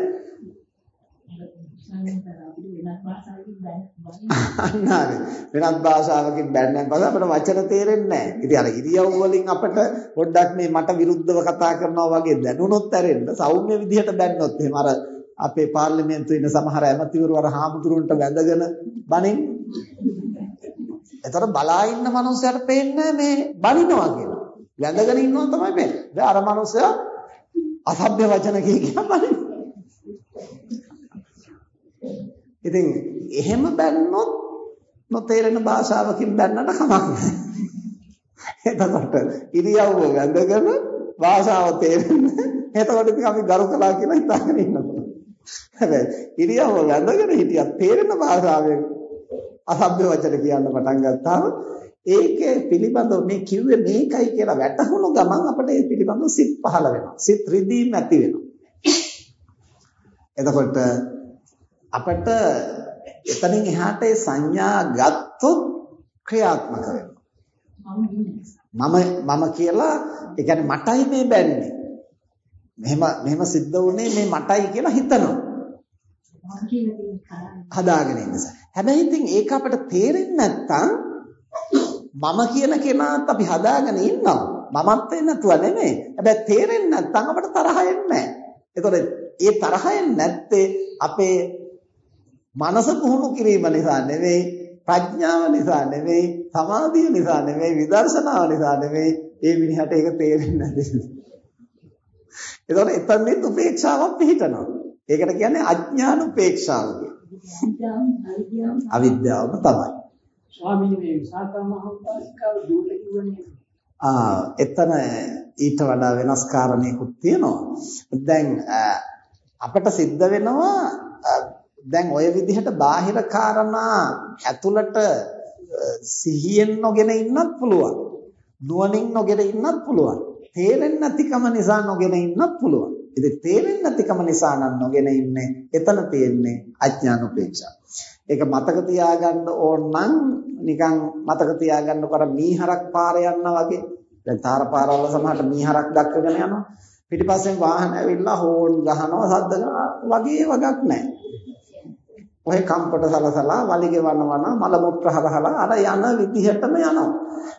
S1: අන්නාරේ වෙනත් භාෂාවකින් බැන්නන් පස්සේ අපිට වචන තේරෙන්නේ නැහැ. ඉතින් අර ඉරියව් වලින් අපිට පොඩ්ඩක් මේ මට විරුද්ධව කතා කරනවා වගේ දැනුණොත් ඇරෙන්න සෞම්‍ය විදිහට බැන්නොත් එහෙම අර අපේ පාර්ලිමේන්තුවේ ඉන්න සමහර ඇමතිවරු අර හාමුදුරුවන්ට වැඳගෙන බණින් එතකොට බලා ඉන්න මනුස්සයාට පේන්නේ මේ බනිනවා කියලා. වැඳගෙන ඉන්නවා තමයි පේන්නේ. දැන් අර මනුස්සයා අසභ්‍ය වචන කිය කියා බනිනවා. ඉතින් එහෙම බැන්නොත් නොතේරෙන භාෂාවකින් බැන්නට කමක් නැහැ. එතකොට ඉරියව්ව වැඳගෙන භාෂාව තේරෙන්නේ. එතකොට ඉතින් අපි ගරු කළා කියලා හිතාගෙන ඉන්නවා. හැබැයි ඉරියව්ව වැඳගෙන හිටියත් තේරෙන භාෂාවෙන් අසභ්‍ය වචන කියන්න පටන් ගත්තාම ඒකේ පිළිබඳව මේ කිව්වේ මේකයි කියලා වැටහුණු ගමන් අපිට ඒ පිළිබඳව සිත් පහළ වෙනවා. සිත් රිදීම් ඇති වෙනවා. එතකොට අපිට එතනින් එහාට ඒ සංඥා ගත්තොත් ක්‍රියාත්මක වෙනවා. මම මම කියලා ඒ කියන්නේ මටයි මේ බැන්නේ. මෙහෙම මෙහෙම සිද්ධ වුණේ මේ මටයි කියලා හිතනවා. හදාගෙන ඉන්න නිසා. හැබැයි ඉතින් ඒක අපිට තේරෙන්නේ නැත්තම් මම කියන කෙනාත් අපි හදාගෙන ඉන්නවා. මමත් වෙන්නේ නැතුව නෙමෙයි. හැබැයි තේරෙන්නේ නැත්තම් අපිට තරහ එන්නේ නැහැ. ඒතකොට ඒ තරහ එන්නේ නැත්තේ අපේ මනස පුහුණු කිරීම නිසා නෙවෙයි, ප්‍රඥාව නිසා නෙවෙයි, සමාධිය නිසා නෙවෙයි, විදර්ශනාව නිසා නෙවෙයි. ඒ මිනිහට ඒක තේරෙන්නේ නැති. ඒතකොට එතනදී උපේක්ෂාවක් පිහිටනවා. ඒකට කියන්නේ අඥාන උපේක්ෂාව අවිද්‍යාවම තමයි.
S3: ස්වාමීන් මේ විසාකා මහෝපාසිකාව දුරට කිව්වනේ.
S1: ආ එතන ඊට වඩා වෙනස් කාරණේකුත් තියෙනවා. දැන් අපිට සිද්ධ වෙනවා දැන් ওই විදිහට බාහිර කාරණා ඇතුළට සිහියෙන් නොගෙන ඉන්නත් පුළුවන්. නුවණින් නොගෙන ඉන්නත් පුළුවන්. තේරෙන්නේ නැතිකම නිසා නොගෙන ඉන්නත් පුළුවන්. ඉතින් තේරෙන්නේ නැතිකම නිසා නම් නොගෙන ඉන්නේ. එතන තියෙන්නේ අඥාන උපේක්ෂා. ඒක මතක තියාගන්න ඕන නම් නිකන් මතක තියාගන්නකො අර මීහරක් පාර යනවා වගේ. දැන් තාර පාරවල සමහරට මීහරක් දක්වගෙන යනවා. පිටිපස්සෙන් වාහන ඇවිල්ලා හෝන් ගහනවා සද්ද වගේ වගක් නැහැ. ඔය කම්පට සලසලා වලිගේ වනවන මල මුත්‍ර හරහලා අර යන විදිහටම යනවා.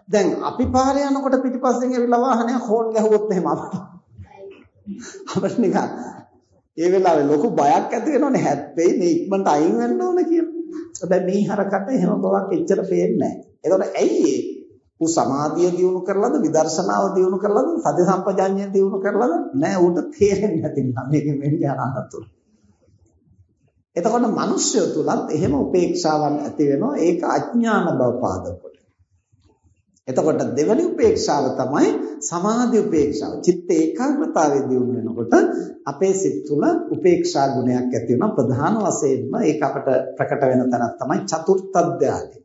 S1: දැන් අපි පාරේ යනකොට පිටිපස්සෙන් ඇවිල්ලා වාහනයක් හෝන් ගැහුවොත් එහෙම අපිට අපිට නිකන් ඒ වෙලාවේ ලොකු බයක් ඇති වෙනවනේ හැප්පෙයි මේ ඉක්මනට අයින් වෙන්න ඕන කියලා. හැබැයි මේ හරකට එහෙම බවක් එච්චර පේන්නේ නැහැ. ඒකට ඇයි ඒ? උ සමාධිය දියුණු කරලාද විදර්ශනාව දියුණු කරලාද සති සම්පජාඤ්ඤය දියුණු කරලාද නෑ ඌට තේරෙන්නේ නැති නිසා මේක මෙන්නේ අනතුරු. එතකොට මිනිස්සු තුලත් එහෙම උපේක්ෂාවක් ඇති වෙනවා ඒක අඥාන බව පාදක එතකොට දෙවැනි උපේක්ෂාව තමයි සමාධි උපේක්ෂාව. චිත්ත ඒකාග්‍රතාවයේ දියුණු වෙනකොට අපේ සිත් තුළ උපේක්ෂා ගුණයක් ඇති වෙනවා. ප්‍රධාන වශයෙන්ම ඒක අපට ප්‍රකට වෙන තැනක් තමයි චතුර්ථ ධානය.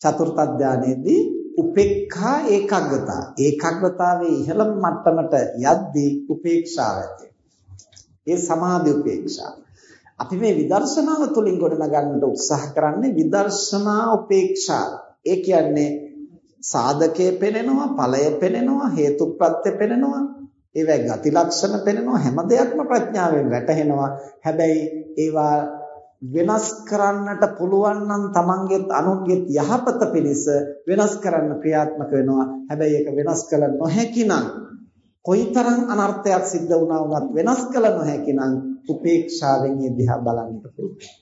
S1: චතුර්ථ ධානයේදී උපේක්ඛා ඒකාග්‍රතාව. ඒකාග්‍රතාවයේ ඉහළම මට්ටමට යද්දී උපේක්ෂාව ඇති ඒ සමාධි උපේක්ෂාව. අපි මේ විදර්ශනාව තුළින් ගොඩනගන්නට උත්සාහ කරන්නේ විදර්ශනා උපේක්ෂාව. ඒ කියන්නේ සාධකයේ පෙනෙනවා ඵලය පෙනෙනවා හේතුප්‍රත්‍ය පෙනෙනවා. ඒවැ ගති ලක්ෂණ පෙනෙනවා හැම දෙයක්ම ප්‍රඥාවෙන් වැටහෙනවා. හැබැයි ඒවා වෙනස් කරන්නට පුළුවන් නම් තමන්ගේත් අනුන්ගේත් යහපත පිණිස වෙනස් කරන්න ක්‍රියාත්මක වෙනවා. හැබැයි ඒක වෙනස් කළ නොහැකි නම් කොයිතරම් අනර්ථයක් සිද්ධ වුණා වුණත් වෙනස් කළ නොහැකි නම් උපේක්ෂාවෙන් ඒ දිහා බලන්නට පුළුවන්.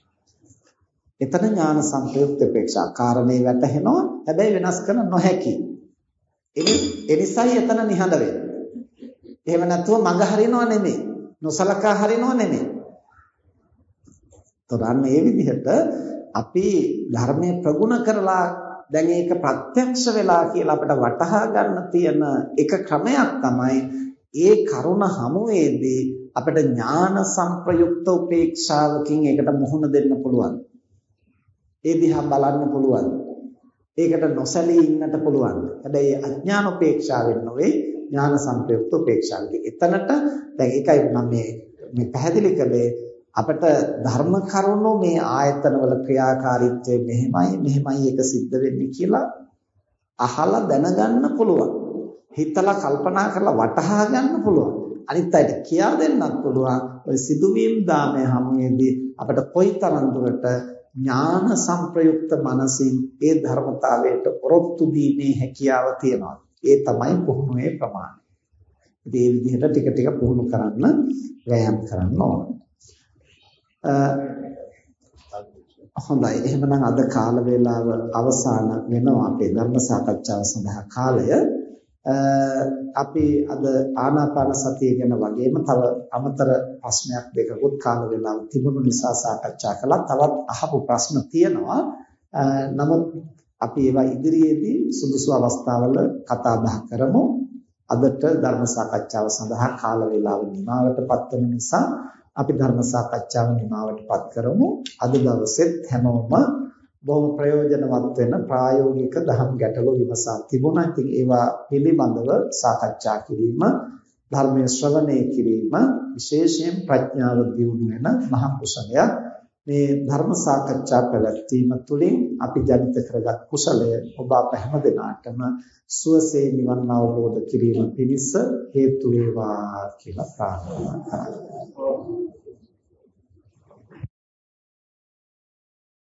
S1: එතන ඥාන සංප්‍රයුක්ත උපේක්ෂා කාරණේ වැටහෙනවා හැබැයි වෙනස් කරන්න නොහැකි. ඒ නිසායි එතන නිහඬ වෙන්නේ. එහෙම නැතුව මඟ හරිනව නෙමෙයි. නොසලකා හරිනව නෙමෙයි. තොරන් මේ විදිහට අපි ධර්මයේ ප්‍රගුණ කරලා දැන් ඒක ප්‍රත්‍යක්ෂ වෙලා කියලා අපිට වටහා ගන්න තියෙන එක ක්‍රමයක් තමයි ඒ කරුණ හමුවේදී අපිට ඥාන සංප්‍රයුක්ත උපේක්ෂාවකින් ඒකට මුහුණ දෙන්න පුළුවන්. ඒ දිහා බලන්න පුළුවන්. ඒකට නොසැලී ඉන්නට පුළුවන්. හැබැයි අඥාන උපේක්ෂාවෙන් නොවේ ඥාන සංප්‍රයුක්ත උපේක්ෂාවකින්. එතනට දැන් ඒකයි මම මේ මේ පැහැදිලි කළේ අපිට ධර්ම කරුණු මේ ආයතනවල ක්‍රියාකාරීත්වය මෙහෙමයි මෙහෙමයි එක සිද්ධ වෙන්නේ කියලා අහලා දැනගන්න පුළුවන්. හිතලා කල්පනා කරලා වටහා ගන්න පුළුවන්. අනිත් අයට කියා දෙන්නත් පුළුවන්. ඔය සිදුවීම් දාමය හැමෙදී අපිට කොයිතරම් දුරට ඥාන සංප්‍රයුක්ත මනසින් ඒ ධර්මතාවයට ඔරොත්තු දීමේ හැකියාව තියෙනවා. ඒ තමයි පුහුණුවේ ප්‍රමාණය. ඉතින් මේ විදිහට ටික ටික පුහුණු කරන්න වෑයම් කරන්න ඕනේ. හොඳයි එහෙමනම් අද කාල වේලාව අවසන් වෙනවා අපේ ධර්ම සාකච්ඡාව සඳහා කාලය අපි අද ආනාපාන සතිය ගැන වගේම තව අමතර ප්‍රශ්නයක් දෙකකුත් කාල වේලාව තිබුණු නිසා සාකච්ඡා කළා. තවත් අහපු ප්‍රශ්න තියෙනවා. නමුත් අපි ඒවා ඉදිරියේදී සුදුසු අවස්ථාවල කතා බහ කරමු. අදට ධර්ම සාකච්ඡාව සඳහා කාල වේලාව නිමවටපත් වෙන නිසා අපි ධර්ම සාකච්ඡාව නිමවටපත් කරමු. අද දවසෙත් හැමෝම බොහොම ප්‍රයෝජනවත් වෙන ප්‍රායෝගික දහම් ගැටලු විමසා තිබුණා. ඉතින් ඒවා පිළිබඳව සාකච්ඡා කිරීම, ධර්මයේ ශ්‍රවණය කිරීම විශේෂයෙන් ප්‍රඥාව දියුණු වෙන මහ කුසලයක්. මේ ධර්ම සාකච්ඡා පැවැත්වීම තුළින් අපි ජනිත කරගත් කුසලය ඔබ අප හැම දිනාටම සුවසේ නිවන් අවබෝධ කිරීම පිණිස හේතු වේවා කියලා ප්‍රාර්ථනා කරනවා.